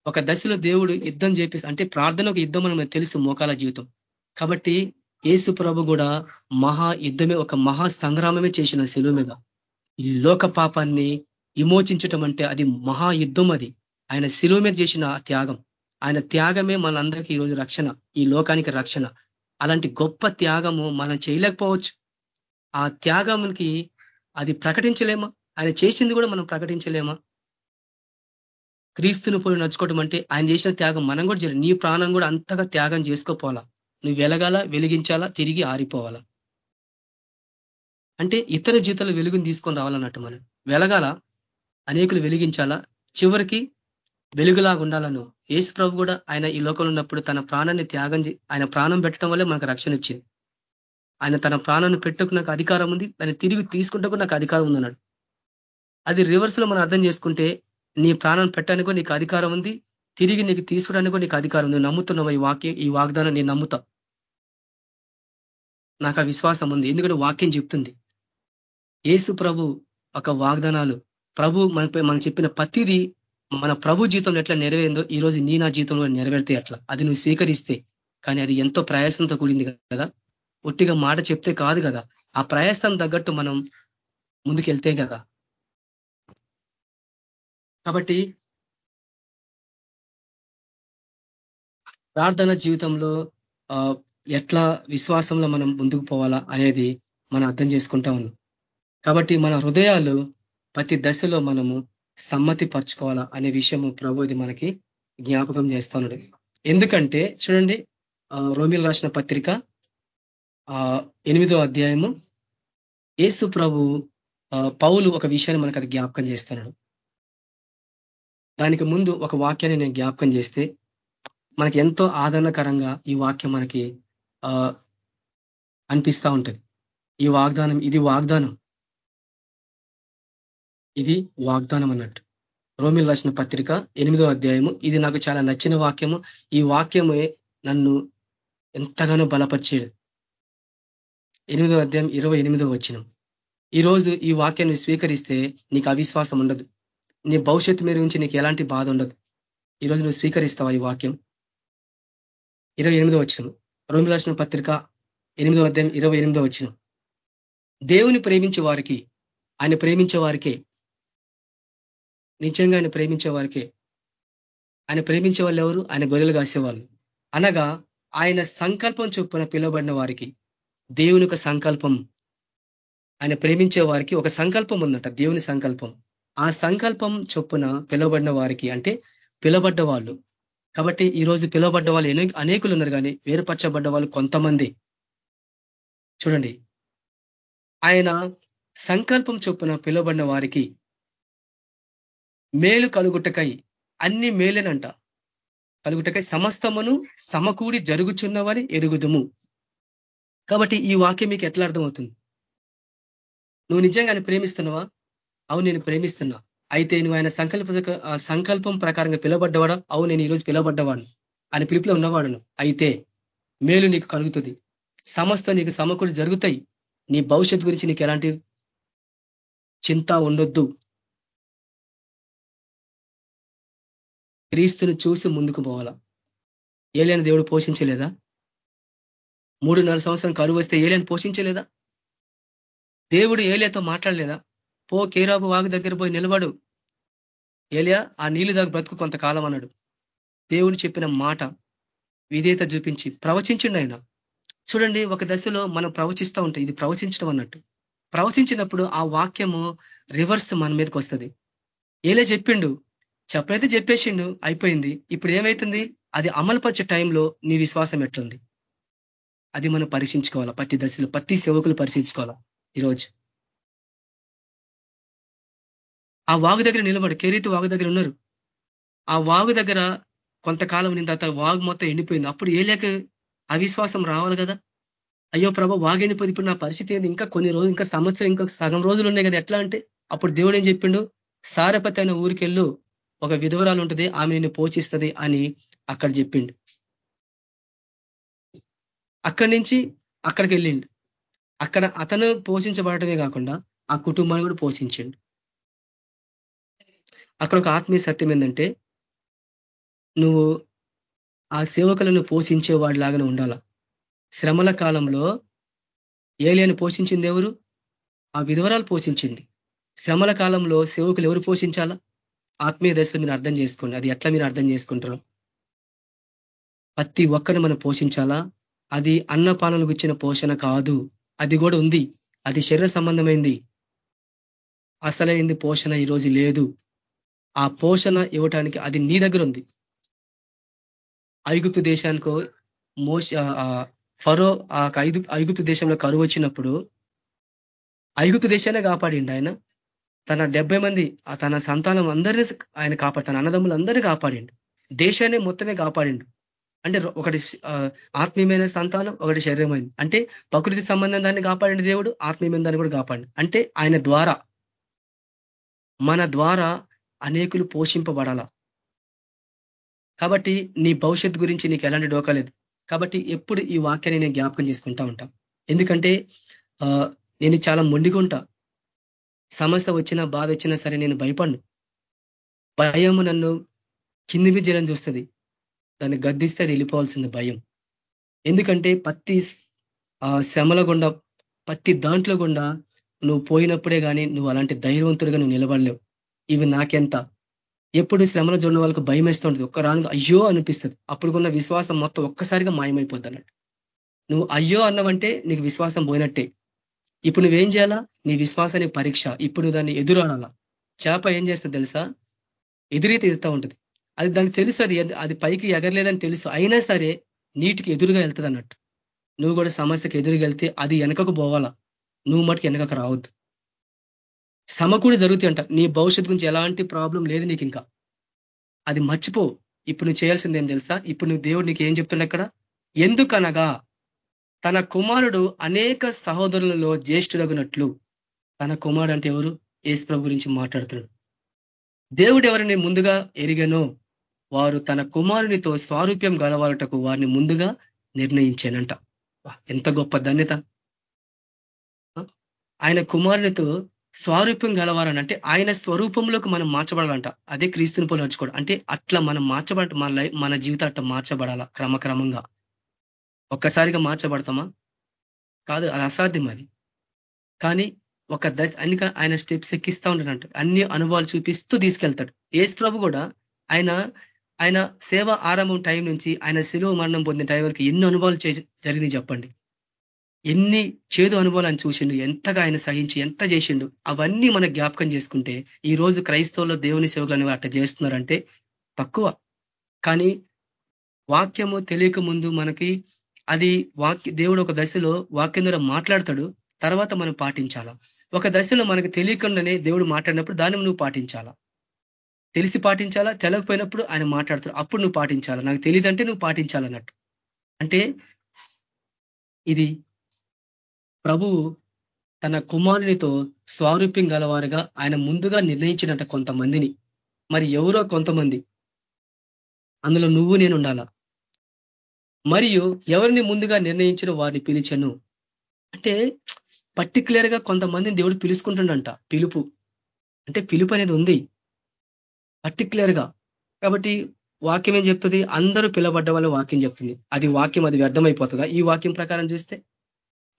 ఒక దశలో దేవుడు యుద్ధం చేపి అంటే ప్రార్థన ఒక యుద్ధం మనకు తెలుసు మోకాల జీవితం. కాబట్టి ఏసు ప్రభు కూడా మహా యుద్ధమే ఒక మహా సంగ్రామమే చేసిన సెలువు మీద. ఈ లోక పాపాన్ని విమోచించటం అంటే అది మహా యుద్ధం అది. ఆయన శిలువ మీద చేసిన త్యాగం. ఆయన త్యాగమే మనందరికీ ఈరోజు రక్షణ ఈ లోకానికి రక్షణ. అలాంటి గొప్ప త్యాగము మనం చేయలేకపోవచ్చు. ఆ త్యాగంకి అది ప్రకటించలేమా? ఆయన చేసింది కూడా మనం ప్రకటించలేమా? క్రీస్తుని పోయి నడుచుకోవటం అంటే ఆయన చేసిన త్యాగం. మనం కూడా చేయాలి. నీ ప్రాణం కూడా అంతగా త్యాగం చేసుకోపోవాలా? నువ్వు వెలగాల వెలిగించాలా తిరిగి ఆరిపోవాలా? అంటే ఇతర జీవితాలు వెలుగుని తీసుకొని రావాలన్నట్టు మనం. వెలగాల? అనేకులు వెలిగించాలా? చివరికి వెలుగులాగా ఉండాలా నువ్వు? ఏసు ప్రభు కూడా ఆయన ఈ లోకంలో ఉన్నప్పుడు తన ప్రాణాన్ని త్యాగం ఆయన ప్రాణం పెట్టడం వల్లే మనకు రక్షణ ఇచ్చింది. ఆయన తన ప్రాణాన్ని పెట్టుకు నాకు అధికారం ఉంది. దాన్ని తిరిగి తీసుకుంటకు నాకు అధికారం ఉందన్నాడు అది రివర్స్లో మనం అర్థం చేసుకుంటే నీ ప్రాణం పెట్టడానికి నీకు అధికారం ఉంది. తిరిగి నీకు తీసుకోవడానికి నీకు అధికారం ఉంది. నమ్ముతున్నావు ఈ వాక్యం ఈ వాగ్దానం నేను నమ్ముతా. నాకు ఆ విశ్వాసం ఉంది. ఎందుకంటే వాక్యం చెప్తుంది. ఏసు ప్రభు ఒక వాగ్దానాలు. ప్రభు మనపై మనం చెప్పిన ప్రతిదీ మన ప్రభు జీవితంలో ఎట్లా నెరవేరిందో ఈ రోజు నీ నా జీవితంలో నెరవేరితే అట్లా. అది నువ్వు స్వీకరిస్తే. కానీ అది ఎంతో ప్రయాసంతో కూడింది కదా. ఒట్టిగా మాట చెప్తే కాదు కదా. ఆ ప్రయాసం తగ్గట్టు మనం ముందుకెళ్తే కదా. కాబట్టి ప్రార్థన జీవితంలో ఎట్లా విశ్వాసంలో మనం ముందుకు పోవాలా అనేది మనం అర్థం చేసుకుంటా ఉన్నాం. కాబట్టి మన హృదయాలు ప్రతి దశలో మనము సమ్మతి పరచుకోవాలా అనే విషయము ప్రభు ఇది మనకి జ్ఞాపకం చేస్తా ఎందుకంటే చూడండి రోమిల్ రాసిన పత్రిక ఎనిమిదో అధ్యాయము. ఏసు ప్రభు పౌలు ఒక విషయాన్ని మనకు అది జ్ఞాపకం చేస్తున్నాడు. దానికి ముందు ఒక వాక్యాన్ని నేను జ్ఞాపకం చేస్తే మనకి ఎంతో ఆదరణకరంగా ఈ వాక్యం మనకి అనిపిస్తూ ఉంటుంది. ఈ వాగ్దానం ఇది వాగ్దానం. ఇది వాగ్దానం అన్నట్టు. రోమిల్ రాసిన పత్రిక ఎనిమిదో అధ్యాయము. ఇది నాకు చాలా నచ్చిన వాక్యము. ఈ వాక్యమే నన్ను ఎంతగానో బలపరిచేది. ఎనిమిదో అధ్యాయం ఇరవై ఎనిమిదో వచ్చినం ఈరోజు ఈ వాక్యాన్ని స్వీకరిస్తే నీకు అవిశ్వాసం ఉండదు. నీ భవిష్యత్తు మీద గురించి నీకు ఎలాంటి బాధ ఉండదు. ఈరోజు నువ్వు స్వీకరిస్తావా ఈ వాక్యం? ఇరవై ఎనిమిదో వచ్చిన రోమి రాసిన పత్రిక ఎనిమిదో అధ్యాయం ఇరవై ఎనిమిదో వచ్చిన దేవుని ప్రేమించే వారికి ఆయన ప్రేమించే వారికే నిజంగా ఆయన ప్రేమించే వారికే ఆయన ప్రేమించే వాళ్ళు ఎవరు? ఆయన గొర్రెలు కాసేవాళ్ళు అనగా ఆయన సంకల్పం చొప్పున పిలువబడిన వారికి దేవుని ఒక సంకల్పం ఆయన ప్రేమించే వారికి ఒక సంకల్పం ఉందట దేవుని సంకల్పం. ఆ సంకల్పం చొప్పున పిలువబడిన వారికి అంటే పిలవబడ్డ వాళ్ళు కాబట్టి ఈరోజు పిలువబడ్డ వాళ్ళు అనేకులు ఉన్నారు కానీ వేరుపరచబడ్డ వాళ్ళు కొంతమంది. చూడండి. ఆయన సంకల్పం చొప్పున పిలువబడిన వారికి మేలు కలుగుటకై అన్ని మేలేనంట. కలుగుటకై సమస్తమును సమకూడి జరుగుచున్నవని ఎరుగుదుము. కాబట్టి ఈ వాక్యం మీకు ఎట్లా అర్థమవుతుంది? నువ్వు నిజంగా ఆయన ప్రేమిస్తున్నావా? అవును నేను ప్రేమిస్తున్నా. అయితే నువ్వు ఆయన సంకల్ప సంకల్పం ప్రకారంగా పిలవబడ్డవాడా? అవును నేను ఈరోజు పిలవబడ్డవాడు ఆయన పిలుపులో ఉన్నవాడును. అయితే మేలు నీకు కలుగుతుంది. సమస్త నీకు సమకూడి జరుగుతాయి. నీ భవిష్యత్తు గురించి నీకు ఎలాంటి చింత ఉండొద్దు. క్రీస్తుని చూసి ముందుకు పోవాలా? ఏలైన దేవుడు పోషించలేదా? మూడున్నర సంవత్సరం కరువు వస్తే ఏలైన పోషించలేదా? దేవుడు ఏలియాతో మాట్లాడలేదా? పో కేరాబు వాగు దగ్గర పోయి నిలబడు. ఏలియా ఆ నీళ్ళు దాకా బ్రతుకు కొంతకాలం అన్నాడు. దేవుడు చెప్పిన మాట విధేయత చూపించి ప్రవచించిండు ఆయన. చూడండి ఒక దశలో మనం ప్రవచిస్తూ ఉంటాం ఇది ప్రవచించడం అన్నట్టు. ప్రవచించినప్పుడు ఆ వాక్యము రివర్స్ మన మీదకి వస్తుంది. ఏలే చెప్పిండు చెప్పైతే చెప్పేసిండు అయిపోయింది. ఇప్పుడు ఏమైతుంది? అది అమలుపరిచే టైంలో నీ విశ్వాసం ఎట్లుంది? అది మనం పరీక్షించుకోవాలా? ప్రతి దశలో ప్రతి సేవకులు పరిశీలించుకోవాలా ఈరోజు ఆ వాగు దగ్గర నిలబడి. కేరీతి వాగు దగ్గర ఉన్నారు. ఆ వాగు దగ్గర కొంతకాలం నిన్న తర్వాత వాగు మొత్తం ఎండిపోయింది. అప్పుడు ఏ లేక అవిశ్వాసం రావాలి కదా? అయ్యో ప్రభా వాగు ఎండిపోయింది. ఇప్పుడు నా పరిస్థితి ఏంది? ఇంకా కొన్ని రోజులు ఇంకా సంవత్సరం ఇంకా సగం రోజులు ఉన్నాయి కదా. ఎట్లా అంటే అప్పుడు దేవుడు ఏం చెప్పిండు? సారపతి అయిన ఊరికెళ్ళు ఒక విధవరాలు ఉంటుంది ఆమె నిన్ను పోషిస్తుంది అని అక్కడ చెప్పిండు. అక్కడి నుంచి అక్కడికి వెళ్ళిండు. అక్కడ అతను పోషించబడటమే కాకుండా ఆ కుటుంబాన్ని కూడా పోషించిండు. అక్కడ ఒక ఆత్మీయ సత్యం ఏంటంటే నువ్వు ఆ సేవకులను పోషించే వాడిలాగానే ఉండాల. శ్రమల కాలంలో ఏలియను పోషించింది ఎవరు? ఆ విధవరాలు పోషించింది. శ్రమల కాలంలో సేవకులు ఎవరు పోషించాలా? ఆత్మీయ దశలో మీరు అర్థం చేసుకోండి. అది ఎట్లా మీరు అర్థం చేసుకుంటారు. ప్రతి ఒక్కరిని మనం పోషించాలా? అది అన్నపానలకు ఇచ్చిన పోషణ కాదు. అది కూడా ఉంది. అది శరీర సంబంధమైంది. అసలైంది పోషణ ఈరోజు లేదు. ఆ పోషణ ఇవ్వటానికి అది నీ దగ్గర ఉంది. ఐగుప్తు దేశానికో మోస ఫరో ఆ ఐదు ఐగుప్తు దేశంలో కరువు వచ్చినప్పుడు ఐగుప్తు దేశాన్ని కాపాడిండు ఆయన. తన డెబ్బై మంది తన సంతానం అందరినీ ఆయన కాపాడు తన అన్నదమ్ములు అందరినీ కాపాడిండు. దేశాన్ని మొత్తమే కాపాడిండు. అంటే ఒకటి ఆత్మీయమైన సంతానం ఒకటి శరీరమైంది. అంటే ప్రకృతి సంబంధం దాన్ని కాపాడిన దేవుడు ఆత్మీయమైన దాన్ని కూడా కాపాడి అంటే ఆయన ద్వారా మన ద్వారా అనేకులు పోషింపబడాల. కాబట్టి నీ భవిష్యత్ గురించి నీకు ఎలాంటి డోకా లేదు. కాబట్టి ఎప్పుడు ఈ వాక్యాన్ని నేను జ్ఞాపకం చేసుకుంటా ఉంటా. ఎందుకంటే నేను చాలా మొండిగా సమస్య వచ్చినా బాధ వచ్చినా సరే నేను భయపడ్ను. భయము నన్ను కింది విజయం చూస్తుంది. దాన్ని గద్దిస్తే అది వెళ్ళిపోవాల్సింది భయం. ఎందుకంటే పత్తి శ్రమల గుండా పత్తి దాంట్లో గుండా నువ్వు పోయినప్పుడే కానీ నువ్వు అలాంటి ధైర్యవంతుడిగా నువ్వు నిలబడలేవు. ఇవి నాకెంత? ఎప్పుడు శ్రమలో చూడని వాళ్ళకు భయం వేస్తూ ఉంటుంది ఒక్క రాను అయ్యో అనిపిస్తుంది. అప్పుడుకున్న విశ్వాసం మొత్తం ఒక్కసారిగా మాయమైపోద్ది అన్నట్టు. నువ్వు అయ్యో అన్నవంటే నీకు విశ్వాసం పోయినట్టే. ఇప్పుడు నువ్వేం చేయాలా? నీ విశ్వాసాన్ని పరీక్ష. ఇప్పుడు దాన్ని ఎదురాడాలా? చేప ఏం చేస్తుంది తెలుసా? ఎదురైతే ఎదురుతా ఉంటుంది. అది దానికి తెలుసు అది అది పైకి ఎగరలేదని తెలుసు. అయినా సరే నీటికి ఎదురుగా వెళ్తుంది అన్నట్టు నువ్వు కూడా సమస్యకు ఎదురుగా వెళ్తే అది వెనకకు పోవాలా? నువ్వు మటుకు వెనకకు రావద్దు. సమకూడి జరుగుతాయి అంట. నీ భవిష్యత్తు గురించి ఎలాంటి ప్రాబ్లం లేదు నీకు ఇంకా. అది మర్చిపో. ఇప్పుడు నువ్వు చేయాల్సింది ఏం తెలుసా? ఇప్పుడు నువ్వు దేవుడు నీకు ఏం చెప్తుండే అక్కడ? ఎందుకనగా తన కుమారుడు అనేక సహోదరులలో జ్యేష్ఠులగునట్లు తన కుమారుడు అంటే ఎవరు? ఏసుప్రభు గురించి మాట్లాడుతున్నాడు. దేవుడు ఎవరిని ముందుగా ఎరిగనో వారు తన కుమారునితో స్వారూప్యం గలవాలటకు వారిని ముందుగా నిర్ణయించానంట. ఎంత గొప్ప ధన్యత. ఆయన కుమారునితో స్వరూపం గలవారని అంటే ఆయన స్వరూపంలోకి మనం మార్చబడాలంట. అదే క్రీస్తుని పోలి నడుచుకోవడం అంటే అట్లా మనం మార్చబడ మన లైఫ్ మన జీవితం అట్లా మార్చబడాల క్రమక్రమంగా? ఒక్కసారిగా మార్చబడతామా? కాదు అది అసాధ్యం అది. కానీ ఒక దశ అన్ని ఆయన స్టెప్స్ ఎక్కిస్తూ ఉంటాడంట. అన్ని అనుభవాలు చూపిస్తూ తీసుకెళ్తాడు. ఏసు ప్రభు కూడా ఆయన ఆయన సేవ ఆరంభం టైం నుంచి ఆయన శిలువ మరణం పొందిన టైం వరకు ఎన్ని అనుభవాలు జరిగినాయి చెప్పండి. ఎన్ని చేదు అనుభవాలను చూసిండు ఎంతగా ఆయన సహించి ఎంత చేసిండు అవన్నీ మన జ్ఞాపకం చేసుకుంటే ఈ రోజు క్రైస్తవుల్లో దేవుని సేవకులు అట్ట చేస్తున్నారంటే తక్కువ. కానీ వాక్యము తెలియక ముందు మనకి అది వాక్య దేవుడు ఒక దశలో వాక్యం ద్వారా మాట్లాడతాడు తర్వాత మనం పాటించాలా? ఒక దశలో మనకు తెలియకుండానే దేవుడు మాట్లాడినప్పుడు దాన్ని నువ్వు పాటించాలా? తెలిసి పాటించాలా? తెలకపోయినప్పుడు ఆయన మాట్లాడతాడు అప్పుడు నువ్వు పాటించాలా? నాకు తెలియదంటే నువ్వు పాటించాలన్నట్టు. అంటే ఇది ప్రభువు తన కుమారునితో స్వారూప్యం గలవారుగా ఆయన ముందుగా నిర్ణయించినట కొంతమందిని. మరి ఎవరో కొంతమంది? అందులో నువ్వు నేను ఉండాలా? మరియు ఎవరిని ముందుగా నిర్ణయించిన వారిని పిలిచను? అంటే పర్టికులర్గా కొంతమందిని దేవుడు పిలుచుకుంటుండంట. పిలుపు. అంటే పిలుపు అనేది ఉంది. పర్టికులర్గా. కాబట్టి వాక్యం ఏం చెప్తుంది? అందరూ పిలబడ్డ వాళ్ళ వాక్యం చెప్తుంది. అది వాక్యం అది వ్యర్థమైపోతుందా? ఈ వాక్యం ప్రకారం చూస్తే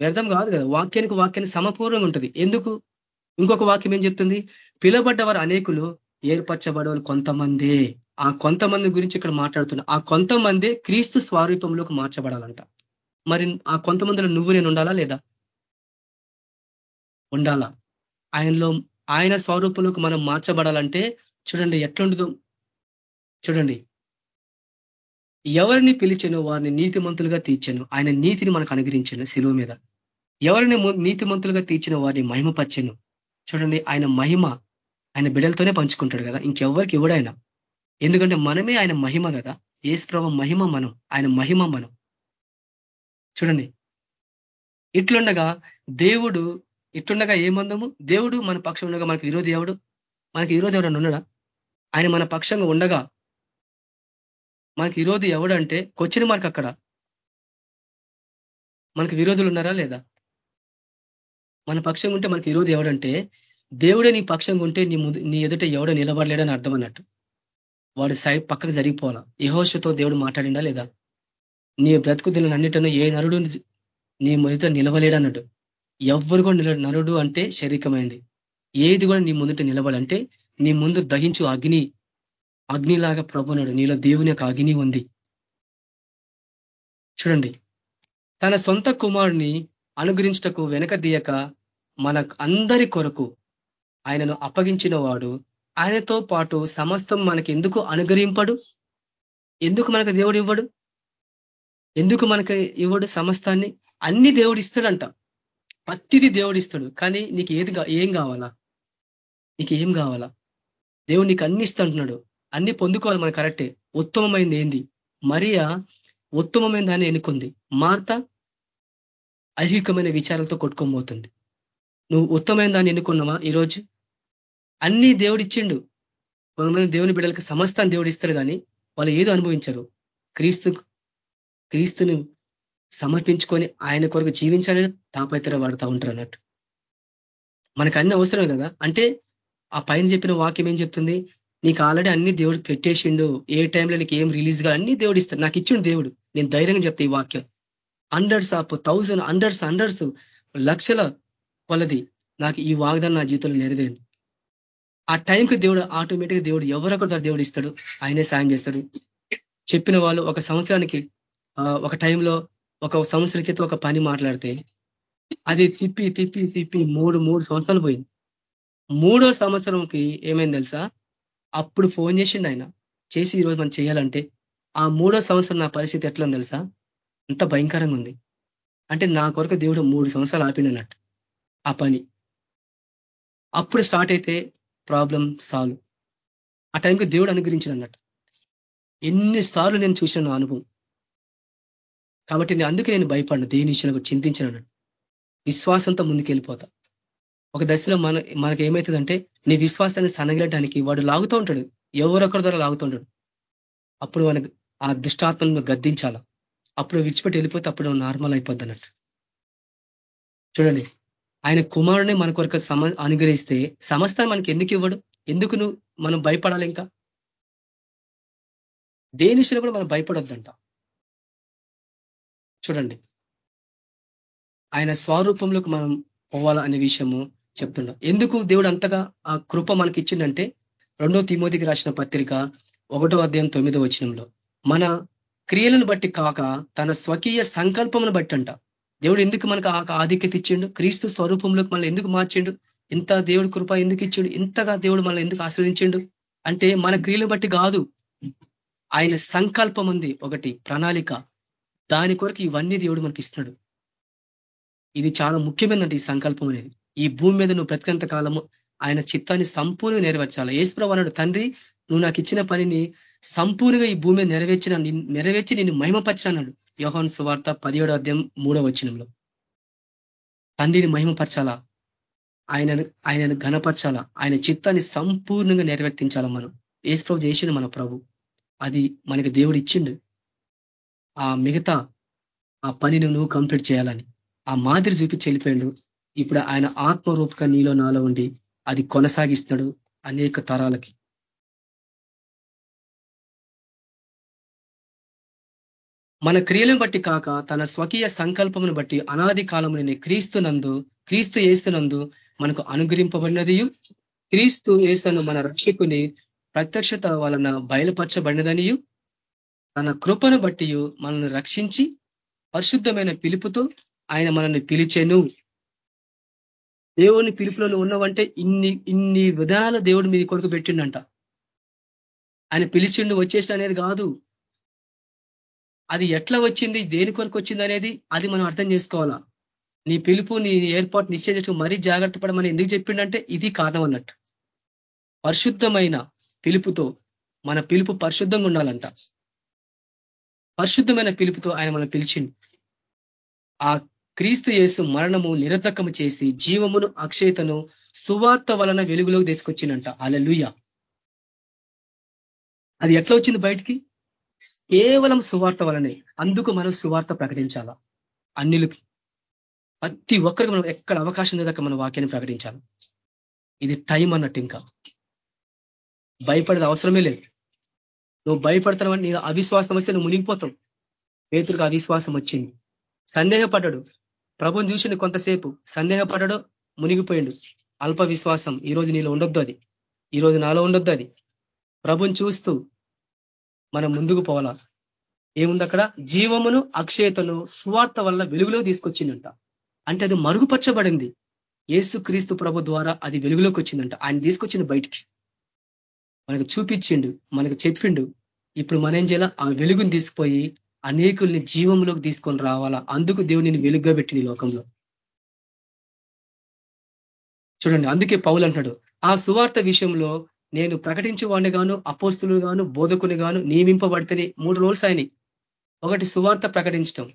వ్యర్థం కాదు కదా. వాక్యానికి వాక్యానికి సమపూర్ణంగా ఉంటుంది. ఎందుకు? ఇంకొక వాక్యం ఏం చెప్తుంది? పిలబడ్డవారు అనేకులు ఏర్పరచబడవారు కొంతమందే. ఆ కొంతమంది గురించి ఇక్కడ మాట్లాడుతున్నా. ఆ కొంతమందే క్రీస్తు స్వరూపంలోకి మార్చబడాలంట. మరి ఆ కొంతమందిలో నువ్వు నేను ఉండాలా లేదా? ఉండాలా? ఆయనలో ఆయన స్వరూపంలోకి మనం మార్చబడాలంటే చూడండి ఎట్లుండదు చూడండి. ఎవరిని పిలిచాను వారిని నీతిమంతులుగా తీర్చాను ఆయన నీతిని మనకు అనుగ్రహించాను శిలువ మీద. ఎవరిని నీతిమంతులుగా తీర్చిన వారిని మహిమపరిచాను. చూడండి ఆయన మహిమ ఆయన బిడలతోనే పంచుకుంటాడు కదా ఇంకెవరికి ఇవ్వడాయన ఎందుకంటే మనమే ఆయన మహిమ కదా ఏసుప్రభ మహిమ మనం ఆయన మహిమ మనం. చూడండి ఇట్లుండగా దేవుడు ఇట్లుండగా ఏమందము దేవుడు మన పక్షం ఉండగా మనకు విరోధి ఎవడు? మనకి విరోధి ఎవడన్నా ఉన్నాడా? ఆయన మన పక్షంగా ఉండగా మనకి విరోధి ఎవడంటే క్వశ్చన్ మార్క్ అక్కడ. మనకి విరోధులు ఉన్నారా లేదా? మన పక్షంగా ఉంటే మనకి ఈరోజు ఎవడంటే దేవుడే నీ పక్షంగా ఉంటే నీ ముందు నీ ఎదుట ఎవడో నిలబడలేడని అర్థం అన్నట్టు. వాడు సైడ్ పక్కకు జరిగిపోవాలా? యహోషతో దేవుడు మాట్లాడిండా లేదా? నీ బ్రతుకు దిన ఏ నరుడు నీ మొదట నిలవలేడన్నాడు ఎవ్వరు కూడా నరుడు అంటే శరీరమైంది ఏది కూడా నీ ముందుట నిలబడంటే నీ ముందు దహించు అగ్ని అగ్నిలాగా ప్రభునాడు నీలో దేవుని యొక్క అగ్ని ఉంది. చూడండి. తన సొంత కుమారుని అనుగ్రహించటకు వెనక దీయక మన అందరి కొరకు ఆయనను అప్పగించిన వాడు ఆయనతో పాటు సమస్తం మనకి ఎందుకు అనుగ్రహింపడు? ఎందుకు మనకు దేవుడు ఇవ్వడు? ఎందుకు మనకు ఇవ్వడు సమస్తాన్ని? అన్ని దేవుడు ఇస్తాడంట. ప్రతిది దేవుడు ఇస్తాడు. కానీ నీకు ఏది ఏం కావాలా? నీకు ఏం కావాలా? దేవుడు నీకు అన్ని ఇస్తుంటున్నాడు. అన్ని పొందుకోవాలి మనం కరెక్టే. ఉత్తమమైంది ఏంది? మరియా ఉత్తమమైన దాన్ని ఎన్నుకుంది? మార్త ఐహికమైన విచారాలతో కొట్టుకోబోతుంది నువ్వు ఉత్తమైన దాన్ని ఎన్నుకున్నావా ఈరోజు? అన్ని దేవుడిచ్చిండు కొంతమంది దేవుని బిడ్డలకి సమస్తాన్ని దేవుడు ఇస్తాడు కానీ వాళ్ళు ఏదో అనుభవించరు. క్రీస్తు క్రీస్తుని సమర్పించుకొని ఆయన కొరకు జీవించాలని తాపైతర వాడుతూ ఉంటారు అన్నట్టు. మనకు అన్ని అవసరమే కదా? అంటే ఆ పైన చెప్పిన వాక్యం ఏం చెప్తుంది? నీకు ఆల్రెడీ అన్ని దేవుడు పెట్టేసిండు. ఏ టైంలో నీకు ఏం రిలీజ్గా అన్ని దేవుడు ఇస్తాడు. నాకు ఇచ్చిండు దేవుడు. నేను ధైర్యంగా చెప్తా ఈ వాక్యం. Hundreds of thousand hundreds hundreds లక్షల కొలది. నాకు ఈ వాగ్దానం నా జీవితంలో నెరవేరింది. ఆ టైంకి దేవుడు ఆటోమేటిక్గా దేవుడు ఎవరొకరు దేవుడు ఇస్తాడు. ఆయనే సాయం చేస్తాడు. చెప్పిన వాళ్ళు ఒక సంవత్సరానికి ఒక టైంలో ఒక సంవత్సరం క్రితం ఒక పని మాట్లాడితే అది తిప్పి తిప్పి తిప్పి మూడు మూడు సంవత్సరాలు పోయింది. మూడో సంవత్సరంకి ఏమైంది తెలుసా? అప్పుడు ఫోన్ చేసిండు ఆయన. చేసి ఈరోజు మనం చేయాలంటే ఆ మూడో సంవత్సరం నా పరిస్థితి ఎట్లా తెలుసా? అంత భయంకరంగా ఉంది. అంటే నా కొరకు దేవుడు మూడు సంవత్సరాలు ఆపినన్నట్టు ఆ పని. అప్పుడు స్టార్ట్ అయితే ప్రాబ్లం సాల్వ్. ఆ టైంకి దేవుడు అనుగ్రహించిన అన్నట్టు ఎన్నిసార్లు నేను చూసిన అనుభవం. కాబట్టి నేను అందుకే నేను భయపడిన దేని విషయంలో చింతించిన విశ్వాసంతో ముందుకెళ్ళిపోతా. ఒక దశలో మన మనకి ఏమవుతుందంటే నీ విశ్వాసాన్ని సనగిలడానికి వాడు లాగుతూ ఉంటాడు. ఎవరొకరి ద్వారా లాగుతూ ఉంటాడు. అప్పుడు మనకు ఆ దుష్టాత్మను గద్దించాల. అప్పుడు విడిచిపెట్టి వెళ్ళిపోతే అప్పుడు నార్మల్ అయిపోద్ది అన్నట్టు చూడండి. ఆయన కుమారుని మన కొరకు సమ అనుగ్రహిస్తే సమస్తాన్ని మనకి ఎందుకు ఇవ్వడు? ఎందుకు నువ్వు మనం భయపడాలి ఇంకా? దేని విషయంలో కూడా మనం భయపడొద్దంట. చూడండి. ఆయన స్వరూపంలోకి మనం పోవాలా అనే విషయము చెప్తున్నాం ఎందుకు దేవుడు అంతగా ఆ కృప మనకి ఇచ్చిందంటే రెండో తిమోతికి రాసిన పత్రిక ఒకటో అధ్యాయం తొమ్మిదో వచనంలో మన క్రియలను బట్టి కాక తన స్వకీయ సంకల్పమును బట్టి అంట. దేవుడు ఎందుకు మనకు ఆధిక్యత ఇచ్చిండు? క్రీస్తు స్వరూపంలోకి మనల్ని ఎందుకు మార్చిండు? ఇంత దేవుడు కృప ఎందుకు ఇచ్చిండు? ఇంతగా దేవుడు మనల్ని ఎందుకు ఆస్వాదించిండు అంటే మన క్రియలు బట్టి కాదు. ఆయన సంకల్పం ఉంది. ఒకటి ప్రణాళిక. దాని కొరకు ఇవన్నీ దేవుడు మనకి ఇస్తున్నాడు. ఇది చాలా ముఖ్యమైనది ఈ సంకల్పం అనేది. ఈ భూమి మీద నువ్వు బ్రతికంత కాలము ఆయన చిత్తాన్ని సంపూర్ణ నెరవేర్చాలి. ఏసుప్రభు అన్నాడు తండ్రి నువ్వు నాకు ఇచ్చిన పనిని సంపూర్ణంగా ఈ భూమి నెరవేర్చిన నెరవేర్చి నేను మహిమపరిచిన యోహాన్ యోహన్ సువార్త పదిహేడో అధ్యాయం మూడో వచనంలో. తండ్రిని మహిమపరచాలా? ఆయనను ఆయనను ఘనపరచాలా? ఆయన చిత్తాన్ని సంపూర్ణంగా నెరవేర్తించాలా మనం? ఏసుప్రభు చేసిండు మన ప్రభు. అది మనకి దేవుడు ఇచ్చిండు. ఆ మిగతా ఆ పనిని నువ్వు కంప్లీట్ చేయాలని. ఆ మాదిరి చూపించి వెళ్ళిపోయాడు. ఇప్పుడు ఆయన ఆత్మరూపక నీలో నాలో ఉండి అది కొనసాగిస్తాడు అనేక తరాలకి. మన క్రియలను బట్టి కాక తన స్వకీయ సంకల్పమును బట్టి అనాది కాలముని క్రీస్తునందు క్రీస్తు ఏస్తునందు మనకు అనుగ్రహింపబడినది క్రీస్తు ఏస్తను మన రక్షకుని ప్రత్యక్షత వలన బయలుపరచబడినదనియు. తన కృపను బట్టి మనల్ని రక్షించి పరిశుద్ధమైన పిలుపుతో ఆయన మనల్ని పిలిచెను. దేవుని పిలుపులో ఉన్నవంటే ఇన్ని ఇన్ని విధానాలు దేవుడు మీ కొరకు పెట్టిండంట. ఆయన పిలిచిండు వచ్చేసి అనేది కాదు. అది ఎట్లా వచ్చింది దేని కొరకు వచ్చింది అనేది అది మనం అర్థం చేసుకోవాలా. నీ పిలుపు నీ ఏర్పాటు నిశ్చయించడం మరీ జాగ్రత్త పడమని ఎందుకు చెప్పిండంటే ఇది కారణం అన్నట్టు. పరిశుద్ధమైన పిలుపుతో మన పిలుపు పరిశుద్ధంగా ఉండాలంట. పరిశుద్ధమైన పిలుపుతో ఆయన మనం పిలిచిండు. ఆ క్రీస్తు యేసు మరణము నిరతకము చేసి జీవమును అక్షయతను సువార్త వలన వెలుగులోకి తీసుకొచ్చిందంట అలలుయ అది ఎట్లా వచ్చింది బయటికి? కేవలం సువార్త వలనే అందుకు మనం సువార్త ప్రకటించాలా? అన్నిలకి. ప్రతి ఒక్కరికి మనం ఎక్కడ అవకాశం లేదాక మన వాక్యాన్ని ప్రకటించాలి. ఇది టైం అన్నట్టు ఇంకా. భయపడేది అవసరమే లేదు. నువ్వు భయపడతావని నీ అవిశ్వాసం వస్తే నువ్వు మునిగిపోతావు. పేతుడికి అవిశ్వాసం వచ్చింది. సందేహపడ్డాడు. ప్రభుని చూసింది కొంతసేపు. సందేహపడ్డాడు మునిగిపోయిండు. అల్ప విశ్వాసం ఈ రోజు నీలో ఉండొద్దు అది. ఈ రోజు నాలో ఉండొద్దు అది. ప్రభుని చూస్తూ మనం ముందుకు పోవాలా? ఏముంది అక్కడ? జీవమును అక్షయతను స్వార్థ వల్ల వెలుగులో తీసుకొచ్చిందంట. అంటే అది మరుగుపరచబడింది. ఏసు క్రీస్తు ప్రభు ద్వారా అది వెలుగులోకి వచ్చిందంట. ఆయన తీసుకొచ్చింది బయటికి. మనకు చూపించిండు మనకు చెప్పిండు ఇప్పుడు మనం ఏం చేయాలా? ఆ వెలుగుని తీసుకుపోయి అనేకుల్ని జీవంలోకి తీసుకొని రావాలా? అందుకు దేవుని వెలుగుగా పెట్టిన లోకంలో. చూడండి అందుకే పౌలు అంటాడు ఆ సువార్త విషయంలో నేను ప్రకటించేవాడిని గాను అపోస్తులు గాను బోధకుని గాను నియమింపబడితేనే మూడు రోల్స్ ఆయన ఒకటి సువార్త ప్రకటించడం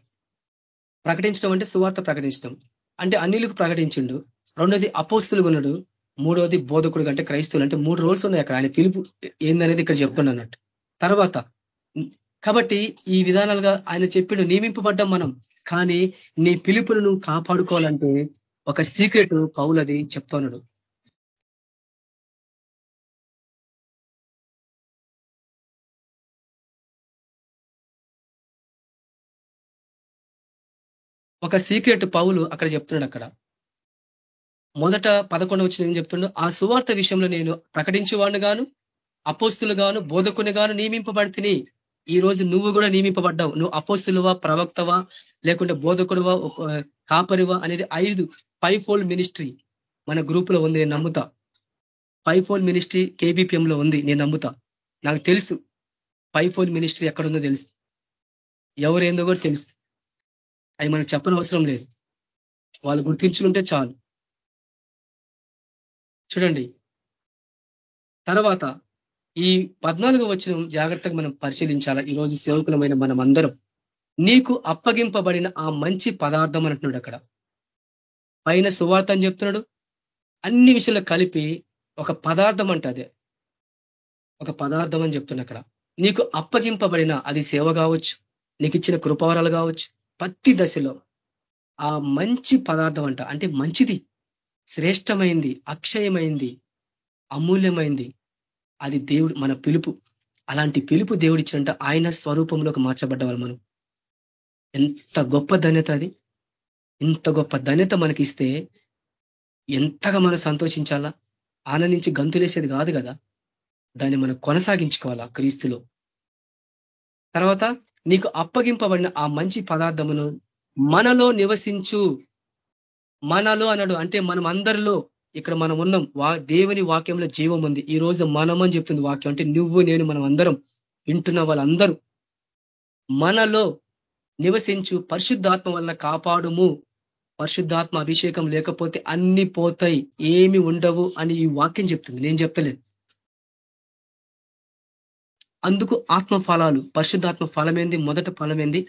ప్రకటించడం అంటే సువార్త ప్రకటించడం అంటే అన్నిలకు ప్రకటించిండు. రెండోది అపోస్తులు ఉన్నాడు. మూడోది బోధకుడు అంటే క్రైస్తవులు. అంటే మూడు రోల్స్ ఉన్నాయి అక్కడ. ఆయన పిలుపు ఏందనేది ఇక్కడ చెప్తుండ అన్నట్టు. తర్వాత కాబట్టి ఈ విధానాలుగా ఆయన చెప్పిండు నియమింపబడ్డం మనం. కానీ నీ పిలుపును నువ్వు కాపాడుకోవాలంటే ఒక సీక్రెట్ పౌలది చెప్తున్నాడు ఒక సీక్రెట్ పౌలు అక్కడ చెప్తున్నాడు అక్కడ. మొదట పదకొండు వచ్చిన ఏం చెప్తుండో ఆ సువార్త విషయంలో నేను ప్రకటించేవాడిని గాను అపోస్తులు గాను బోధకుని గాను నియమింపబడితిని. ఈ రోజు నువ్వు కూడా నియమింపబడ్డావు. నువ్వు అపోస్తులువా ప్రవక్తవా లేకుంటే బోధకుడువా కాపరివా అనేది ఐదు ఫైవ్ ఫోల్డ్ మినిస్ట్రీ మన గ్రూపులో ఉంది నేను నమ్ముతా. ఫైవ్ ఫోల్డ్ మినిస్ట్రీ కేబిపిఎం లో ఉంది నేను నమ్ముతా. నాకు తెలుసు ఫైవ్ ఫోల్డ్ మినిస్ట్రీ ఎక్కడుందో తెలుసు. ఎవరేందో కూడా తెలుసు. అవి మనకు చెప్పని అవసరం లేదు. వాళ్ళు గుర్తించుకుంటే చాలు. చూడండి. తర్వాత ఈ పద్నాలుగు వచ్చిన జాగ్రత్తగా మనం పరిశీలించాలా? ఈరోజు సేవకులమైన మనం అందరం నీకు అప్పగింపబడిన ఆ మంచి పదార్థం అంటున్నాడు అక్కడ. పైన సువార్త అని చెప్తున్నాడు. అన్ని విషయాలు కలిపి ఒక పదార్థం అంట అదే. ఒక పదార్థం అని చెప్తున్నా అక్కడ. నీకు అప్పగింపబడిన అది సేవ కావచ్చు. నీకు ఇచ్చిన కృపవరాలు కావచ్చు. ప్రతి దశలో ఆ మంచి పదార్థం అంట అంటే మంచిది శ్రేష్టమైంది అక్షయమైంది అమూల్యమైంది అది దేవుడు మన పిలుపు. అలాంటి పిలుపు దేవుడిచ్చినంట ఆయన స్వరూపంలోకి మార్చబడ్డవాళ్ళు మనం. ఎంత గొప్ప ధన్యత అది. ఇంత గొప్ప ధన్యత మనకి ఇస్తే ఎంతగా మనం సంతోషించాలా? ఆనందించి గంతులేసేది కాదు కదా. దాన్ని మనం కొనసాగించుకోవాలా క్రీస్తులో? తర్వాత నీకు అప్పగింపబడిన ఆ మంచి పదార్థమును మనలో నివసించు. మనలో అన్నాడు. అంటే మనం అందరిలో ఇక్కడ మనం ఉన్నాం. వా దేవుని వాక్యంలో జీవం ఉంది. ఈ రోజు మనం అని చెప్తుంది వాక్యం. అంటే నువ్వు నేను మనం అందరం వింటున్న వాళ్ళందరూ మనలో నివసించు. పరిశుద్ధాత్మ వల్ల కాపాడుము. పరిశుద్ధాత్మ అభిషేకం లేకపోతే అన్ని పోతాయి. ఏమి ఉండవు అని ఈ వాక్యం చెప్తుంది. నేను చెప్తలేదు అందుకు ఆత్మ ఫలాలు పరిశుద్ధాత్మ ఫలమేంది? మొదట ఫలమేంది?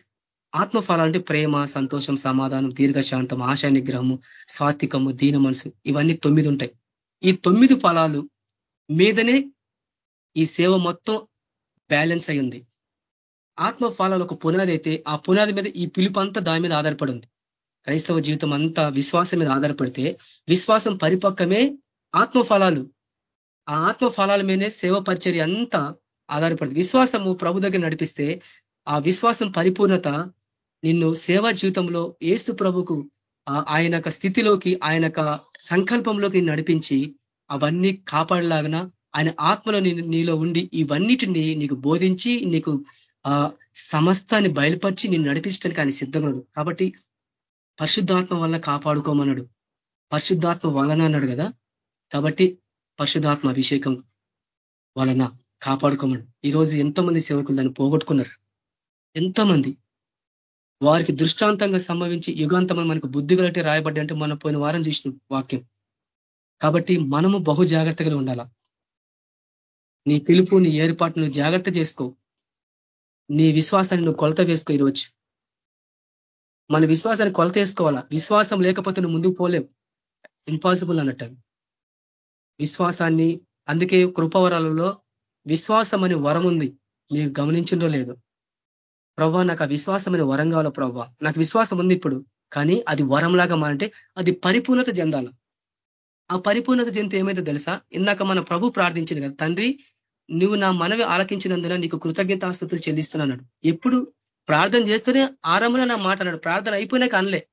ఆత్మ ఫలాలు అంటే ప్రేమ సంతోషం సమాధానం దీర్ఘశాంతం ఆశా నిగ్రహము సాత్వికము దీన మనసు. ఇవన్నీ తొమ్మిది ఉంటాయి. ఈ తొమ్మిది ఫలాలు మీదనే ఈ సేవ మొత్తం బ్యాలెన్స్ అయ్యింది ఆత్మ ఫలాలు ఒక పునాది అయితే ఆ పునాది మీద ఈ పిలుపు అంతా దాని మీద ఆధారపడి ఉంది క్రైస్తవ జీవితం అంతా విశ్వాసం మీద ఆధారపడితే విశ్వాసం పరిపక్వమే ఆత్మ ఫలాలు ఆ ఆత్మ ఫలాల మీదనే సేవ పరిచర్య అంతా ఆధారపడింది. విశ్వాసము ప్రభు దగ్గర నడిపిస్తే ఆ విశ్వాసం పరిపూర్ణత నిన్ను సేవా జీవితంలో ఏసు ప్రభుకు ఆయన స్థితిలోకి ఆయన సంకల్పంలోకి నడిపించి అవన్నీ కాపాడలాగన ఆయన ఆత్మలో నీలో ఉండి ఇవన్నిటిని నీకు బోధించి నీకు ఆ సమస్తాన్ని బయలుపరిచి నేను నడిపించడానికి ఆయన సిద్ధంగా కాబట్టి పరిశుద్ధాత్మ వల్ల కాపాడుకోమన్నాడు. పరిశుద్ధాత్మ వలన అన్నాడు కదా. కాబట్టి పరిశుద్ధాత్మ అభిషేకం వలన. కాపాడుకోమని. ఈరోజు ఎంతో మంది సేవకులు దాన్ని పోగొట్టుకున్నారు. ఎంతో మంది వారికి దృష్టాంతంగా సంభవించి యుగాంతమని మనకు బుద్ధి గలటి రాయబడ్డ అంటే మనం పోయిన వారం చూసిన వాక్యం. కాబట్టి మనము బహు జాగ్రత్తగా ఉండాలా. నీ పిలుపు నీ ఏర్పాటు నువ్వు జాగ్రత్త చేసుకో. నీ విశ్వాసాన్ని నువ్వు కొలత వేసుకో ఈరోజు. మన విశ్వాసాన్ని కొలత వేసుకోవాలా? విశ్వాసం లేకపోతే నువ్వు ముందుకు పోలేవు. ఇంపాసిబుల్ అన్నట్టు విశ్వాసాన్ని అందుకే కృపవరాలలో విశ్వాసం అనే వరం ఉంది మీరు గమనించిందో లేదో. ప్రవ్వా నాకు ఆ విశ్వాసం అనే వరం కావాలో ప్రవ్వా? నాకు విశ్వాసం ఉంది ఇప్పుడు కానీ అది వరంలాగా మారంటే అది పరిపూర్ణత చెందాల? ఆ పరిపూర్ణత జంతు ఏమైతే తెలుసా? ఇందాక మన ప్రభు ప్రార్థించింది కదా తండ్రి నువ్వు నా మనవి ఆలకించినందున నీకు కృతజ్ఞతాస్థుతులు చెల్లిస్తున్నాడు ఎప్పుడు? ప్రార్థన చేస్తూనే ఆరంభంలో నా మాట అన్నాడు. ప్రార్థన అయిపోయినాక అనలే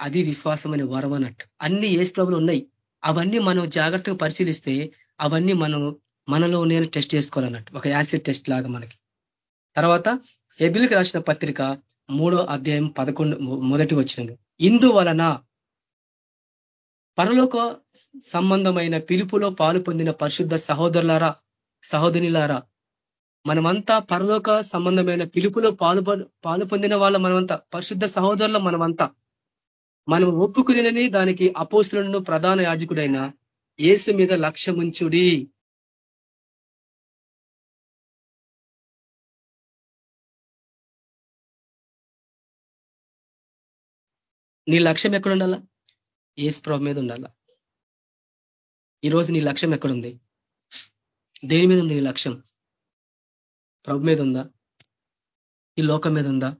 అది విశ్వాసం అనే వరం అన్నట్టు. అన్ని ఏసు ప్రభులు ఉన్నాయి. అవన్నీ మనం జాగ్రత్తగా పరిశీలిస్తే అవన్నీ మనం మనలో నేను టెస్ట్ చేసుకోవాలన్నట్టు. ఒక యాసిడ్ టెస్ట్ లాగా మనకి. తర్వాత ఎబిల్కి రాసిన పత్రిక మూడో అధ్యాయం పదకొండు మొదటి వచ్చిన ఇందువలన పరలోక సంబంధమైన పిలుపులో పాలు పొందిన పరిశుద్ధ సహోదరులారా సహోదరులారా మనమంతా పరలోక సంబంధమైన పిలుపులో పాలు పాలు పొందిన వాళ్ళ మనమంతా. పరిశుద్ధ సహోదరుల మనమంతా. మనం ఒప్పుకునేనని దానికి అపోసులను ప్రధాన యాజకుడైన యేసు మీద లక్ష్యముంచుడి. నీ లక్ష్యం ఎక్కడ ఉండాలా ఏసు ప్రభు మీద ఉండాలా? ఈరోజు నీ లక్ష్యం ఎక్కడుంది? దేని మీద ఉంది నీ లక్ష్యం? ప్రభు మీద ఉందా? ఈ లోకం మీద ఉందా?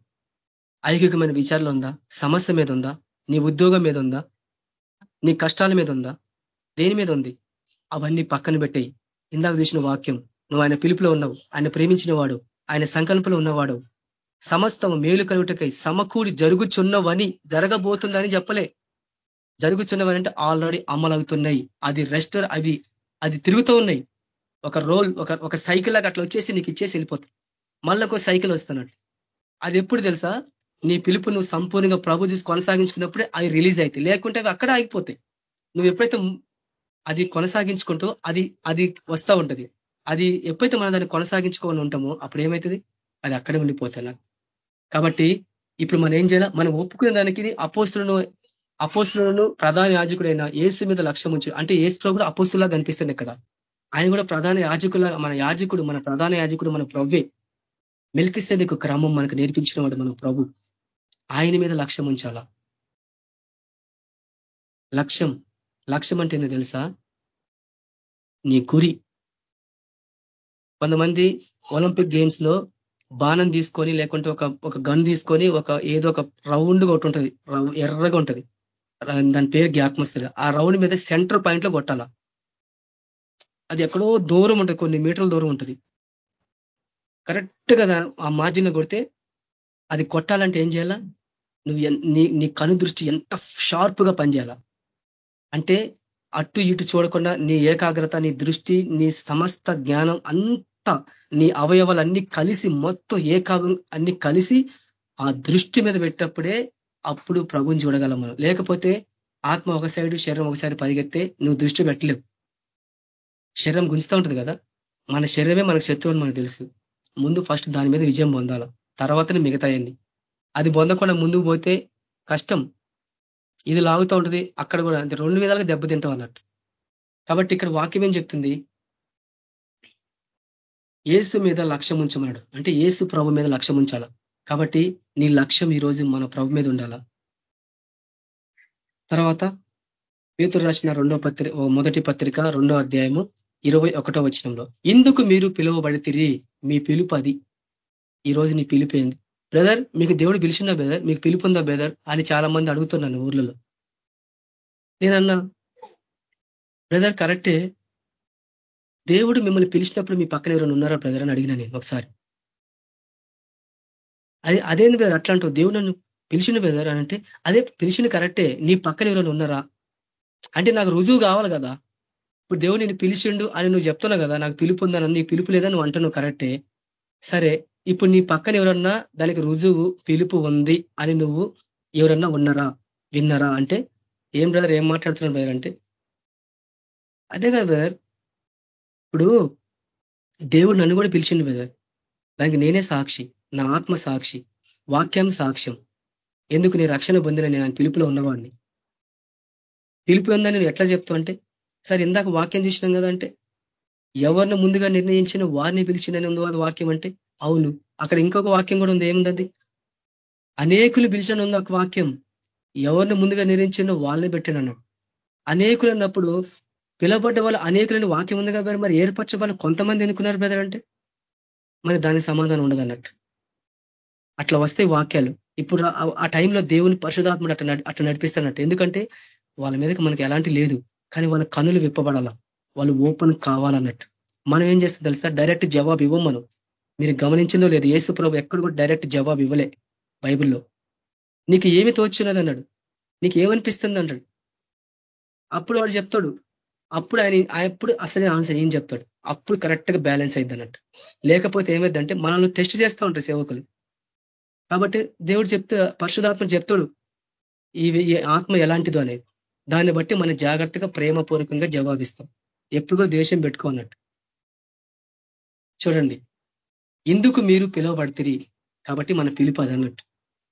ఐకికమైన విచారణ ఉందా? సమస్య మీద ఉందా? నీ ఉద్యోగం మీద ఉందా? నీ కష్టాల మీద ఉందా? దేని మీద ఉంది? అవన్నీ పక్కన పెట్టేయి. ఇందాక చూసిన వాక్యం నువ్వు ఆయన పిలుపులో ఉన్నావు. ఆయన ప్రేమించిన వాడు ఆయన సంకల్పంలో ఉన్నవాడు. సమస్తం మేలు కలుగుటకై సమకూడి జరుగుచున్నవని జరగబోతుందని చెప్పలే. జరుగుతున్నవని అంటే ఆల్రెడీ అమలవుతున్నాయి. అది రెస్టర్ అవి అది తిరుగుతూ ఉన్నాయి. ఒక రోల్ ఒక ఒక సైకిల్ లాగా అట్లా వచ్చేసి నీకు ఇచ్చేసి వెళ్ళిపోతుంది మళ్ళీ ఒక సైకిల్ వస్తున్నట్టు. అది ఎప్పుడు తెలుసా? నీ పిలుపు నువ్వు సంపూర్ణంగా ప్రభు చూసి కొనసాగించుకున్నప్పుడే అవి రిలీజ్ అవుతాయి లేకుంటే అవి అక్కడ ఆగిపోతాయి. నువ్వు ఎప్పుడైతే అది కొనసాగించుకుంటూ అది అది వస్తూ ఉంటది. అది ఎప్పుడైతే మనం దాన్ని కొనసాగించుకోవాలని ఉంటామో అప్పుడు ఏమవుతుంది అది అక్కడే ఉండిపోతాయి కాబట్టి ఇప్పుడు మనం ఏం చేయాలి? మనం ఒప్పుకునే దానికి అపోస్తులను అపోస్తులను ప్రధాన యాజకుడైన ఏసు మీద లక్ష్యం ఉంచు. అంటే ఏసు కూడా అపోస్తులా కనిపిస్తుంది ఇక్కడ. ఆయన కూడా ప్రధాన యాజకుల మన యాజకుడు మన ప్రధాన యాజకుడు మన ప్రవ్వే. మెలికిస్తేందుకు క్రమం మనకు నేర్పించిన వాడు మన ప్రభు. ఆయన మీద లక్ష్యం ఉంచాలా? లక్ష్యం. లక్ష్యం అంటే ఏందో తెలుసా? నీ గురి. కొంతమంది ఒలింపిక్ గేమ్స్లో బాణం తీసుకొని లేకుంటే ఒక ఒక గన్ తీసుకొని ఒక ఏదో ఒక రౌండ్ ఒకటి ఉంటుంది. ఎర్రగా ఉంటుంది. దాని పేరు జ్ఞాపకం ఆ రౌండ్ మీద సెంటర్ పాయింట్లో కొట్టాల. అది ఎక్కడో దూరం ఉంటుంది. కొన్ని మీటర్ల దూరం ఉంటుంది. కరెక్ట్గా ఆ మార్జిన్లో కొడితే అది కొట్టాలంటే ఏం చేయాలా? నువ్వు నీ నీ కను దృష్టి ఎంత షార్ప్గా పనిచేయాలా? అంటే అటు ఇటు చూడకుండా నీ ఏకాగ్రత నీ దృష్టి నీ సమస్త జ్ఞానం అంత నీ అవయవాలన్నీ కలిసి మొత్తం ఏకావం అన్ని కలిసి ఆ దృష్టి మీద పెట్టినప్పుడే అప్పుడు ప్రభుని చూడగలం మనం. లేకపోతే ఆత్మ ఒక సైడు శరీరం ఒకసారి పరిగెత్తే నువ్వు దృష్టి పెట్టలేవు. శరీరం గుంజుతూ ఉంటుంది కదా? మన శరీరమే మనకు శత్రువు అని మనకు తెలుసు. ముందు ఫస్ట్ దాని మీద విజయం పొందాల. తర్వాతనే మిగతాయన్ని అది పొందకుండా ముందుకు పోతే కష్టం. ఇది లాగుతూ ఉంటుంది. అక్కడ కూడా అంటే రెండు విధాలుగా దెబ్బతింటాం అన్నట్టు. కాబట్టి ఇక్కడ వాక్యం ఏం చెప్తుంది? ఏసు మీద లక్ష్యం ఉంచమన్నాడు. అంటే ఏసు ప్రభు మీద లక్ష్యం ఉంచాల? కాబట్టి నీ లక్ష్యం ఈరోజు మన ప్రభు మీద ఉండాలా? తర్వాత పేతురు రాసిన రెండో పత్రిక మొదటి పత్రిక రెండో అధ్యాయము ఇరవై ఒకటో వచనంలో ఇందుకు మీరు పిలువబడితిరి మీ పిలుపు అది. ఈరోజు నీ పిలిపోయింది బ్రదర్ మీకు దేవుడు పిలిచిందా బ్రదర్? మీకు పిలుపు ఉందా బ్రదర్? అని చాలా మంది అడుగుతున్నాను ఊర్లలో. నేనన్నా బ్రదర్ కరెక్టే. దేవుడు మిమ్మల్ని పిలిచినప్పుడు మీ పక్కన ఎవరైనా ఉన్నారా బ్రదర్ అని అడిగిన నేను ఒకసారి. అది అదేంది బ్రదర్ అట్లా అంటావు? దేవుడు నన్ను పిలిచిన బ్రదర్ అని అంటే అదే పిలిచిన కరెక్టే నీ పక్కన ఎవరైనా ఉన్నారా? అంటే నాకు రుజువు కావాలి కదా. ఇప్పుడు దేవుడు నేను పిలిచిండు అని నువ్వు చెప్తున్నావు కదా నాకు పిలుపు ఉందని నీ పిలుపు లేదని నువ్వు అంటున్నావు కరెక్టే సరే ఇప్పుడు నీ పక్కన ఎవరన్నా దానికి రుజువు పిలుపు ఉంది అని నువ్వు ఎవరన్నా ఉన్నారా? విన్నారా? అంటే ఏం బ్రదర్ ఏం మాట్లాడుతున్నాడు బ్రదర్ అంటే? అదే కదా బ్రదర్ ఇప్పుడు దేవుడు నన్ను కూడా పిలిచిండు బ్రదర్. దానికి నేనే సాక్షి నా ఆత్మ సాక్షి వాక్యం సాక్ష్యం. ఎందుకు నీ రక్షణ పొందిన నేను పిలుపులో ఉన్నవాడిని? పిలుపు ఉందని నేను ఎట్లా చెప్తా అంటే సరే ఇందాక వాక్యం చూసినాం అంటే ఎవరిని ముందుగా నిర్ణయించిన వారిని పిలిచిండని ఉంది అది వాక్యం అంటే అవును. అక్కడ ఇంకొక వాక్యం కూడా ఉంది ఏముంది అది? అనేకులు పిలిచిన ఉంది ఒక వాక్యం. ఎవరిని ముందుగా నిర్ణయించిన వాళ్ళని పెట్టాను అన్నాడు అనేకులు అన్నప్పుడు పిలవబడ్డ వాళ్ళు అనేకులని వాక్యం ఉంది కాబట్టి మరి ఏర్పరచే వాళ్ళు కొంతమంది ఎన్నుకున్నారు బ్రదర్ అంటే? మరి దానికి సమాధానం ఉండదు అన్నట్టు అట్లా వస్తే వాక్యాలు ఇప్పుడు ఆ టైంలో దేవుని పరిశుధాత్ముడు అట్లా అట్లా నడిపిస్తున్నట్టు ఎందుకంటే వాళ్ళ మీదకి మనకి ఎలాంటి లేదు. కానీ వాళ్ళ కనులు విప్పబడాల? వాళ్ళు ఓపెన్ కావాలన్నట్టు. మనం ఏం చేస్తాం తెలుసా? డైరెక్ట్ జవాబు ఇవ్వం మనం. మీరు గమనించిందో లేదు ఏసు ప్రభు ఎక్కడ కూడా డైరెక్ట్ జవాబు ఇవ్వలే బైబిల్లో. నీకు ఏమి తోచినది అన్నాడు. నీకు ఏమనిపిస్తుంది అంటాడు అప్పుడు వాడు చెప్తాడు అప్పుడు ఆయన ఎప్పుడు అసలే ఆన్సర్ ఏం చెప్తాడు? అప్పుడు కరెక్ట్గా బ్యాలెన్స్ అయింది అన్నట్టు లేకపోతే ఏమైందంటే మనల్ని టెస్ట్ చేస్తూ ఉంటారు సేవకులు. కాబట్టి దేవుడు చెప్తే పరిశుధాత్మ చెప్తాడు ఈ ఆత్మ ఎలాంటిదో అనేది. దాన్ని బట్టి మనం జాగ్రత్తగా ప్రేమపూర్వకంగా జవాబిస్తాం. ఎప్పుడు కూడా దేశం పెట్టుకోనట్టు. చూడండి. ఎందుకు మీరు పిలువబడితిరి కాబట్టి మన పిలుపు అదన్నట్టు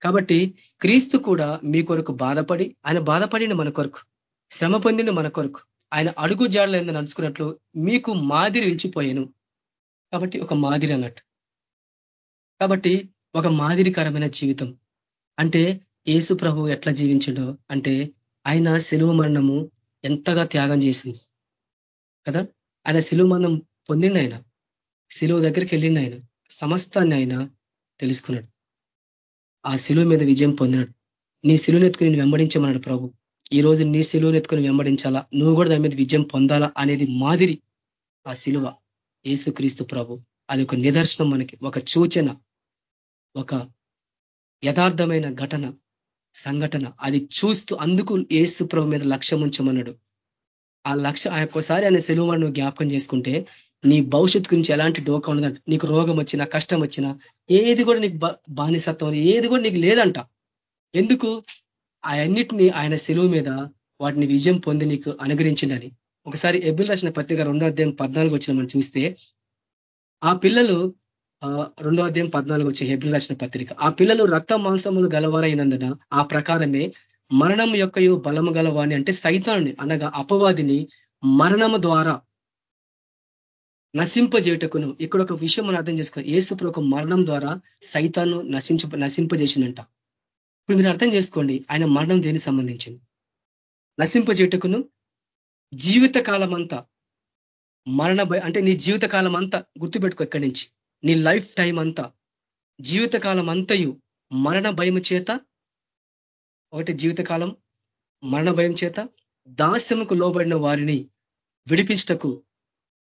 కాబట్టి క్రీస్తు కూడా మీ కొరకు బాధపడి ఆయన బాధపడిన మన కొరకు. శ్రమ పొందిన మన కొరకు. ఆయన అడుగు జాడలు ఎందుకు నడుచుకున్నట్లు మీకు మాదిరి ఉంచిపోయాను. కాబట్టి ఒక మాదిరి అన్నట్టు. కాబట్టి ఒక మాదిరికరమైన జీవితం. అంటే ఏసు ప్రభు ఎట్లా జీవించడో అంటే ఆయన సెలువు మరణము ఎంతగా త్యాగం చేసింది. కదా? ఆయన సెలువు మరణం పొందిండి ఆయన. సెలువు దగ్గరికి వెళ్ళిండి ఆయన. సమస్తాన్ని ఆయన తెలుసుకున్నాడు. ఆ శిలువ మీద విజయం పొందినాడు. నీ శిలువను ఎత్తుకుని నేను వెంబడించమన్నాడు ప్రభు. ఈ రోజు నీ శిలువను ఎత్తుకొని వెంబడించాలా? నువ్వు కూడా దాని మీద విజయం పొందాలా అనేది మాదిరి ఆ సిలువ ఏసుక్రీస్తు ప్రభు. అది ఒక నిదర్శనం మనకి ఒక సూచన ఒక యథార్థమైన ఘటన సంఘటన. అది చూస్తూ అందుకు ఏసు ప్రభు మీద లక్ష్యం ఉంచమన్నాడు. ఆ లక్ష్య ఆ ఒక్కసారి ఆయన సెలువు నువ్వు జ్ఞాపకం చేసుకుంటే నీ భవిష్యత్తు గురించి ఎలాంటి డోకా ఉండదంట నీకు రోగం వచ్చినా కష్టం వచ్చినా ఏది కూడా నీకు బానిసత్వం ఏది కూడా నీకు లేదంట. ఎందుకు? అవన్నిటిని ఆయన సెలువు మీద వాటిని విజయం పొంది నీకు అనుగ్రహించిండని. ఒకసారి ఎబిల్ రాసిన పత్రిక రెండో అధ్యాయం పద్నాలుగు వచ్చిన మనం చూస్తే ఆ పిల్లలు రెండో అధ్యాయం పద్నాలుగు వచ్చే హెబిల్ రాసిన పత్రిక ఆ పిల్లలు రక్త మాంసములు గలవారైనందున ఆ ప్రకారమే మరణం యొక్క బలము గలవాణి అంటే సైతాన్ని అనగా అపవాదిని మరణము ద్వారా నశింపజేయటకును. ఇక్కడ ఒక విషయం మనం అర్థం చేసుకో ఏసుప్రు ఒక మరణం ద్వారా సైతాన్ని నశించ నశింపజేసిందంట ఇప్పుడు మీరు అర్థం చేసుకోండి ఆయన మరణం దేనికి సంబంధించింది? నశింపజేయటకును జీవిత కాలమంతా మరణ అంటే నీ జీవిత కాలం అంతా గుర్తుపెట్టుకో ఎక్కడి నుంచి. నీ లైఫ్ టైం అంతా జీవితకాలం అంతయు మరణ భయం చేత ఒకటి జీవితకాలం మరణ భయం చేత దాస్యముకు లోబడిన వారిని విడిపించటకు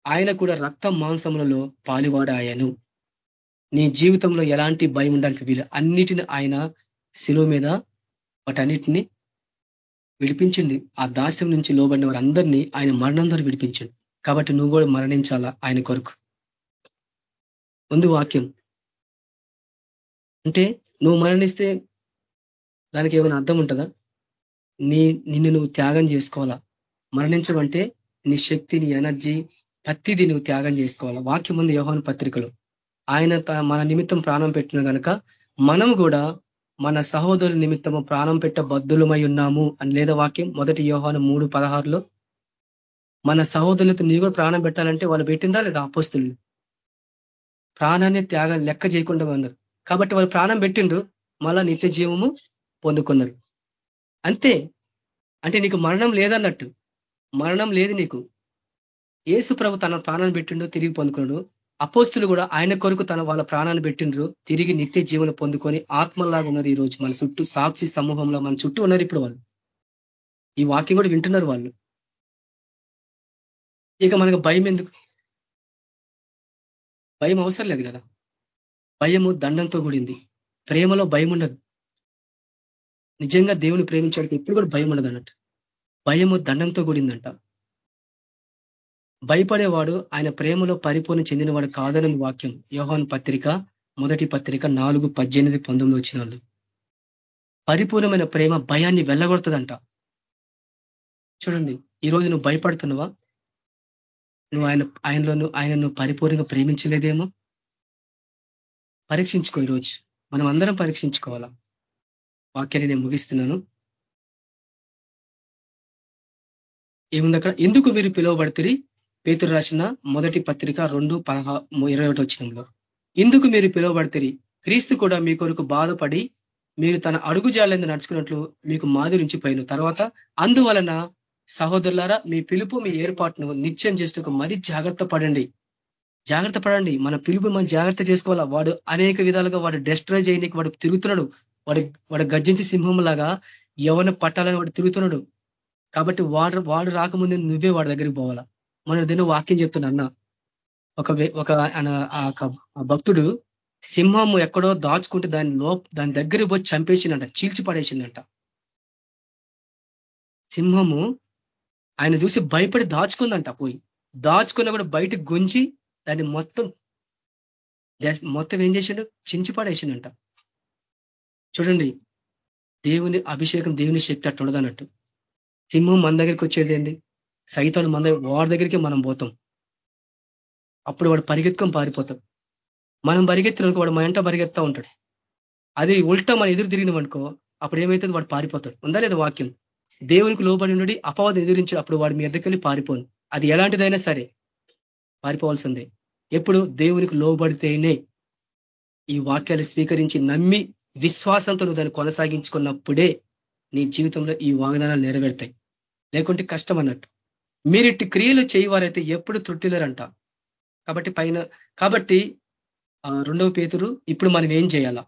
ఆయన కూడా రక్త మాంసములలో పాలువాడాయను. నీ జీవితంలో ఎలాంటి భయం ఉండడానికి వీలు? అన్నిటిని ఆయన శిలువ మీద వాటన్నిటిని విడిపించింది. ఆ దాస్యం నుంచి లోబడిన వారందరినీ ఆయన మరణం ద్వారా విడిపించండి. కాబట్టి నువ్వు కూడా మరణించాలా ఆయన కొరకు? ముందు వాక్యం. అంటే నువ్వు మరణిస్తే దానికి ఏమైనా అర్థం ఉంటుందా? నీ నిన్ను నువ్వు త్యాగం చేసుకోవాలా? మరణించమంటే నీ శక్తి నీ ఎనర్జీ ప్రతిదీ నువ్వు త్యాగం చేసుకోవాలా? వాక్యం ఉంది యోహాను పత్రికలు. ఆయన మన నిమిత్తం ప్రాణం పెట్టిన కనుక మనం కూడా మన సహోదరుల నిమిత్తము ప్రాణం పెట్ట బద్దులమై ఉన్నాము అని లేదా వాక్యం మొదటి యోహాను మూడు పదహారులో. మన సహోదరులతో నీ కూడా ప్రాణం పెట్టాలంటే వాళ్ళు పెట్టిందా లేదా అపోస్తులు? ప్రాణాన్ని త్యాగం లెక్క చేయకుండా ఉన్నారు. కాబట్టి వాళ్ళు ప్రాణం పెట్టిండ్రు మళ్ళా నిత్య జీవము పొందుకున్నారు. అంతే. అంటే నీకు మరణం లేదన్నట్టు. మరణం లేదు నీకు. ఏసు ప్రభు తన ప్రాణాన్ని పెట్టిండు తిరిగి పొందుకున్నాడు. అపోస్తులు కూడా ఆయన కొరకు తన వాళ్ళ ప్రాణాన్ని పెట్టిండ్రు. తిరిగి నిత్య జీవన పొందుకొని ఆత్మలాగా ఉన్నారు ఈ రోజు మన చుట్టూ సాక్షి సమూహంలో మన చుట్టూ ఉన్నారు ఇప్పుడు వాళ్ళు. ఈ వాక్యం కూడా వింటున్నారు వాళ్ళు. ఇక మనకు భయం ఎందుకు? భయం అవసరం లేదు కదా. భయము దండంతో కూడింది. ప్రేమలో భయం ఉండదు. నిజంగా దేవుని ప్రేమించడానికి ఎప్పుడు కూడా భయం ఉండదు అన్నట్టు. భయము దండంతో కూడిందంట. భయపడేవాడు ఆయన ప్రేమలో పరిపూర్ణ చెందినవాడు కాదనని వాక్యం. యోహాన్ పత్రిక మొదటి పత్రిక నాలుగు పద్దెనిమిది పంతొమ్మిది వచ్చిన వాళ్ళు పరిపూర్ణమైన ప్రేమ భయాన్ని వెళ్ళగొడుతుందంట. చూడండి ఈరోజు నువ్వు భయపడుతున్నావా? నువ్వు ఆయన ఆయనలో ఆయన నువ్వు పరిపూర్ణంగా ప్రేమించలేదేమో? పరీక్షించుకో ఈరోజు మనం అందరం పరీక్షించుకోవాలా? వాక్యాన్ని నేను ముగిస్తున్నాను. ఏముంది అక్కడ? ఎందుకు మీరు పిలువబడితే పేతురు రాసిన మొదటి పత్రిక రెండు పదహా ఇరవై ఒకటి వచ్చినంలో ఇందుకు మీరు పిలువబడితే క్రీస్తు కూడా మీ కొరకు బాధపడి మీరు తన అడుగు జాలందు నడుచుకున్నట్లు మీకు మాధురించిపోయిన తర్వాత అందువలన సహోదరులారా మీ పిలుపు మీ ఏర్పాటును నిత్యం చేస్తూ మరీ జాగ్రత్త పడండి. జాగ్రత్త పడండి. మన పిలుపు మనం జాగ్రత్త చేసుకోవాలా? వాడు అనేక విధాలుగా వాడు డెస్ట్రాయ్ చేయడానికి వాడు తిరుగుతున్నాడు. వాడు వాడు గర్జించి సింహం లాగా ఎవరిని పట్టాలని వాడు తిరుగుతున్నాడు. కాబట్టి వాడు వాడు రాకముందే నువ్వే వాడి దగ్గరికి పోవాలా? మన దిన వాక్యం చెప్తున్నా అన్న. ఒక ఒక భక్తుడు సింహము ఎక్కడో దాచుకుంటే దాని లో దాని దగ్గర పోయి చంపేసిందంట చీల్చి పడేసిందంట సింహము ఆయన చూసి భయపడి దాచుకుందంట పోయి. దాచుకున్న కూడా బయటకు గుంజి దాన్ని మొత్తం మొత్తం ఏం చేసిండు? చించి పడేసిండంట చూడండి దేవుని అభిషేకం దేవుని శక్తి అట్టు ఉండదన్నట్టు సింహం మన దగ్గరికి వచ్చేది ఏంది? సైతాలు మన వాడి దగ్గరికి మనం పోతాం. అప్పుడు వాడు పరిగెత్తుకొని పారిపోతాం మనం పరిగెత్తిన వాడు మన ఎంట పరిగెత్తా ఉంటాడు. అది ఉల్టా మన ఎదురు తిరిగినవనుకో అప్పుడు ఏమవుతుంది వాడు పారిపోతాడు. ఉందా లేదా వాక్యం? దేవునికి లోబడి ఉండి అపవాదం ఎదిరించాడు అప్పుడు వాడు మీ ఎద్దకెళ్ళి పారిపోను. అది ఎలాంటిదైనా సరే పారిపోవాల్సిందే. ఎప్పుడు? దేవునికి లోబడితేనే. ఈ వాక్యాలు స్వీకరించి నమ్మి విశ్వాసంతో నువ్వు దాన్ని కొనసాగించుకున్నప్పుడే నీ జీవితంలో ఈ వాగ్దానాలు నెరవేరుతాయి. లేకుంటే కష్టం అన్నట్టు. మీరిట్టి క్రియలు చేయవారైతే ఎప్పుడు త్రుట్టిలరంట. కాబట్టి పైన కాబట్టి రెండవ పేతురు ఇప్పుడు మనం ఏం చేయాలా?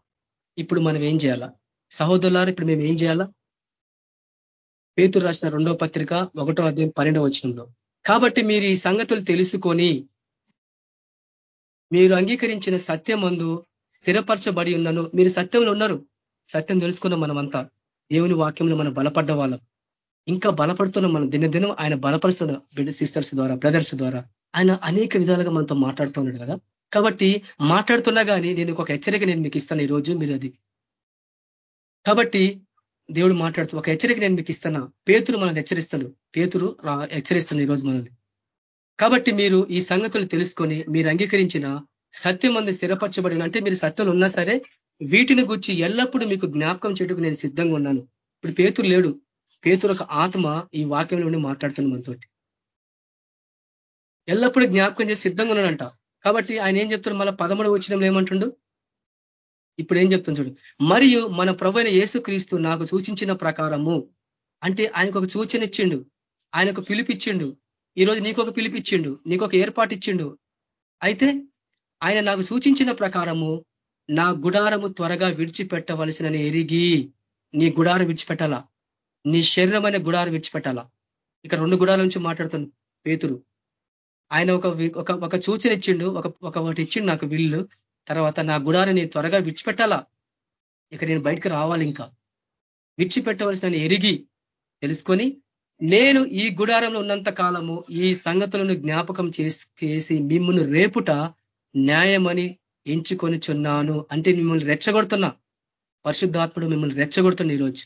ఇప్పుడు మనం ఏం చేయాలా? సహోదరులారు ఇప్పుడు మేము ఏం చేయాలా? పేతురు రాసిన రెండవ పత్రిక ఒకటో అధ్యాయం పన్నెండవ వచనంలో. కాబట్టి మీరు ఈ సంగతులు తెలుసుకొని మీరు అంగీకరించిన సత్యం అందు స్థిరపరచబడి ఉన్నను మీరు సత్యంలో ఉన్నారు. సత్యం తెలుసుకున్న మనమంతా. దేవుని వాక్యంలో మనం బలపడ్డ వాళ్ళం. ఇంకా బలపడుతున్న మనం దినదినం ఆయన బలపరుస్తున్న సిస్టర్స్ ద్వారా బ్రదర్స్ ద్వారా. ఆయన అనేక విధాలుగా మనతో మాట్లాడుతున్నాడు కదా. కాబట్టి మాట్లాడుతున్నా కానీ నేను ఒక హెచ్చరిక నేను మీకు ఇస్తాను ఈ రోజు మీరు అది. కాబట్టి దేవుడు మాట్లాడుతూ ఒక హెచ్చరిక నేను మీకు ఇస్తాను. పేతురు మనల్ని హెచ్చరిస్తాడు. పేతురు హెచ్చరిస్తాను ఈరోజు మనల్ని. కాబట్టి మీరు ఈ సంగతులు తెలుసుకొని మీరు అంగీకరించిన సత్యం మంది స్థిరపరచబడిన అంటే మీరు సత్యం ఉన్నా సరే వీటిని గురించి ఎల్లప్పుడూ మీకు జ్ఞాపకం చేయటకు నేను సిద్ధంగా ఉన్నాను. ఇప్పుడు పేతురు లేడు. పేతురు ఒక ఆత్మ ఈ వాక్యంలో ఉండి మాట్లాడుతుంది మనతో ఎల్లప్పుడూ జ్ఞాపకం చేసి సిద్ధంగా ఉన్నాడంట. కాబట్టి ఆయన ఏం చెప్తాడు మళ్ళీ పదమూడు వచ్చిన ఏమంటుండు? ఇప్పుడు ఏం చెప్తాను చూడు. మరియు మన ప్రభు అయిన యేసుక్రీస్తు నాకు సూచించిన ప్రకారము. అంటే ఆయనకు ఒక సూచన ఇచ్చిండు. ఆయనకు పిలిపిచ్చిండు ఈరోజు నీకు ఒక పిలిపిచ్చిండు నీకు ఒక ఏర్పాటు ఇచ్చిండు. అయితే ఆయన నాకు సూచించిన ప్రకారము నా గుడారము త్వరగా విడిచిపెట్టవలసినని ఎరిగి నీ గుడారం విడిచిపెట్టాలా? నీ శరీరమైన గుడారం విడిచిపెట్టాలా? ఇక్కడ రెండు గుడాల నుంచి మాట్లాడుతాను పేతురు. ఆయన ఒక ఒక ఒక సూచన ఇచ్చిండు ఒక ఒకటి ఇచ్చిండు నాకు విల్లు తర్వాత నా గుడారని త్వరగా విడిచిపెట్టాలా? ఇక నేను బయటకు రావాలి ఇంకా. విడిచిపెట్టవలసిన ఎరిగి తెలుసుకొని నేను ఈ గుడారంలో ఉన్నంత కాలము ఈ సంగతులను జ్ఞాపకం చేసి మిమ్మల్ని రేపుట న్యాయమని ఎంచుకొని చున్నాను అంటే మిమ్మల్ని రెచ్చగొడుతున్నా. పరిశుద్ధాత్ముడు మిమ్మల్ని రెచ్చగొడుతుంది ఈరోజు.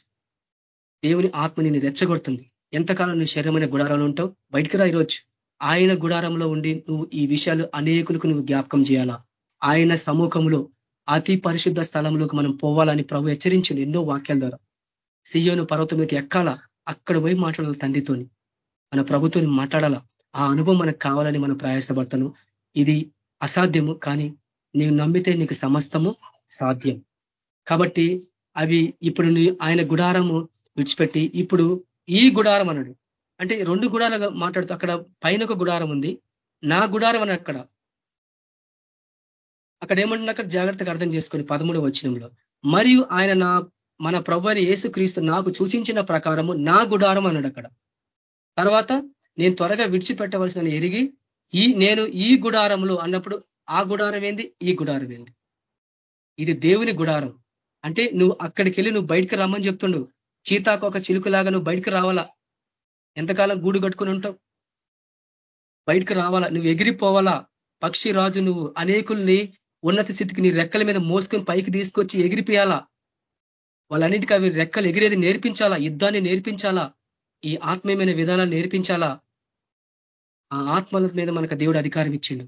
దేవుని ఆత్మ నిన్ను రెచ్చగొడుతుంది. ఎంతకాలం నువ్వు శరీరమైన గుడారంలో ఉంటావు? బయటికి రా ఈరోజు. ఆయన గుడారంలో ఉండి నువ్వు ఈ విషయాలు అనేకులకు నువ్వు జ్ఞాపకం చేయాలా? ఆయన సముఖంలో అతి పరిశుద్ధ స్థలంలోకి మనం పోవాలని ప్రభు హెచ్చరించింది ఎన్నో వాక్యాల ద్వారా. సియోను పర్వతం మీదకి ఎక్కాలా? అక్కడ పోయి మాట్లాడాలి తండ్రితోని? మన ప్రభుత్వం మాట్లాడాలా? ఆ అనుభవం మనకు కావాలని మనం ప్రయాసపడతాను ఇది అసాధ్యము కానీ నీవు నమ్మితే నీకు సమస్తము సాధ్యం. కాబట్టి అవి ఇప్పుడు ఆయన గుడారము విడిచిపెట్టి ఇప్పుడు ఈ గుడారం అన్నాడు. అంటే రెండు గుడాలు మాట్లాడుతూ అక్కడ పైన ఒక గుడారం ఉంది నా గుడారం అని అక్కడ. అక్కడ ఏమంటున్నా అక్కడ జాగ్రత్తగా అర్థం చేసుకొని పదమూడు వచ్చినంలో మరియు ఆయన నా మన ప్రభుని యేసుక్రీస్తు నాకు సూచించిన ప్రకారము నా గుడారం అన్నాడు అక్కడ. తర్వాత నేను త్వరగా విడిచిపెట్టవలసిన ఎరిగి ఈ నేను ఈ గుడారంలో అన్నప్పుడు ఆ గుడారం ఏంది? ఈ గుడారం ఏంది? ఇది దేవుని గుడారం. అంటే నువ్వు అక్కడికి వెళ్ళి నువ్వు బయటకు రమ్మని చెప్తుండు. చీతాకు ఒక చిలుకులాగా నువ్వు బయటకు రావాలా? ఎంతకాలం గూడు కట్టుకుని ఉంటావు? బయటకు రావాలా? నువ్వు ఎగిరిపోవాలా? పక్షి రాజు నువ్వు అనేకుల్ని ఉన్నత స్థితికి నీ రెక్కల మీద మోసుకొని పైకి తీసుకొచ్చి ఎగిరిపోయాలా? వాళ్ళన్నిటికీ అవి రెక్కలు ఎగిరేది నేర్పించాలా? యుద్ధాన్ని నేర్పించాలా? ఈ ఆత్మీయమైన విధానాలు నేర్పించాలా? ఆ ఆత్మల మీద మనకు దేవుడు అధికారం ఇచ్చిండు.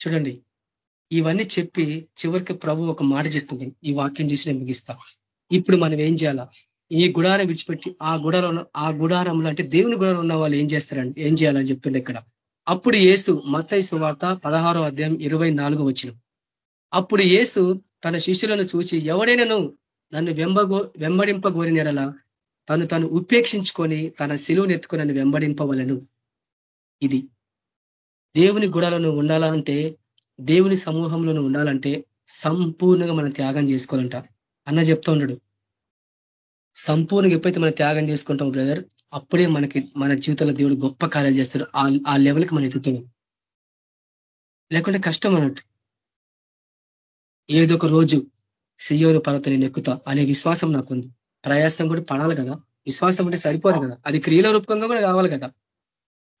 చూడండి. ఇవన్నీ చెప్పి చివరికి ప్రభు ఒక మాట చెప్పింది. ఈ వాక్యం చూసి నేను ముగిస్తా. ఇప్పుడు మనం ఏం చేయాలా? ఈ గుడారం విడిచిపెట్టి ఆ గుడారం ఆ గుడారంలో అంటే దేవుని గుడారం ఉన్న వాళ్ళు ఏం చేస్తారండి? ఏం చేయాలని చెప్తుండే ఇక్కడ? అప్పుడు ఏసు మత్తైసు వార్త పదహారో అధ్యాయం ఇరవై నాలుగు వచ్చిన అప్పుడు ఏసు తన శిష్యులను చూచి ఎవడైనాను నన్ను వెంబగో వెంబడింపగోరినలా తను తను ఉపేక్షించుకొని తన శిలువును ఎత్తుకొని నన్ను వెంబడింపవలను. ఇది. దేవుని గుడాలను ఉండాలంటే దేవుని సమూహంలో ఉండాలంటే సంపూర్ణంగా మనం త్యాగం చేసుకోవాలంట. అన్న చెప్తా ఉన్నాడు. సంపూర్ణంగా ఎప్పుడైతే మనం త్యాగం చేసుకుంటాం బ్రదర్ అప్పుడే మనకి మన జీవితంలో దేవుడు గొప్ప కార్యాలు చేస్తాడు. ఆ లెవెల్కి మనం ఎదుగుతాం. లేకుంటే కష్టం అన్నట్టు. ఏదో ఒక రోజు సియోను పర్వతం నేను ఎక్కుతా అనే విశ్వాసం నాకుంది. ప్రయాసం కూడా పడాలి కదా. విశ్వాసం ఉంటే సరిపోదు కదా. అది క్రియల రూపకంగా కూడా కావాలి కదా.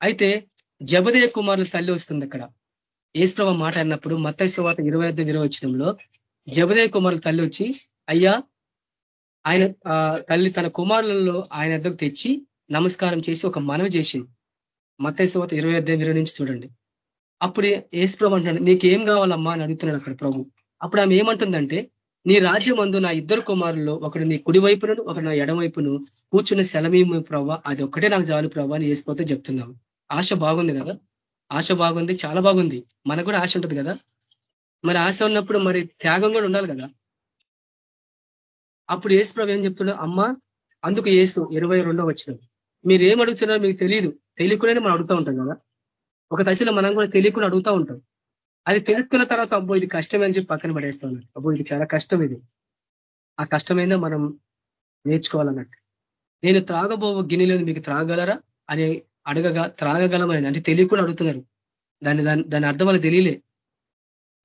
అయితే జబదయ కుమారుల తల్లి వస్తుంది అక్కడ. ఏసుప్రభ మాట అన్నప్పుడు మత్తైశ్వాత ఇరవై ఐదు నిర్వచనంలో వచ్చినంలో జబదయ కుమారుల తల్లి వచ్చి అయ్యా ఆయన తల్లి తన కుమారులలో ఆయన ఎద్దకు తెచ్చి నమస్కారం చేసి ఒక మనవి చేసింది. మత్తైశ్వాత ఇరవై ఐదు ఇరవై నుంచి చూడండి. అప్పుడు ఏసుప్రభు అంటున్నాడు నీకేం కావాలమ్మా? అని అడుగుతున్నాడు అక్కడ ప్రభు. అప్పుడు ఆమె ఏమంటుందంటే నీ రాజ్యం అందు నా ఇద్దరు కుమారుల్లో ఒకడు నీ కుడివైపును ఒకడు నా ఎడవైపును కూర్చున్న సెలమీము ప్రభావ అది ఒక్కటే నాకు జాలు ప్రభావ అని వేసిపోతే చెప్తున్నాం ఆశ బాగుంది కదా? ఆశ బాగుంది చాలా బాగుంది. మనకు కూడా ఆశ ఉంటుంది కదా? మరి ఆశ ఉన్నప్పుడు మరి త్యాగం కూడా ఉండాలి కదా? అప్పుడు ఏసు ప్రభు ఏం చెప్తున్నాడు? అమ్మ అందుకు ఏసు ఇరవై రెండో వచ్చిన మీరు ఏం అడుగుతున్నారో మీకు తెలియదు తెలియకుండానే మనం అడుగుతూ ఉంటాం కదా? ఒక దశలో మనం కూడా తెలియకుండా అడుగుతూ ఉంటాం. అది తెలుసుకున్న తర్వాత అబ్బో ఇది కష్టమే అని చెప్పి పక్కన పడేస్తా ఉన్నాడు అబ్బో ఇది చాలా కష్టం ఇది. ఆ కష్టమైందో మనం నేర్చుకోవాలన్నట్టు. నేను త్రాగబో గిన్నెలేదు మీకు త్రాగలరా అని అడగగా త్రాగగలమని అంటే తెలియకుండా అడుగుతున్నారు. దాన్ని దాని దాని అర్థం వాళ్ళకి తెలియలే.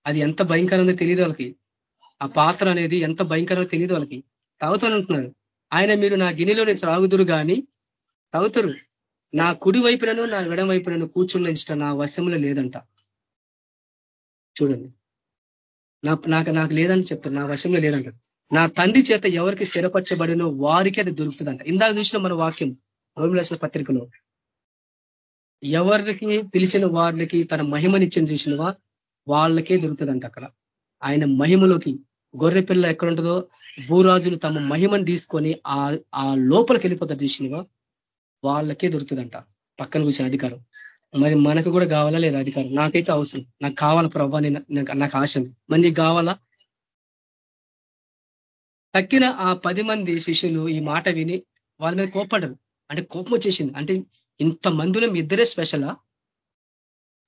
అది ఎంత భయంకరంగా తెలియదు వాళ్ళకి. ఆ పాత్ర అనేది ఎంత భయంకరంగా తెలియదు వాళ్ళకి. తాగుతానంటున్నారు ఆయన మీరు నా గిన్నెలో త్రాగుదురు కానీ తాగుతారు. నా కుడి వైపునను నా ఎడం వైపునను కూర్చున్న ఇష్టం నా వశంలో లేదంట. చూడండి. నాకు నాకు లేదని చెప్తారు. నా వశంలో లేదంట. నా తండ్రి చేత ఎవరికి స్థిరపరచబడినో వారికి అది దొరుకుతుందంట. ఇందాక చూసిన మన వాక్యం. రోమిలసిన పత్రికలో. ఎవరికి పిలిచిన వారికి తన మహిమనిచ్చిన చూసినవా? వాళ్ళకే దొరుకుతుందంట అక్కడ. ఆయన మహిమలోకి గొర్రె పిల్ల ఎక్కడ ఉంటుందో భూరాజులు తమ మహిమను తీసుకొని ఆ ఆ లోపలికి వెళ్ళిపోతారు చూసినవా? వాళ్ళకే దొరుకుతుందంట పక్కన కూర్చిన అధికారం. మరి మనకు కూడా కావాలా లేదా అధికారం? నాకైతే అవసరం. నాకు కావాలా ప్రభావ నాకు ఆశ ఉంది. మరి నీకు కావాలా? తక్కిన ఆ పది మంది శిష్యులు ఈ మాట విని వాళ్ళ మీద కోపడ్డరు అంటే కోపం వచ్చేసింది. అంటే ఇంత మందిలో మీ ఇద్దరే స్పెషలా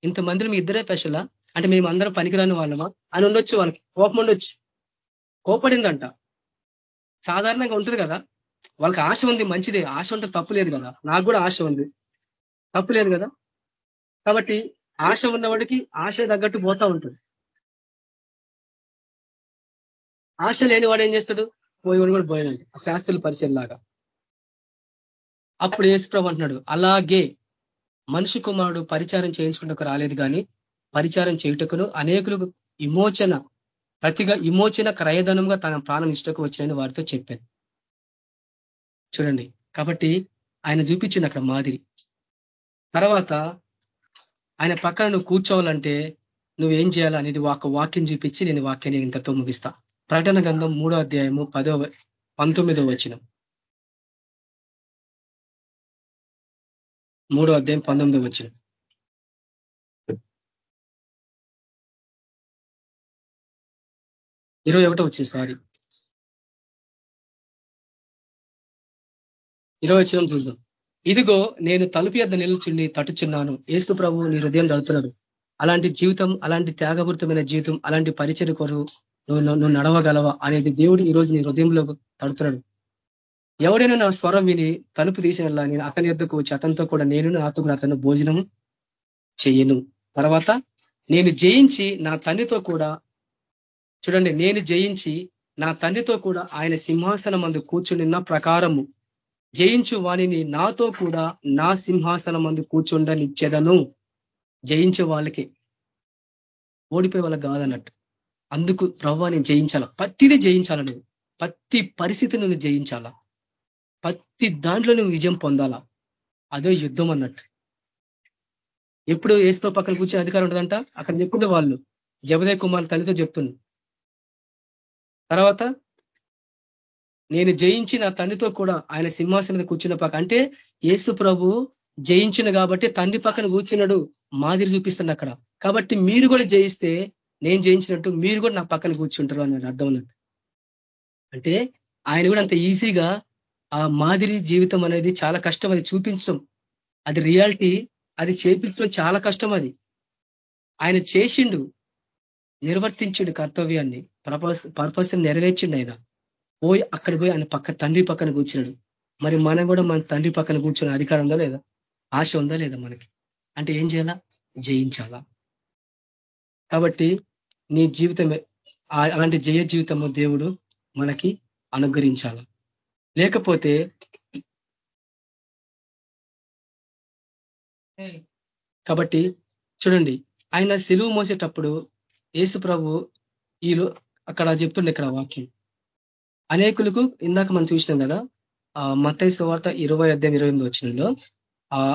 ఇంత మందిలో మీ ఇద్దరే స్పెషలా అంటే మేము అందరం పనికిరాని వాళ్ళమా? అని ఉండొచ్చు వాళ్ళకి. కోపం ఉండొచ్చు. కోపడిందంట. సాధారణంగా ఉంటుంది కదా? వాళ్ళకి ఆశ ఉంది మంచిదే. ఆశ ఉంటే తప్పు లేదు కదా? నాకు కూడా ఆశ ఉంది. తప్పు లేదు కదా? కాబట్టి ఆశ ఉన్నవాడికి ఆశ తగ్గట్టు పోతా ఉంటుంది. ఆశ లేనివాడు ఏం చేస్తాడు? పోయేవాడు కూడా పోయినాడు శాస్త్రుల పరిచయం లాగా. అప్పుడు యేసుప్రభు అంటున్నాడు అలాగే మనిషి కుమారుడు పరిచారం చేయించుకుంటకు రాలేదు కానీ పరిచారం చేయుటకును అనేకులకు విమోచన ప్రతిగా విమోచన క్రయధనంగా తన ప్రాణం ఇష్టకు వచ్చినని వారితో చెప్పాను. చూడండి కాబట్టి ఆయన చూపించింది అక్కడ మాదిరి. తర్వాత ఆయన పక్కన నువ్వు కూర్చోవాలంటే నువ్వేం చేయాలనేది ఒక వాక్యం చూపించి నేను వాక్యాన్ని ఇంతతో ముగిస్తా. ప్రకటన గ్రంథం మూడో అధ్యాయము పదో పంతొమ్మిదో వచ్చినం మూడో అధ్యాయం పంతొమ్మిది వచ్చిన ఇరవై ఒకటో వచ్చింది సారీ. ఇరవై వచ్చిన చూద్దాం. ఇదిగో నేను తలుపు యొద్ద నిలుచుండి తట్టుచున్నాను ఏసు ప్రభు నీ హృదయం చదువుతున్నాడు అలాంటి జీవితం అలాంటి త్యాగపూరితమైన జీవితం అలాంటి పరిచయ కొరకు నువ్వు నువ్వు నడవగలవా అనేది దేవుడు ఈ రోజు నీ హృదయంలో తడుతున్నాడు. ఎవడైనా నా స్వరం విని తలుపు తీసిన నేను అతని ఎద్దకు వచ్చి అతనితో కూడా నేను నాతో కూడా అతను భోజనం చేయను. తర్వాత నేను జయించి నా తండ్రితో కూడా చూడండి నేను జయించి నా తండ్రితో కూడా ఆయన సింహాసనం మందు కూర్చునిన్న ప్రకారము జయించు వాణిని నాతో కూడా నా సింహాసనం మందు కూర్చుండనిచ్చేదను. జయించే వాళ్ళకి ఓడిపోయే వాళ్ళకి కాదన్నట్టు. అందుకు ప్రవ్వా నేను జయించాల? పత్తిది జయించాల నువ్వు? ప్రతి పరిస్థితి నువ్వు జయించాలా? ప్రతి దాంట్లో నువ్వు విజయం పొందాలా? అదే యుద్ధం అన్నట్టు. ఎప్పుడు ఏసుప్రభు పక్కన కూర్చొని అధికారం ఉంటుందంట? అక్కడ చెప్పుండే వాళ్ళు. జబదయ కుమార్ తల్లితో చెప్తున్నా తర్వాత నేను జయించి నా తండ్రితో కూడా ఆయన సింహాసనం మీద కూర్చున్న పక్క అంటే ఏసు ప్రభు జయించిన కాబట్టి తండ్రి పక్కన కూర్చున్నాడు మాదిరి చూపిస్తుంది అక్కడ. కాబట్టి మీరు కూడా జయిస్తే నేను జయించినట్టు మీరు కూడా నా పక్కన కూర్చుంటారు అని అర్థం ఉన్నది అంటే ఆయన కూడా అంత ఈజీగా ఆ మాదిరి జీవితం అనేది చాలా కష్టం అది చూపించడం. అది రియాలిటీ అది చేపించడం చాలా కష్టం అది. ఆయన చేసిండు నిర్వర్తించిండు కర్తవ్యాన్ని పర్పస్ పర్పస్ నెరవేర్చిండు ఆయన. పోయి అక్కడ పోయి ఆయన పక్క తండ్రి పక్కన కూర్చున్నాడు. మరి మనం కూడా మన తండ్రి పక్కన కూర్చున్న అధికారం ఉందా లేదా? ఆశ ఉందా లేదా మనకి? అంటే ఏం చేయాలా? జయించాలా. కాబట్టి నీ జీవితమే అలాంటి జయ జీవితము దేవుడు మనకి అనుగ్రహించాల? లేకపోతే కాబట్టి చూడండి ఆయన సిలువు మోసేటప్పుడు యేసు ప్రభు ఈలో అక్కడ చెప్తుండే ఇక్కడ వాక్యం. అనేకులకు ఇందాక మనం చూసినాం కదా మత్తై సువార్త ఇరవై అధ్యాయం ఇరవై ఎనిమిది వచ్చినలో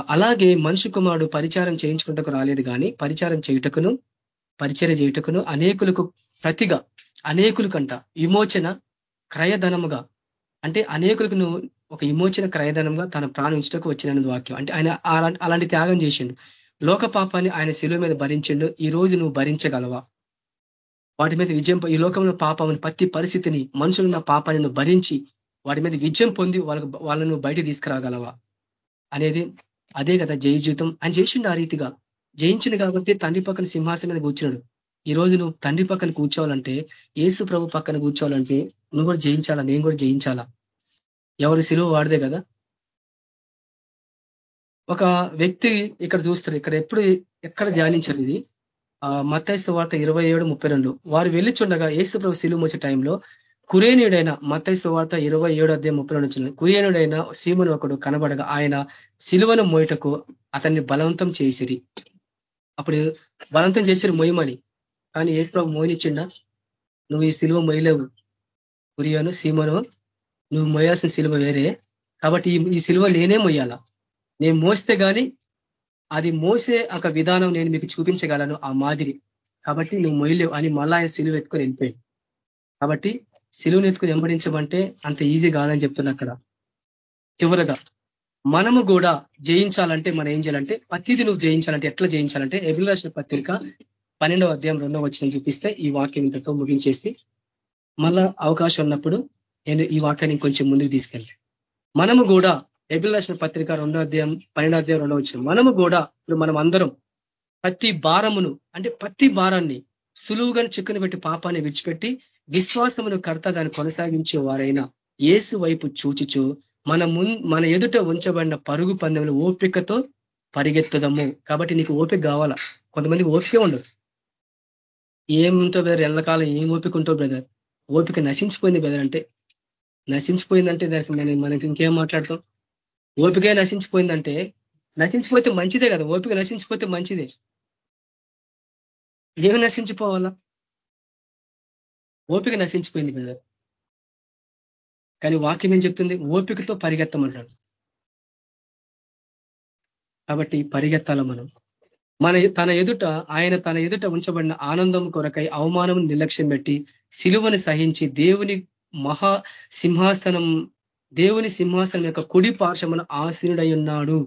అలాగే మనిషి కుమారుడు పరిచారం చేయించుకుంటకు రాలేదు కానీ పరిచారం చేయుటకును పరిచర్య చేయుటకును అనేకులకు ప్రతిగా అనేకులకంట విమోచన క్రయధనముగా అంటే అనేకులకు నువ్వు ఒక విమోచన క్రయధనంగా తన ప్రాణం ఇచ్చటకు వచ్చిన వాక్యం. అంటే ఆయన అలాంటి త్యాగం చేసిండు. లోక పాపాన్ని ఆయన శిలువ మీద భరించిండు. ఈ రోజు నువ్వు భరించగలవా? వాటి మీద విజయం ఈ లోకంలో పాపం ప్రతి పరిస్థితిని మనుషులున్న పాపాన్ని నువ్వు భరించి వాటి మీద విజయం పొంది వాళ్ళకు వాళ్ళను బయట తీసుకురాగలవా? అనేది అదే కదా జయ జీవితం. ఆయన చేసిండు ఆ రీతిగా. జయించిండు కాబట్టి తండ్రి పక్కన సింహాసనం మీద కూర్చున్నాడు. ఈ నువ్వు తండ్రి పక్కన కూర్చోవాలంటే ఏసు ప్రభు పక్కన కూర్చోవాలంటే నువ్వు కూడా జయించాలా? నేను కూడా జయించాలా? ఎవరు సిలువ వాడదే కదా? ఒక వ్యక్తి ఇక్కడ చూస్తారు. ఇక్కడ ఎప్పుడు ఎక్కడ ధ్యానించారు ఇది? మత్తైస్తు వార్త ఇరవై ఏడు ముప్పై రెండు. వారు వెళ్ళిచుండగా ఏసు ప్రభు సిలువ మోసే టైంలో కురేనుడైన మత్తైస్తు వార్త ఇరవై ఏడు అధ్యాయం ముప్పై రెండు వచ్చింది. కురేనుడైన సీమును ఒకడు కనబడగా ఆయన సిలువను మోయటకు అతన్ని బలవంతం చేసిరి. అప్పుడు బలవంతం చేసిరు మొయమని కానీ యేసు ప్రభు మోయనిచ్చిండా నువ్వు ఈ సిలువ మొయలేవు కురియాను సీమను. నువ్వు మోయాల్సిన సిలువ వేరే. కాబట్టి ఈ సిలువ నేనే మొయ్యాలా? నేను మోస్తే కానీ అది మోసే ఒక విధానం నేను మీకు చూపించగలను ఆ మాదిరి. కాబట్టి నువ్వు మొయ్యలేవు అని మళ్ళా ఆయన సిలువ ఎత్తుకొని వెళ్ళిపోయాడు. కాబట్టి సిలువను ఎత్తుకుని వెంబడించమంటే అంత ఈజీ కాదని చెప్తున్నా అక్కడ. చివరగా మనము కూడా జయించాలంటే మనం ఏం చేయాలంటే ప్రతిది నువ్వు జయించాలంటే ఎట్లా జయించాలంటే ఎబిల్ రాసిన పత్రిక పన్నెండవ అధ్యాయం రెండవ వచ్చిన చూపిస్తే ఈ వాక్యం ఇంతతో ముగించేసి మళ్ళా అవకాశం ఉన్నప్పుడు నేను ఈ వాక్యాన్ని కొంచెం ముందుకు తీసుకెళ్తాను మనము కూడా ఎబిల్ రాసిన పత్రిక రెండో అధ్యాయం పన్నెండో అధ్యాయం రెండో వచ్చిన మనము కూడా ఇప్పుడు మనం అందరం ప్రతి భారమును అంటే ప్రతి భారాన్ని సులువుగా చిక్కున పెట్టి పాపాన్ని విడిచిపెట్టి విశ్వాసమును కర్త దాన్ని కొనసాగించే వారైనా ఏసు వైపు చూచుచు మన మన ఎదుట ఉంచబడిన పరుగు పందెములు ఓపికతో పరిగెత్తదము. కాబట్టి నీకు ఓపిక కావాలా? కొంతమందికి ఓపిక ఉండదు. ఏముంటో బ్రదర్ ఎల్లకాలం ఏం ఓపిక ఉంటావు బ్రదర్ ఓపిక నశించిపోయింది బ్రదర్ అంటే నశించిపోయిందంటే దానికి నేను మనకి ఇంకేం మాట్లాడతాం? ఓపిక నశించిపోయిందంటే నశించిపోతే మంచిదే కదా? ఓపిక నశించిపోతే మంచిదే. ఏమి నశించిపోవాలా? ఓపిక నశించిపోయింది బ్రదర్ కానీ వాక్యం ఏం చెప్తుంది? ఓపికతో పరిగెత్తమంటాడు. కాబట్టి పరిగెత్తాల మనం? మన తన ఎదుట ఆయన తన ఎదుట ఉంచబడిన ఆనందం కొరకై అవమానం నిర్లక్ష్యం పెట్టి సిలువను సహించి దేవుని మహా సింహాసనం దేవుని సింహాసనం యొక్క కుడి పార్శ్వమున ఆసీనుడై ఉన్నాడు.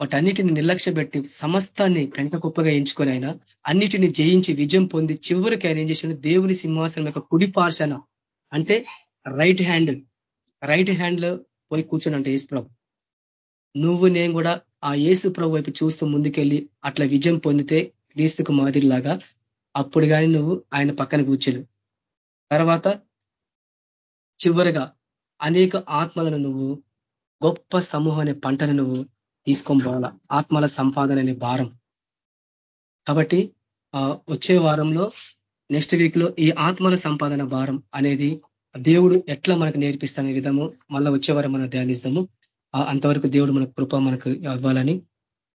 వాటన్నిటిని నిర్లక్ష్య పెట్టి సమస్తాన్ని పెంట కుప్పగా ఎంచుకొని ఆయన అన్నిటిని జయించి విజయం పొంది చివరికి ఆయన ఏం చేసిన దేవుని సింహాసనం యొక్క కుడి పార్శన అంటే రైట్ హ్యాండ్ రైట్ హ్యాండ్లో పోయి కూర్చొని అంటే ఏసుప్రభు నువ్వు నేను కూడా ఆ ఏసు ప్రభు వైపు చూస్తూ ముందుకెళ్ళి అట్లా విజయం పొందితే క్రీస్తుకు మాదిరిలాగా అప్పుడు కానీ నువ్వు ఆయన పక్కన కూర్చోలు తర్వాత చివరిగా అనేక ఆత్మలను నువ్వు గొప్ప సమూహం అనే పంటను నువ్వు తీసుకొని పోవాల. ఆత్మల సంపాదన అనే భారం. కాబట్టి వచ్చే వారంలో నెక్స్ట్ వీక్లో ఈ ఆత్మల సంపాదన భారం అనేది దేవుడు ఎట్లా మనకు నేర్పిస్తానే విధము మళ్ళీ వచ్చేవారు మనం ధ్యానిస్తాము. అంతవరకు దేవుడు మనకు కృప మనకు ఇవ్వాలని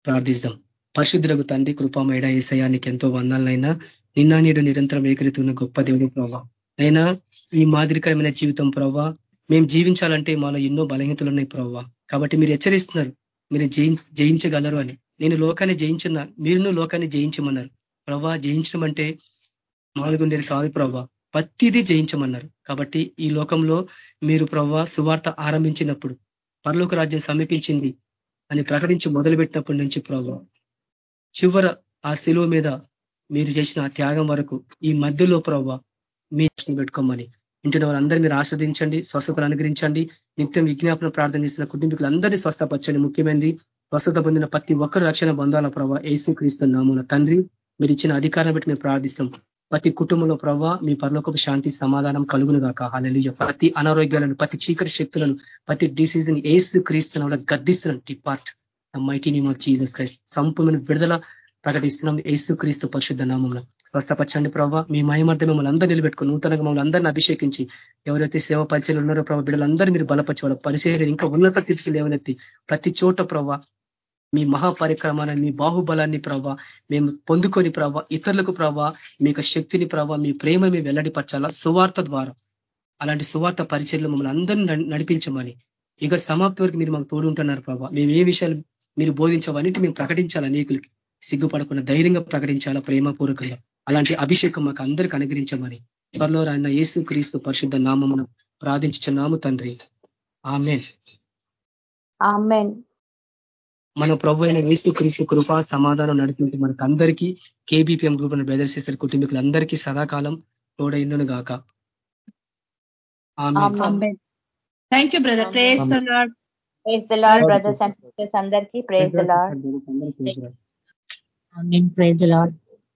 ప్రార్థిస్తాం. పరిశుద్ధులకు తండ్రి కృపమేడ ఏసయానికి ఎంతో వందాలైనా నిన్న నేడు నిరంతరం ఏకరితున్న గొప్ప దేవుడు ప్రభావ అయినా ఈ మాదిరికరమైన జీవితం ప్రభావ మేము జీవించాలంటే మాలో ఎన్నో బలహీనతలు ఉన్నాయి ప్రభావ కాబట్టి మీరు హెచ్చరిస్తున్నారు మీరు జయించగలరు అని. నేను లోకాన్ని జయించిన మీరును లోకాన్ని జయించమన్నారు. ప్రభా జయించడం అంటే మాలుగుండేది కాదు ప్రభా ప్రతిదీ జయించమన్నారు. కాబట్టి ఈ లోకంలో మీరు ప్రవ్వ సువార్త ఆరంభించినప్పుడు పరలోక రాజ్యం సమీపించింది అని ప్రకటించి మొదలుపెట్టినప్పటి నుంచి ప్రభావ చివర ఆ శిలువ మీద మీరు చేసిన ఆ త్యాగం వరకు ఈ మధ్యలో ప్రభావ మీ పెట్టుకోమని. ఇంటిన వాళ్ళందరూ మీరు ఆస్వాదించండి స్వస్థతలు అనుగ్రహించండి నిత్యం విజ్ఞాపన ప్రార్థన చేసిన కుటుంబీకులందరినీ స్వస్థపరచండి. ముఖ్యమైనది స్వస్థత పొందిన ప్రతి ఒక్కరు రక్షణ బంధాల ప్రభావ ఏసు క్రీస్తున్నాము తండ్రి మీరు ఇచ్చిన అధికారం బట్టి మేము ప్రార్థిస్తాం. ప్రతి కుటుంబంలో ప్రభావ మీ పరలోకపు శాంతి సమాధానం కలుగును గాక హాలలియ ప్రతి అనారోగ్యాలను ప్రతి చీకటి శక్తులను ప్రతి డిసీజ్ని ఏసు క్రీస్తున్న గద్దిస్తున్నాను. Depart mighty name of Jesus Christ సంపూర్ణ విడుదల ప్రకటిస్తున్నాం ఏసు క్రీస్తు పరిశుద్ధ నామంలో. స్వస్థపరచండి ప్రభావ మీ మయమర్థం మిమ్మల్ని అందరూ నిలబెట్టుకుని నూతనంగా మమ్మల్ని అందరినీ అభిషేకించి ఎవరైతే సేవ పరిచయలు ఉన్నారో ప్రభావ బిడ్డలందరూ మీరు బలపరిచి వాళ్ళ పరిచయం ఇంకా ఉన్నత స్థితికి లేవనెత్తి ప్రతి చోట ప్రభావ మీ మహాపరిక్రమాన్ని మీ బాహుబలాన్ని ప్రభావ మేము పొందుకొని ప్రభావ ఇతరులకు ప్రభావ మీ శక్తిని ప్రభావ మీ ప్రేమ మేము వెల్లడిపరచాలా? సువార్త ద్వారా. అలాంటి సువార్త పరిచయలు మమ్మల్ని అందరినీ నడిపించమని. ఇక సమాప్తి వరకు మీరు మాకు తోడు ఉంటున్నారు ప్రభావ మేము ఏ విషయాలు మీరు బోధించవన్నిటి మేము ప్రకటించాలా అనేకులకి. సిగ్గుపడకుండా ధైర్యంగా ప్రకటించాలా ప్రేమపూర్వకంగా. అలాంటి అభిషేకం మాకు అందరికి అనుగ్రహించమని. త్వరలో రాయన యేసు క్రీస్తు పరిశుద్ధ నామమును ప్రార్థించున్నాము తండ్రి. ఆమెన్. మన ప్రభు అయిన వేసు క్రీస్తు కృప సమాధానం నడిపించి మనకు అందరికీ కేబీపీఎం గ్రూప్ బ్రదర్స్ సిస్టర్ కుటుంబీకులందరికీ సదాకాలం తోడైండును గాక. Thank you brother praise praise the lord brothers and sisters అందరికీ ద లాడ్